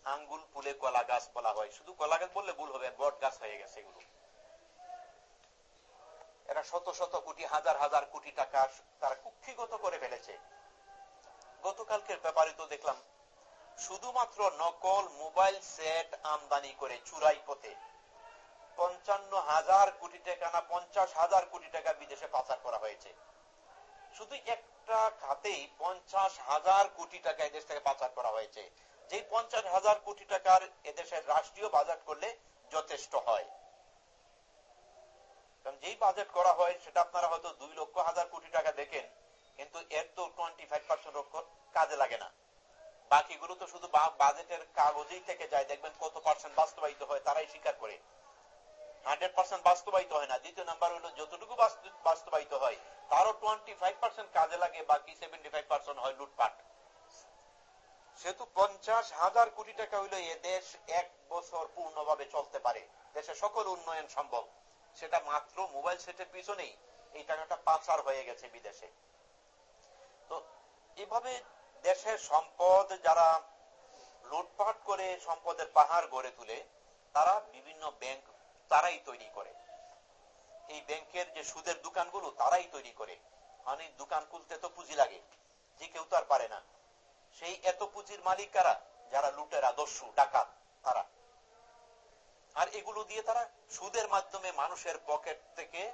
[SPEAKER 1] আঙ্গুল, ফুলে কলা গাছ বলা হয়। শুধু কলা গাছ বললে ভুল হবে, বট গাছ হয়ে গেছে এগুলো। এরা শত শত কোটি, হাজার হাজার কোটি টাকা তারা কুক্ষিগত করে ফেলেছে। গতকালকের ব্যাপারে তো দেখলাম, শুধুমাত্র নকল মোবাইল সেট আমদানি করে চুরাই পথে পঞ্চান্ন হাজার কোটি টাকা না পঞ্চাশ হাজার কোটি টাকা বিদেশে পাচার করা হয়েছে। শুধু একটা খাতেই পঞ্চাশ হাজার কোটি টাকা এদেশ থেকে পাচার করা হয়েছে। যে পঞ্চাশ হাজার কোটি টাকার এদেশের রাষ্ট্রীয় বাজেট করলে যথেষ্ট হয়। যেই বাজেট করা হয়, সেটা আপনারা হয়তো দুই লক্ষ হাজার কোটি টাকা দেখেন, কিন্তু এর তো টোয়েন্টি ফাইভ পার্সেন্ট কাজে লাগে না। বাকিগুলো তো শুধু বাজেটের কাগজেই থেকে যায়। দেখবেন কত পার্সেন্ট বাস্তবায়িত হয়, তারাই স্বীকার করে। হান্ড্রেড পার্সেন্ট বাস্তবায়িত হয় না। দ্বিতীয় নাম্বার হলো, যতটুকু বাস্তবায়িত হয়, তারও টোয়েন্টি ফাইভ পার্সেন্ট কাজে লাগে, বাকি সেভেন্টি ফাইভ পার্সেন্ট হয় লুটপাট। সেহেতু পঞ্চাশ হাজার কোটি টাকা হইলে এ দেশ এক বছর পূর্ণভাবে চলতে পারে। দেশের সকল উন্নয়ন সম্ভব। সেটা মাত্র মোবাইল সেটের পিছনেই এই টাকাটা পাচার হয়ে গেছে বিদেশে। তো এভাবে দেশের সম্পদ যারা লুটপাট করে সম্পদের পাহাড় গড়ে তুলে, তারা বিভিন্ন ব্যাংক তারাই তৈরি করে। এই ব্যাংকের যে সুদের দোকানগুলো তারাই তৈরি করে। মানে দোকান খুলতে তো পুঁজি লাগে, যে কেউ তার পারে না। সেই এত পুঁজির মালিক কারা? যারা লুটেরা দস্যু ডাকাত, তারা। আর এগুলো দিয়ে তারা সুদের মাধ্যমে মানুষের পকেট থেকে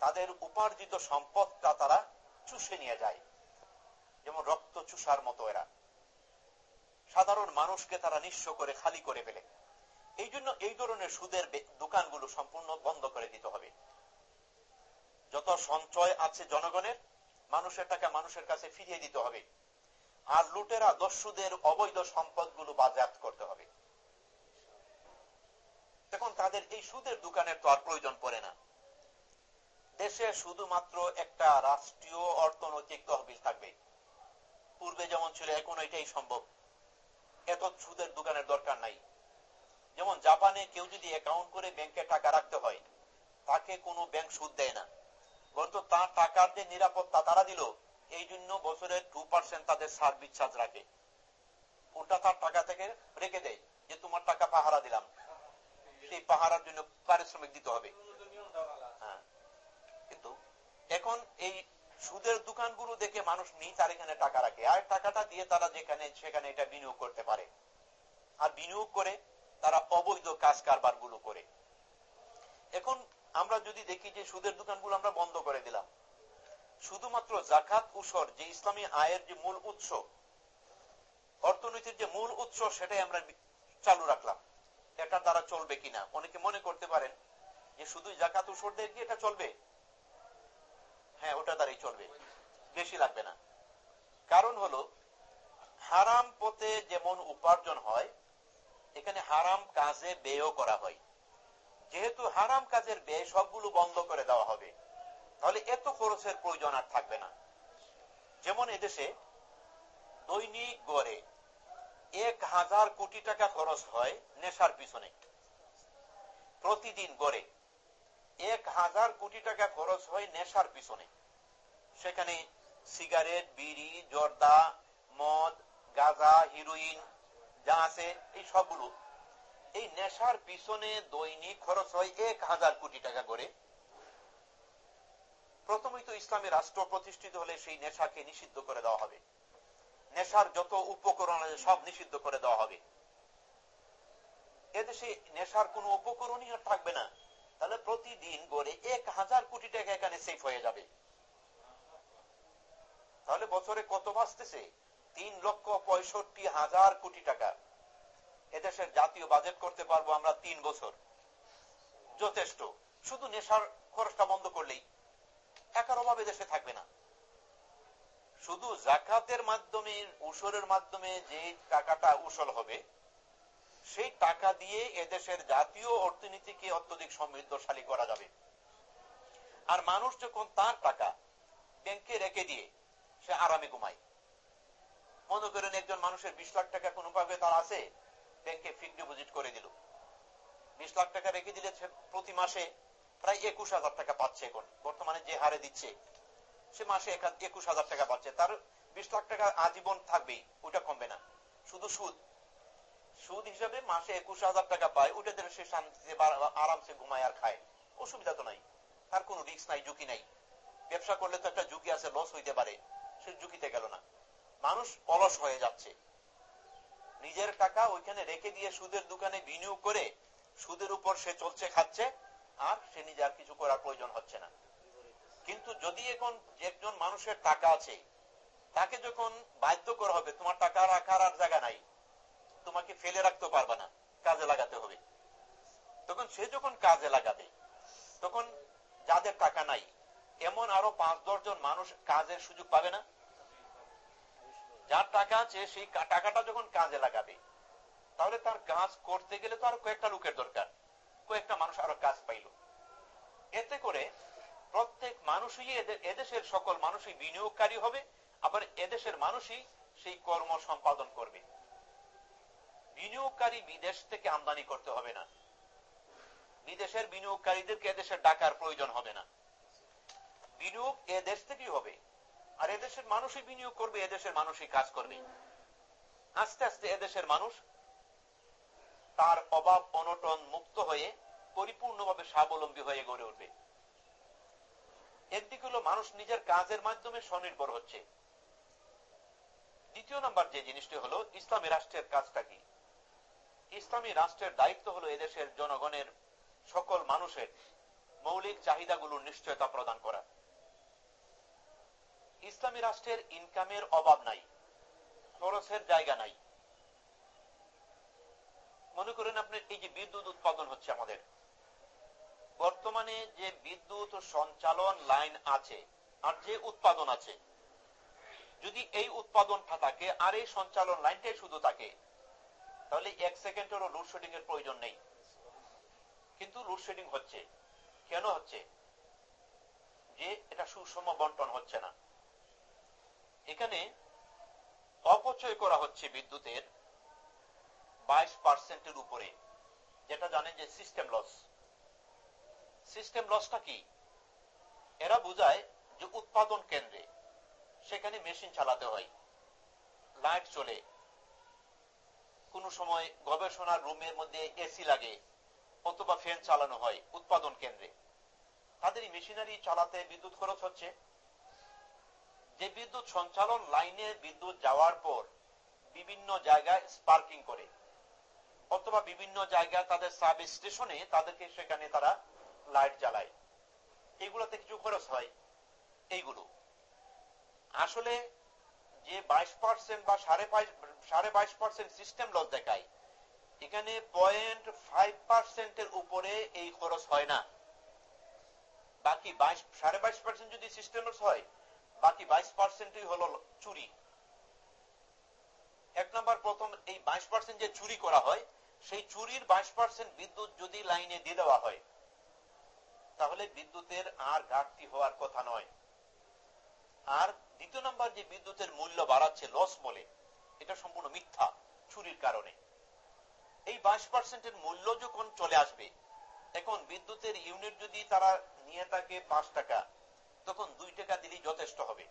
[SPEAKER 1] তাদের উপার্জিত সম্পদটা তারা চুষে নিয়ে যায়। যেমন রক্ত চুষার মতো এরা। সাধারণ মানুষকে তারা নিঃস্ব করে, খালি করে ফেলে। এই জন্য এই ধরনের সুদের দোকানগুলো সম্পূর্ণ বন্ধ করে দিতে হবে। যত সঞ্চয় আছে জনগণের, মানুষের টাকা মানুষের কাছে ফিরিয়ে দিতে হবে। আর লুটেরা, দস্যুদের অবৈধ সম্পদগুলো বাজেয়াপ্ত করতে হবে। এখন তাদের এই সুদের দোকানের তো আর প্রয়োজন পড়ে না। দেশে শুধুমাত্র একটা রাষ্ট্রীয় অর্থনৈতিক তহবিল থাকবে। পূর্বে যেমন ছিল, এখন এটাই সম্ভব। এত সুদের দোকানের দরকার নাই। যেমন জাপানে কেউ যদি অ্যাকাউন্ট করে ব্যাংকে টাকা রাখতে হয়, তাকে কোনো ব্যাংক সুদ দেয় না। বরঞ্চ তার টাকার যে নিরাপত্তা, তারা দিল, এই জন্য বছরে টু পার্সেন্ট তাদের সার্ভিস চার্জ রাখে। ওটা তার টাকা থেকে রেখে দেয় যে, তোমার টাকা পাহারা দিলাম। সেই পাহারার জন্য পারিশ্রমিক দিতে হবে। হ্যাঁ। কিন্তু এখন এই সুদের দোকানগুলো দেখে মানুষ নেই, তার এখানে টাকা রাখে। আর টাকাটা দিয়ে তারা যেখানে, সেখানে এটা বিনিয়োগ করতে পারে। আর বিনিয়োগ করে তারা অবৈধ কাজ কারবারগুলো করে। এখন আমরা যদি দেখি যে সুদের দোকানগুলো আমরা বন্ধ করে দিলাম। শুধুমাত্র জাকাত উসর, যে ইসলামী আয়ের যে মূল উৎস, অর্থনীতির যে মূল উৎস, সেটাই আমরা চালু রাখলাম। এটা দ্বারা চলবে কিনা? অনেকে মনে করতে পারেন যে শুধু জাকাত উসর দিয়ে কি এটা চলবে? হ্যাঁ ওটা দ্বারাই চলবে। বেশি লাগবে না। কারণ হলো, হারাম পথে যেমন উপার্জন হয় এখানে হারাম কাজে ব্যয় করা হয়। যেহেতু হারাম কাজের ব্যয় সবগুলো বন্ধ করে দেওয়া হবে, তাহলে এত খরচের প্রয়োজন আর থাকবে না। যেমন এদেশে দৈনিক গড়ে এক হাজার কোটি টাকা খরচ হয় নেশার পিছনে। প্রতিদিন গড়ে এক হাজার কোটি টাকা খরচ হয় নেশার পিছনে। সেখানে সিগারেট, বিড়ি, জর্দা, মদ, গাঁজা, হিরোইন যা আছে, এই সবগুলো। এই নেশার পিছনে দৈনিক খরচ হয় এক হাজার কোটি টাকা করে। প্রথমেই তো ইসলামী রাষ্ট্র প্রতিষ্ঠিত হলে সেই নেশাকে নিষিদ্ধ করে দেওয়া হবে। নেশার যত উপকরণ আছে, সব নিষিদ্ধ করে দেওয়া হবে। এদেশে নেশার কোন উপকরণই আর থাকবে না। তাহলে প্রতিদিন গড়ে এক হাজার কোটি টাকা এখানে সেফ হয়ে যাবে। তাহলে বছরে কত বাঁচতেছে? তিন লক্ষ পঁয়ষট্টি হাজার কোটি টাকা। এদেশের জাতীয় বাজেট করতে পারব আমরা তিন বছর। যথেষ্ট। শুধু নেশার খরচটা বন্ধ করলেই একার অভাবে দেশে থাকবে না। শুধু জাকাতের মাধ্যমে, উসরের মাধ্যমে যে টাকাটা উসল হবে, সেই টাকা দিয়ে এদেশের জাতীয় অর্থনীতিকে অত্যধিক সমৃদ্ধশালী করা যাবে। আর মানুষ যখন তার টাকা ব্যাংকে রেখে দিয়ে সে আরামে ঘুমায়। মনে করেন একজন মানুষের বিশ লাখ টাকা কোনোভাবে তার আছে? ব্যাংকে ফিক্সড ডিপোজিট করে দিল। বিশ লাখ টাকা রেখে দিলে প্রতি মাসে প্রায় একুশ হাজার টাকা পাচ্ছে এখন। বর্তমানে যে হারে দিচ্ছে, সে মাসে একুশ হাজার টাকা পাচ্ছে। তার বিশ লাখ টাকা আজীবন থাকবেই, ওটা কমবে না। শুধু সুদ। সুদ হিসাবে মাসে একুশ হাজার টাকা পায়, ওটা দিয়ে সে শান্তিতে আরামসে ঘুমায় আর খায়। অসুবিধা তো নাই। তার কোনো রিস্ক নাই, ঝুঁকি নাই। ব্যবসা করলে তো একটা ঝুঁকি আছে লস হইতে পারে। সে ঝুঁকিতে গেল না। মানুষ অলস হয়ে যাচ্ছে। নিজের টাকা ওইখানে রেখে দিয়ে সুদের দোকানে বিনিয়োগ করে সুদের উপর সে চলছে খাচ্ছে, আর সে নিজে আর কিছু করার প্রয়োজন হচ্ছে না। কিন্তু যদি এখন একজন মানুষের টাকা আছে, তাকে যখন বাধ্য করা হবে, তোমার টাকা রাখার আর জায়গা নাই, তোমাকে ফেলে রাখতে পারবে না, কাজে লাগাতে হবে। তখন সে যখন কাজে লাগাবে, তখন যাদের টাকা নাই, এমন আরও পাঁচ দশজন মানুষ কাজের সুযোগ পাবে না। যার টাকা আছে, সেই টাকাটা যখন কাজে লাগাবে, তাহলে তার কাজ করতে গেলে তো আরও কয়েকটা লোকের দরকার। কয়েকটা মানুষ আরও কাজ পাইল। এতে করে প্রত্যেক মানুষই এদেশের সকল মানুষই বিনিয়োগকারী হবে, আবার এদেশের মানুষই সেই কর্ম সম্পাদন করবে। বিনিয়োগকারী বিদেশ থেকে আমদানি করতে হবে না। বিদেশের বিনিয়োগকারীদেরকে এদেশের ডাকার প্রয়োজন হবে না। বিনিয়োগ এদেশ দেশ থেকেই হবে। আর এদেশের মানুষই বিনিয়োগ করবে, এদেশের মানুষই কাজ করবে। আস্তে আস্তে এদেশের মানুষ তার অভাব অনটন মুক্ত হয়ে, পরিপূর্ণভাবে স্বাবলম্বী হয়ে গড়ে উঠবে। একদিকে হলো মানুষ নিজের কাজের মাধ্যমে স্বনির্ভর হচ্ছে। দ্বিতীয় নাম্বার যে জিনিসটি হলো, ইসলামী রাষ্ট্রের কাজটা কি? ইসলামী রাষ্ট্রের দায়িত্ব হলো এদেশের জনগণের সকল মানুষের মৌলিক চাহিদাগুলোর নিশ্চয়তা প্রদান করা। ইসলামী রাষ্ট্রের ইনকামের অভাব নাই, খরচের জায়গা নাই। মনে করেন আপনি, এই যে বিদ্যুৎ উৎপাদন হচ্ছে আমাদের। বর্তমানে যে বিদ্যুৎ সঞ্চালন লাইন আছে, আর যে উৎপাদন আছে, যদি এই উৎপাদনটা থাকে, আর এই সঞ্চালন লাইনটাই শুধু থাকে, তাহলে এক সেকেন্ডেরও লোডশেডিং এর প্রয়োজন নেই। কিন্তু লোডশেডিং হচ্ছে। কেন হচ্ছে? যে এটা সুষম বন্টন হচ্ছে না। এখানে অপচয় করা হচ্ছে বিদ্যুতের বাইশ পার্সেন্টের উপরে, যেটা জানেন যে সিস্টেম লস সিস্টেম লসটা কি? এরা বোঝায় যে উৎপাদন কেন্দ্রে সেখানে মেশিন চালাতে হয় লাইট চলে। কোন সময় গবেষণার রুমের মধ্যে এসি লাগে, অথবা ফ্যান চালানো হয় উৎপাদন কেন্দ্রে। তাদের মেশিনারি চালাতে বিদ্যুৎ খরচ হচ্ছে। যে বিদ্যুৎ সঞ্চালন লাইনে বিদ্যুৎ যাওয়ার পর বিভিন্ন জায়গায় স্পার্কিং করে, অথবা বিভিন্ন জায়গায় তাদের সাব স্টেশনে তাদেরকে সেখানে তারা লাইট জ্বালায়। এগুলোতে কিছু খরচ হয়, এইগুলো। আসলে যে বাইশ পার্সেন্ট বা সাড়ে সাড়ে বাইশ পার্সেন্ট সিস্টেম লস দেখায়, এখানে পয়েন্ট ফাইভ পার্সেন্টের উপরে এই খরচ হয় না। বাকি বাইশ, সাড়ে বাইশ পার্সেন্ট যদি সিস্টেম লস হয় বাকি বাইশ পার্সেন্টই হলো চুরি। এক নম্বর প্রথম, এই বাইশ পার্সেন্ট যে চুরি করা হয়, সেই চুরির বাইশ পার্সেন্ট বিদ্যুৎ যদি লাইনে দিয়ে দেওয়া হয়, তাহলে বিদ্যুতের আর ঘাটতি হওয়ার কথা নয়। আর দ্বিতীয় নম্বর যে বিদ্যুতের মূল্য বাড়াচ্ছে লস বলে, এটা সম্পূর্ণ মিথ্যা, চুরির কারণে। এই বাইশ পার্সেন্টের মূল্য যখন চলে আসবে, এখন বিদ্যুতের ইউনিট যদি তারা নিয়ে থাকে পাঁচ টাকা তখন দুই টাকা দিলেই যথেষ্ট হবে।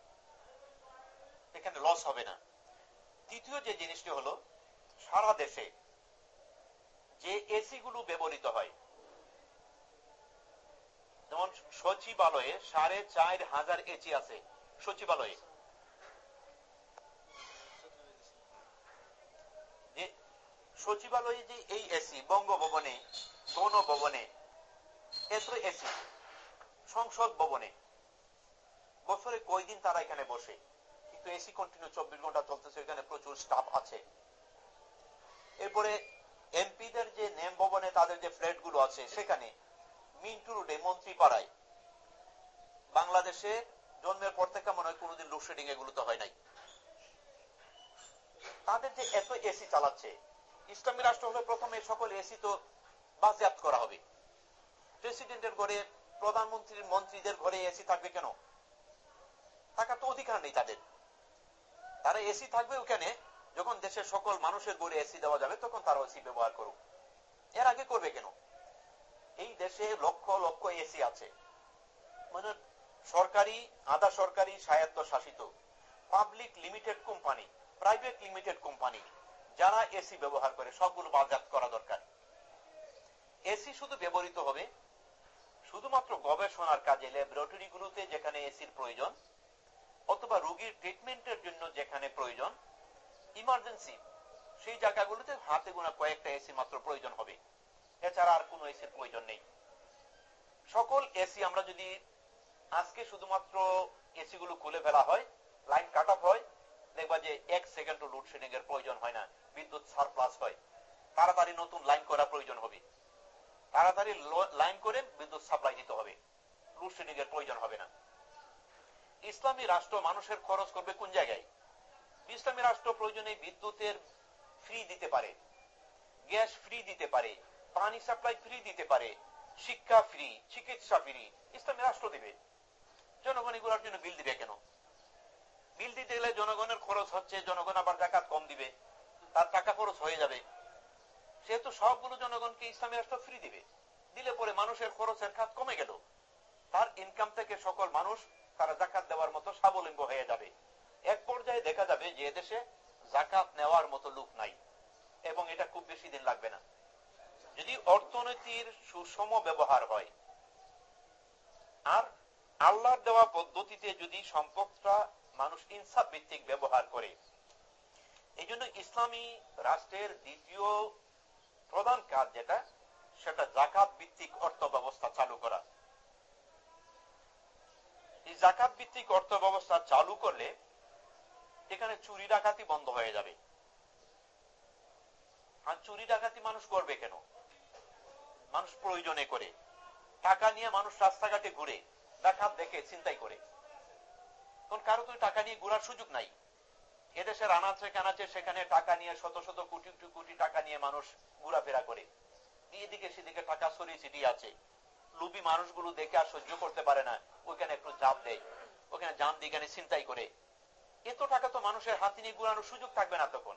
[SPEAKER 1] এখানে লস হবে না। তৃতীয় যে জিনিসটি হলো, সারা দেশে যে এসি গুলো ব্যবহৃত হয়, যেমন সচিবালয়ে সাড়ে চার হাজার এসি আছে, সচিবালয়ে। সচিবালয়ে যে এই এসি, বঙ্গভবনে গণভবনে এসি, সংসদ ভবনে বছরে কয়দিন তারা এখানে বসে? কিন্তু এসি কন্টিনিউ চব্বিশ ঘণ্টা চলতেছে, এখানে প্রচুর স্টাফ আছে। এরপরে এমপিদের যে নেম ভবনে তাদের যে ফ্ল্যাটগুলো আছে, সেখানে মিন্টু রোডে মন্ত্রী পাড়ায় বাংলাদেশে জন্মের পর থেকে মনে হয় কোনোদিন লোডশেডিং এগুলো তো হয় নাই। তাদের যে এত এসি চালাচ্ছে, ইসলামী রাষ্ট্র হলে প্রথমে সকল এসি তো বাজেয়াপ্ত করা হবে। প্রেসিডেন্টের ঘরে, প্রধানমন্ত্রীর মন্ত্রীদের ঘরে এসি থাকবে কেন? থাকার তো অধিকার নেই তাদের। তারা এসি থাকবে ওখানে, যখন দেশের সকল মানুষের ঘরে এসি দেওয়া যাবে, তখন তারা এসি ব্যবহার করুক। এর আগে করবে কেন? এই দেশে লক্ষ লক্ষ এসি আছে। মানে সরকারি, আধা সরকারি স্বায়ত্ত শাসিত public limited company private limited company যারা এসি ব্যবহার করে, সবগুলো বাজাত করা দরকার। এসি শুধু ব্যবহৃত হবে, শুধুমাত্র গবেষণার কাজে ল্যাবরেটরি গুলোতে যেখানে এসির প্রয়োজন অথবা রোগীর ট্রিটমেন্টের জন্য যেখানে প্রয়োজন ইমার্জেন্সি সেই জায়গাগুলোতে হাতে গোনা কয়েকটা এসি মাত্র প্রয়োজন হবে। এছাড়া আর কোনো এসির প্রয়োজন নেই। সকল এসি আমরা যদি আজকে শুধুমাত্র এসি গুলো খুলে ফেলা হয় লাইন কাট অফ হয়, দেখবা যে এক সেকেন্ড লোডশেডিং এর প্রয়োজন হয় না, বিদ্যুৎ সারপ্লাস হয়। তাড়াতাড়ি নতুন লাইন করা প্রয়োজন হবে। তাড়াতাড়ি লাইন করে বিদ্যুৎ সাপ্লাই দিতে হবে। লোডশেডিং এর প্রয়োজন হবে না। ইসলামী রাষ্ট্র মানুষের খরচ করবে কোন জায়গায়? ইসলামী রাষ্ট্র প্রয়োজনে বিদ্যুতের ফ্রি দিতে পারে গ্যাস ফ্রি দিতে পারে, পানি সাপ্লাই ফ্রি দিতে পারে, শিক্ষা ফ্রি চিকিৎসা ফ্রি ইসলামী রাষ্ট্র দিবে। জনগণ এগুলোর জন্য বিল দিবে কেন? বিল দিতে গেলে জনগণের খরচ হচ্ছে, জনগণ আবার জাকাত কম দিবে, তার টাকা খরচ হয়ে যাবে। সেহেতু সবগুলো জনগণকে ইসলামী রাষ্ট্র ফ্রি দিবে। দিলে পরে মানুষের খরচের খাত কমে গেল। তার ইনকাম থেকে সকল মানুষ তারা জাকাত দেওয়ার মতো স্বাবলম্বী হয়ে যাবে। এক পর্যায়ে দেখা যাবে যে দেশে জাকাত নেওয়ার মতো লোক নাই এবং এটা খুব বেশি দিন লাগবে না। যদি অর্থনীতির সুষম ব্যবহার হয়, আর আল্লাহর দেওয়া পদ্ধতিতে যদি সম্পদটা মানুষ ইনসাফ ভিত্তিক ব্যবহার করে এই জন্য ইসলামী রাষ্ট্রের দ্বিতীয় প্রধান কাজ যেটা, সেটা জাকাত ভিত্তিক অর্থ ব্যবস্থা চালু করা। এই জাকাত ভিত্তিক অর্থ ব্যবস্থা চালু করলে এখানে চুরি ডাকাতি বন্ধ হয়ে যাবে। আর চুরি ডাকাতি মানুষ করবে কেন? মানুষ প্রয়োজনে করে। টাকা নিয়ে মানুষ রাস্তাঘাটে ঘুরে, ডাকাত দেখে চিন্তাই করে। কারণ কারও তো টাকা নিয়ে ঘুরার সুযোগ নাই। এদেশের আনাচে কানাচে সেখানে টাকা নিয়ে শত শত কোটি কোটি টাকা নিয়ে মানুষ ঘোরাফেরা করে। এদিকে সেদিকে টাকা ছড়িয়ে ছিটিয়ে আছে। লুবি মানুষগুলো দেখে আর সহ্য করতে পারে না। ওইখানে একটু চাপ দেয়। ওখানে জান দিগানে চিন্তাই করে। এত টাকা তো মানুষের হাতে নিয়ে ঘুরানোর সুযোগ থাকবে না তখন।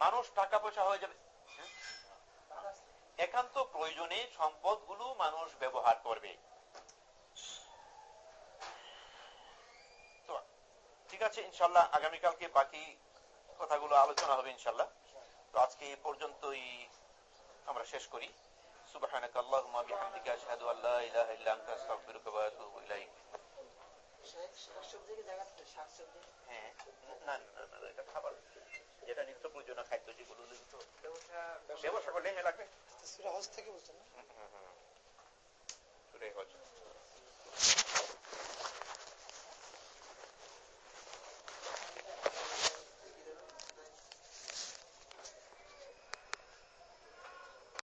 [SPEAKER 1] মানুষ টাকা পয়সা হয়ে যাবে। একান্ত প্রয়োজনে সম্পদগুলো মানুষ ব্যবহার করবে। ঠিক আছে, ইনশাল্লাহ আগামীকালকে বাকি কথাগুলো আলোচনা হবে ইনশাল্লাহ। তো আজকে এই পর্যন্তই আমরা শেষ করি। সুবহানাক اللهم وبحمدك اشهد ان لا اله الا انت استغفرك واتوب
[SPEAKER 2] শাকসবজি?
[SPEAKER 1] হ্যাঁ না না না এটা খাবার। যেটা নিত্য প্রয়োজনীয় খাদ্য যেগুলো
[SPEAKER 2] ব্যবসা
[SPEAKER 1] করলে লাগবে।
[SPEAKER 3] সুরা হজ থেকে বলছেন না।
[SPEAKER 1] সুরে হজ।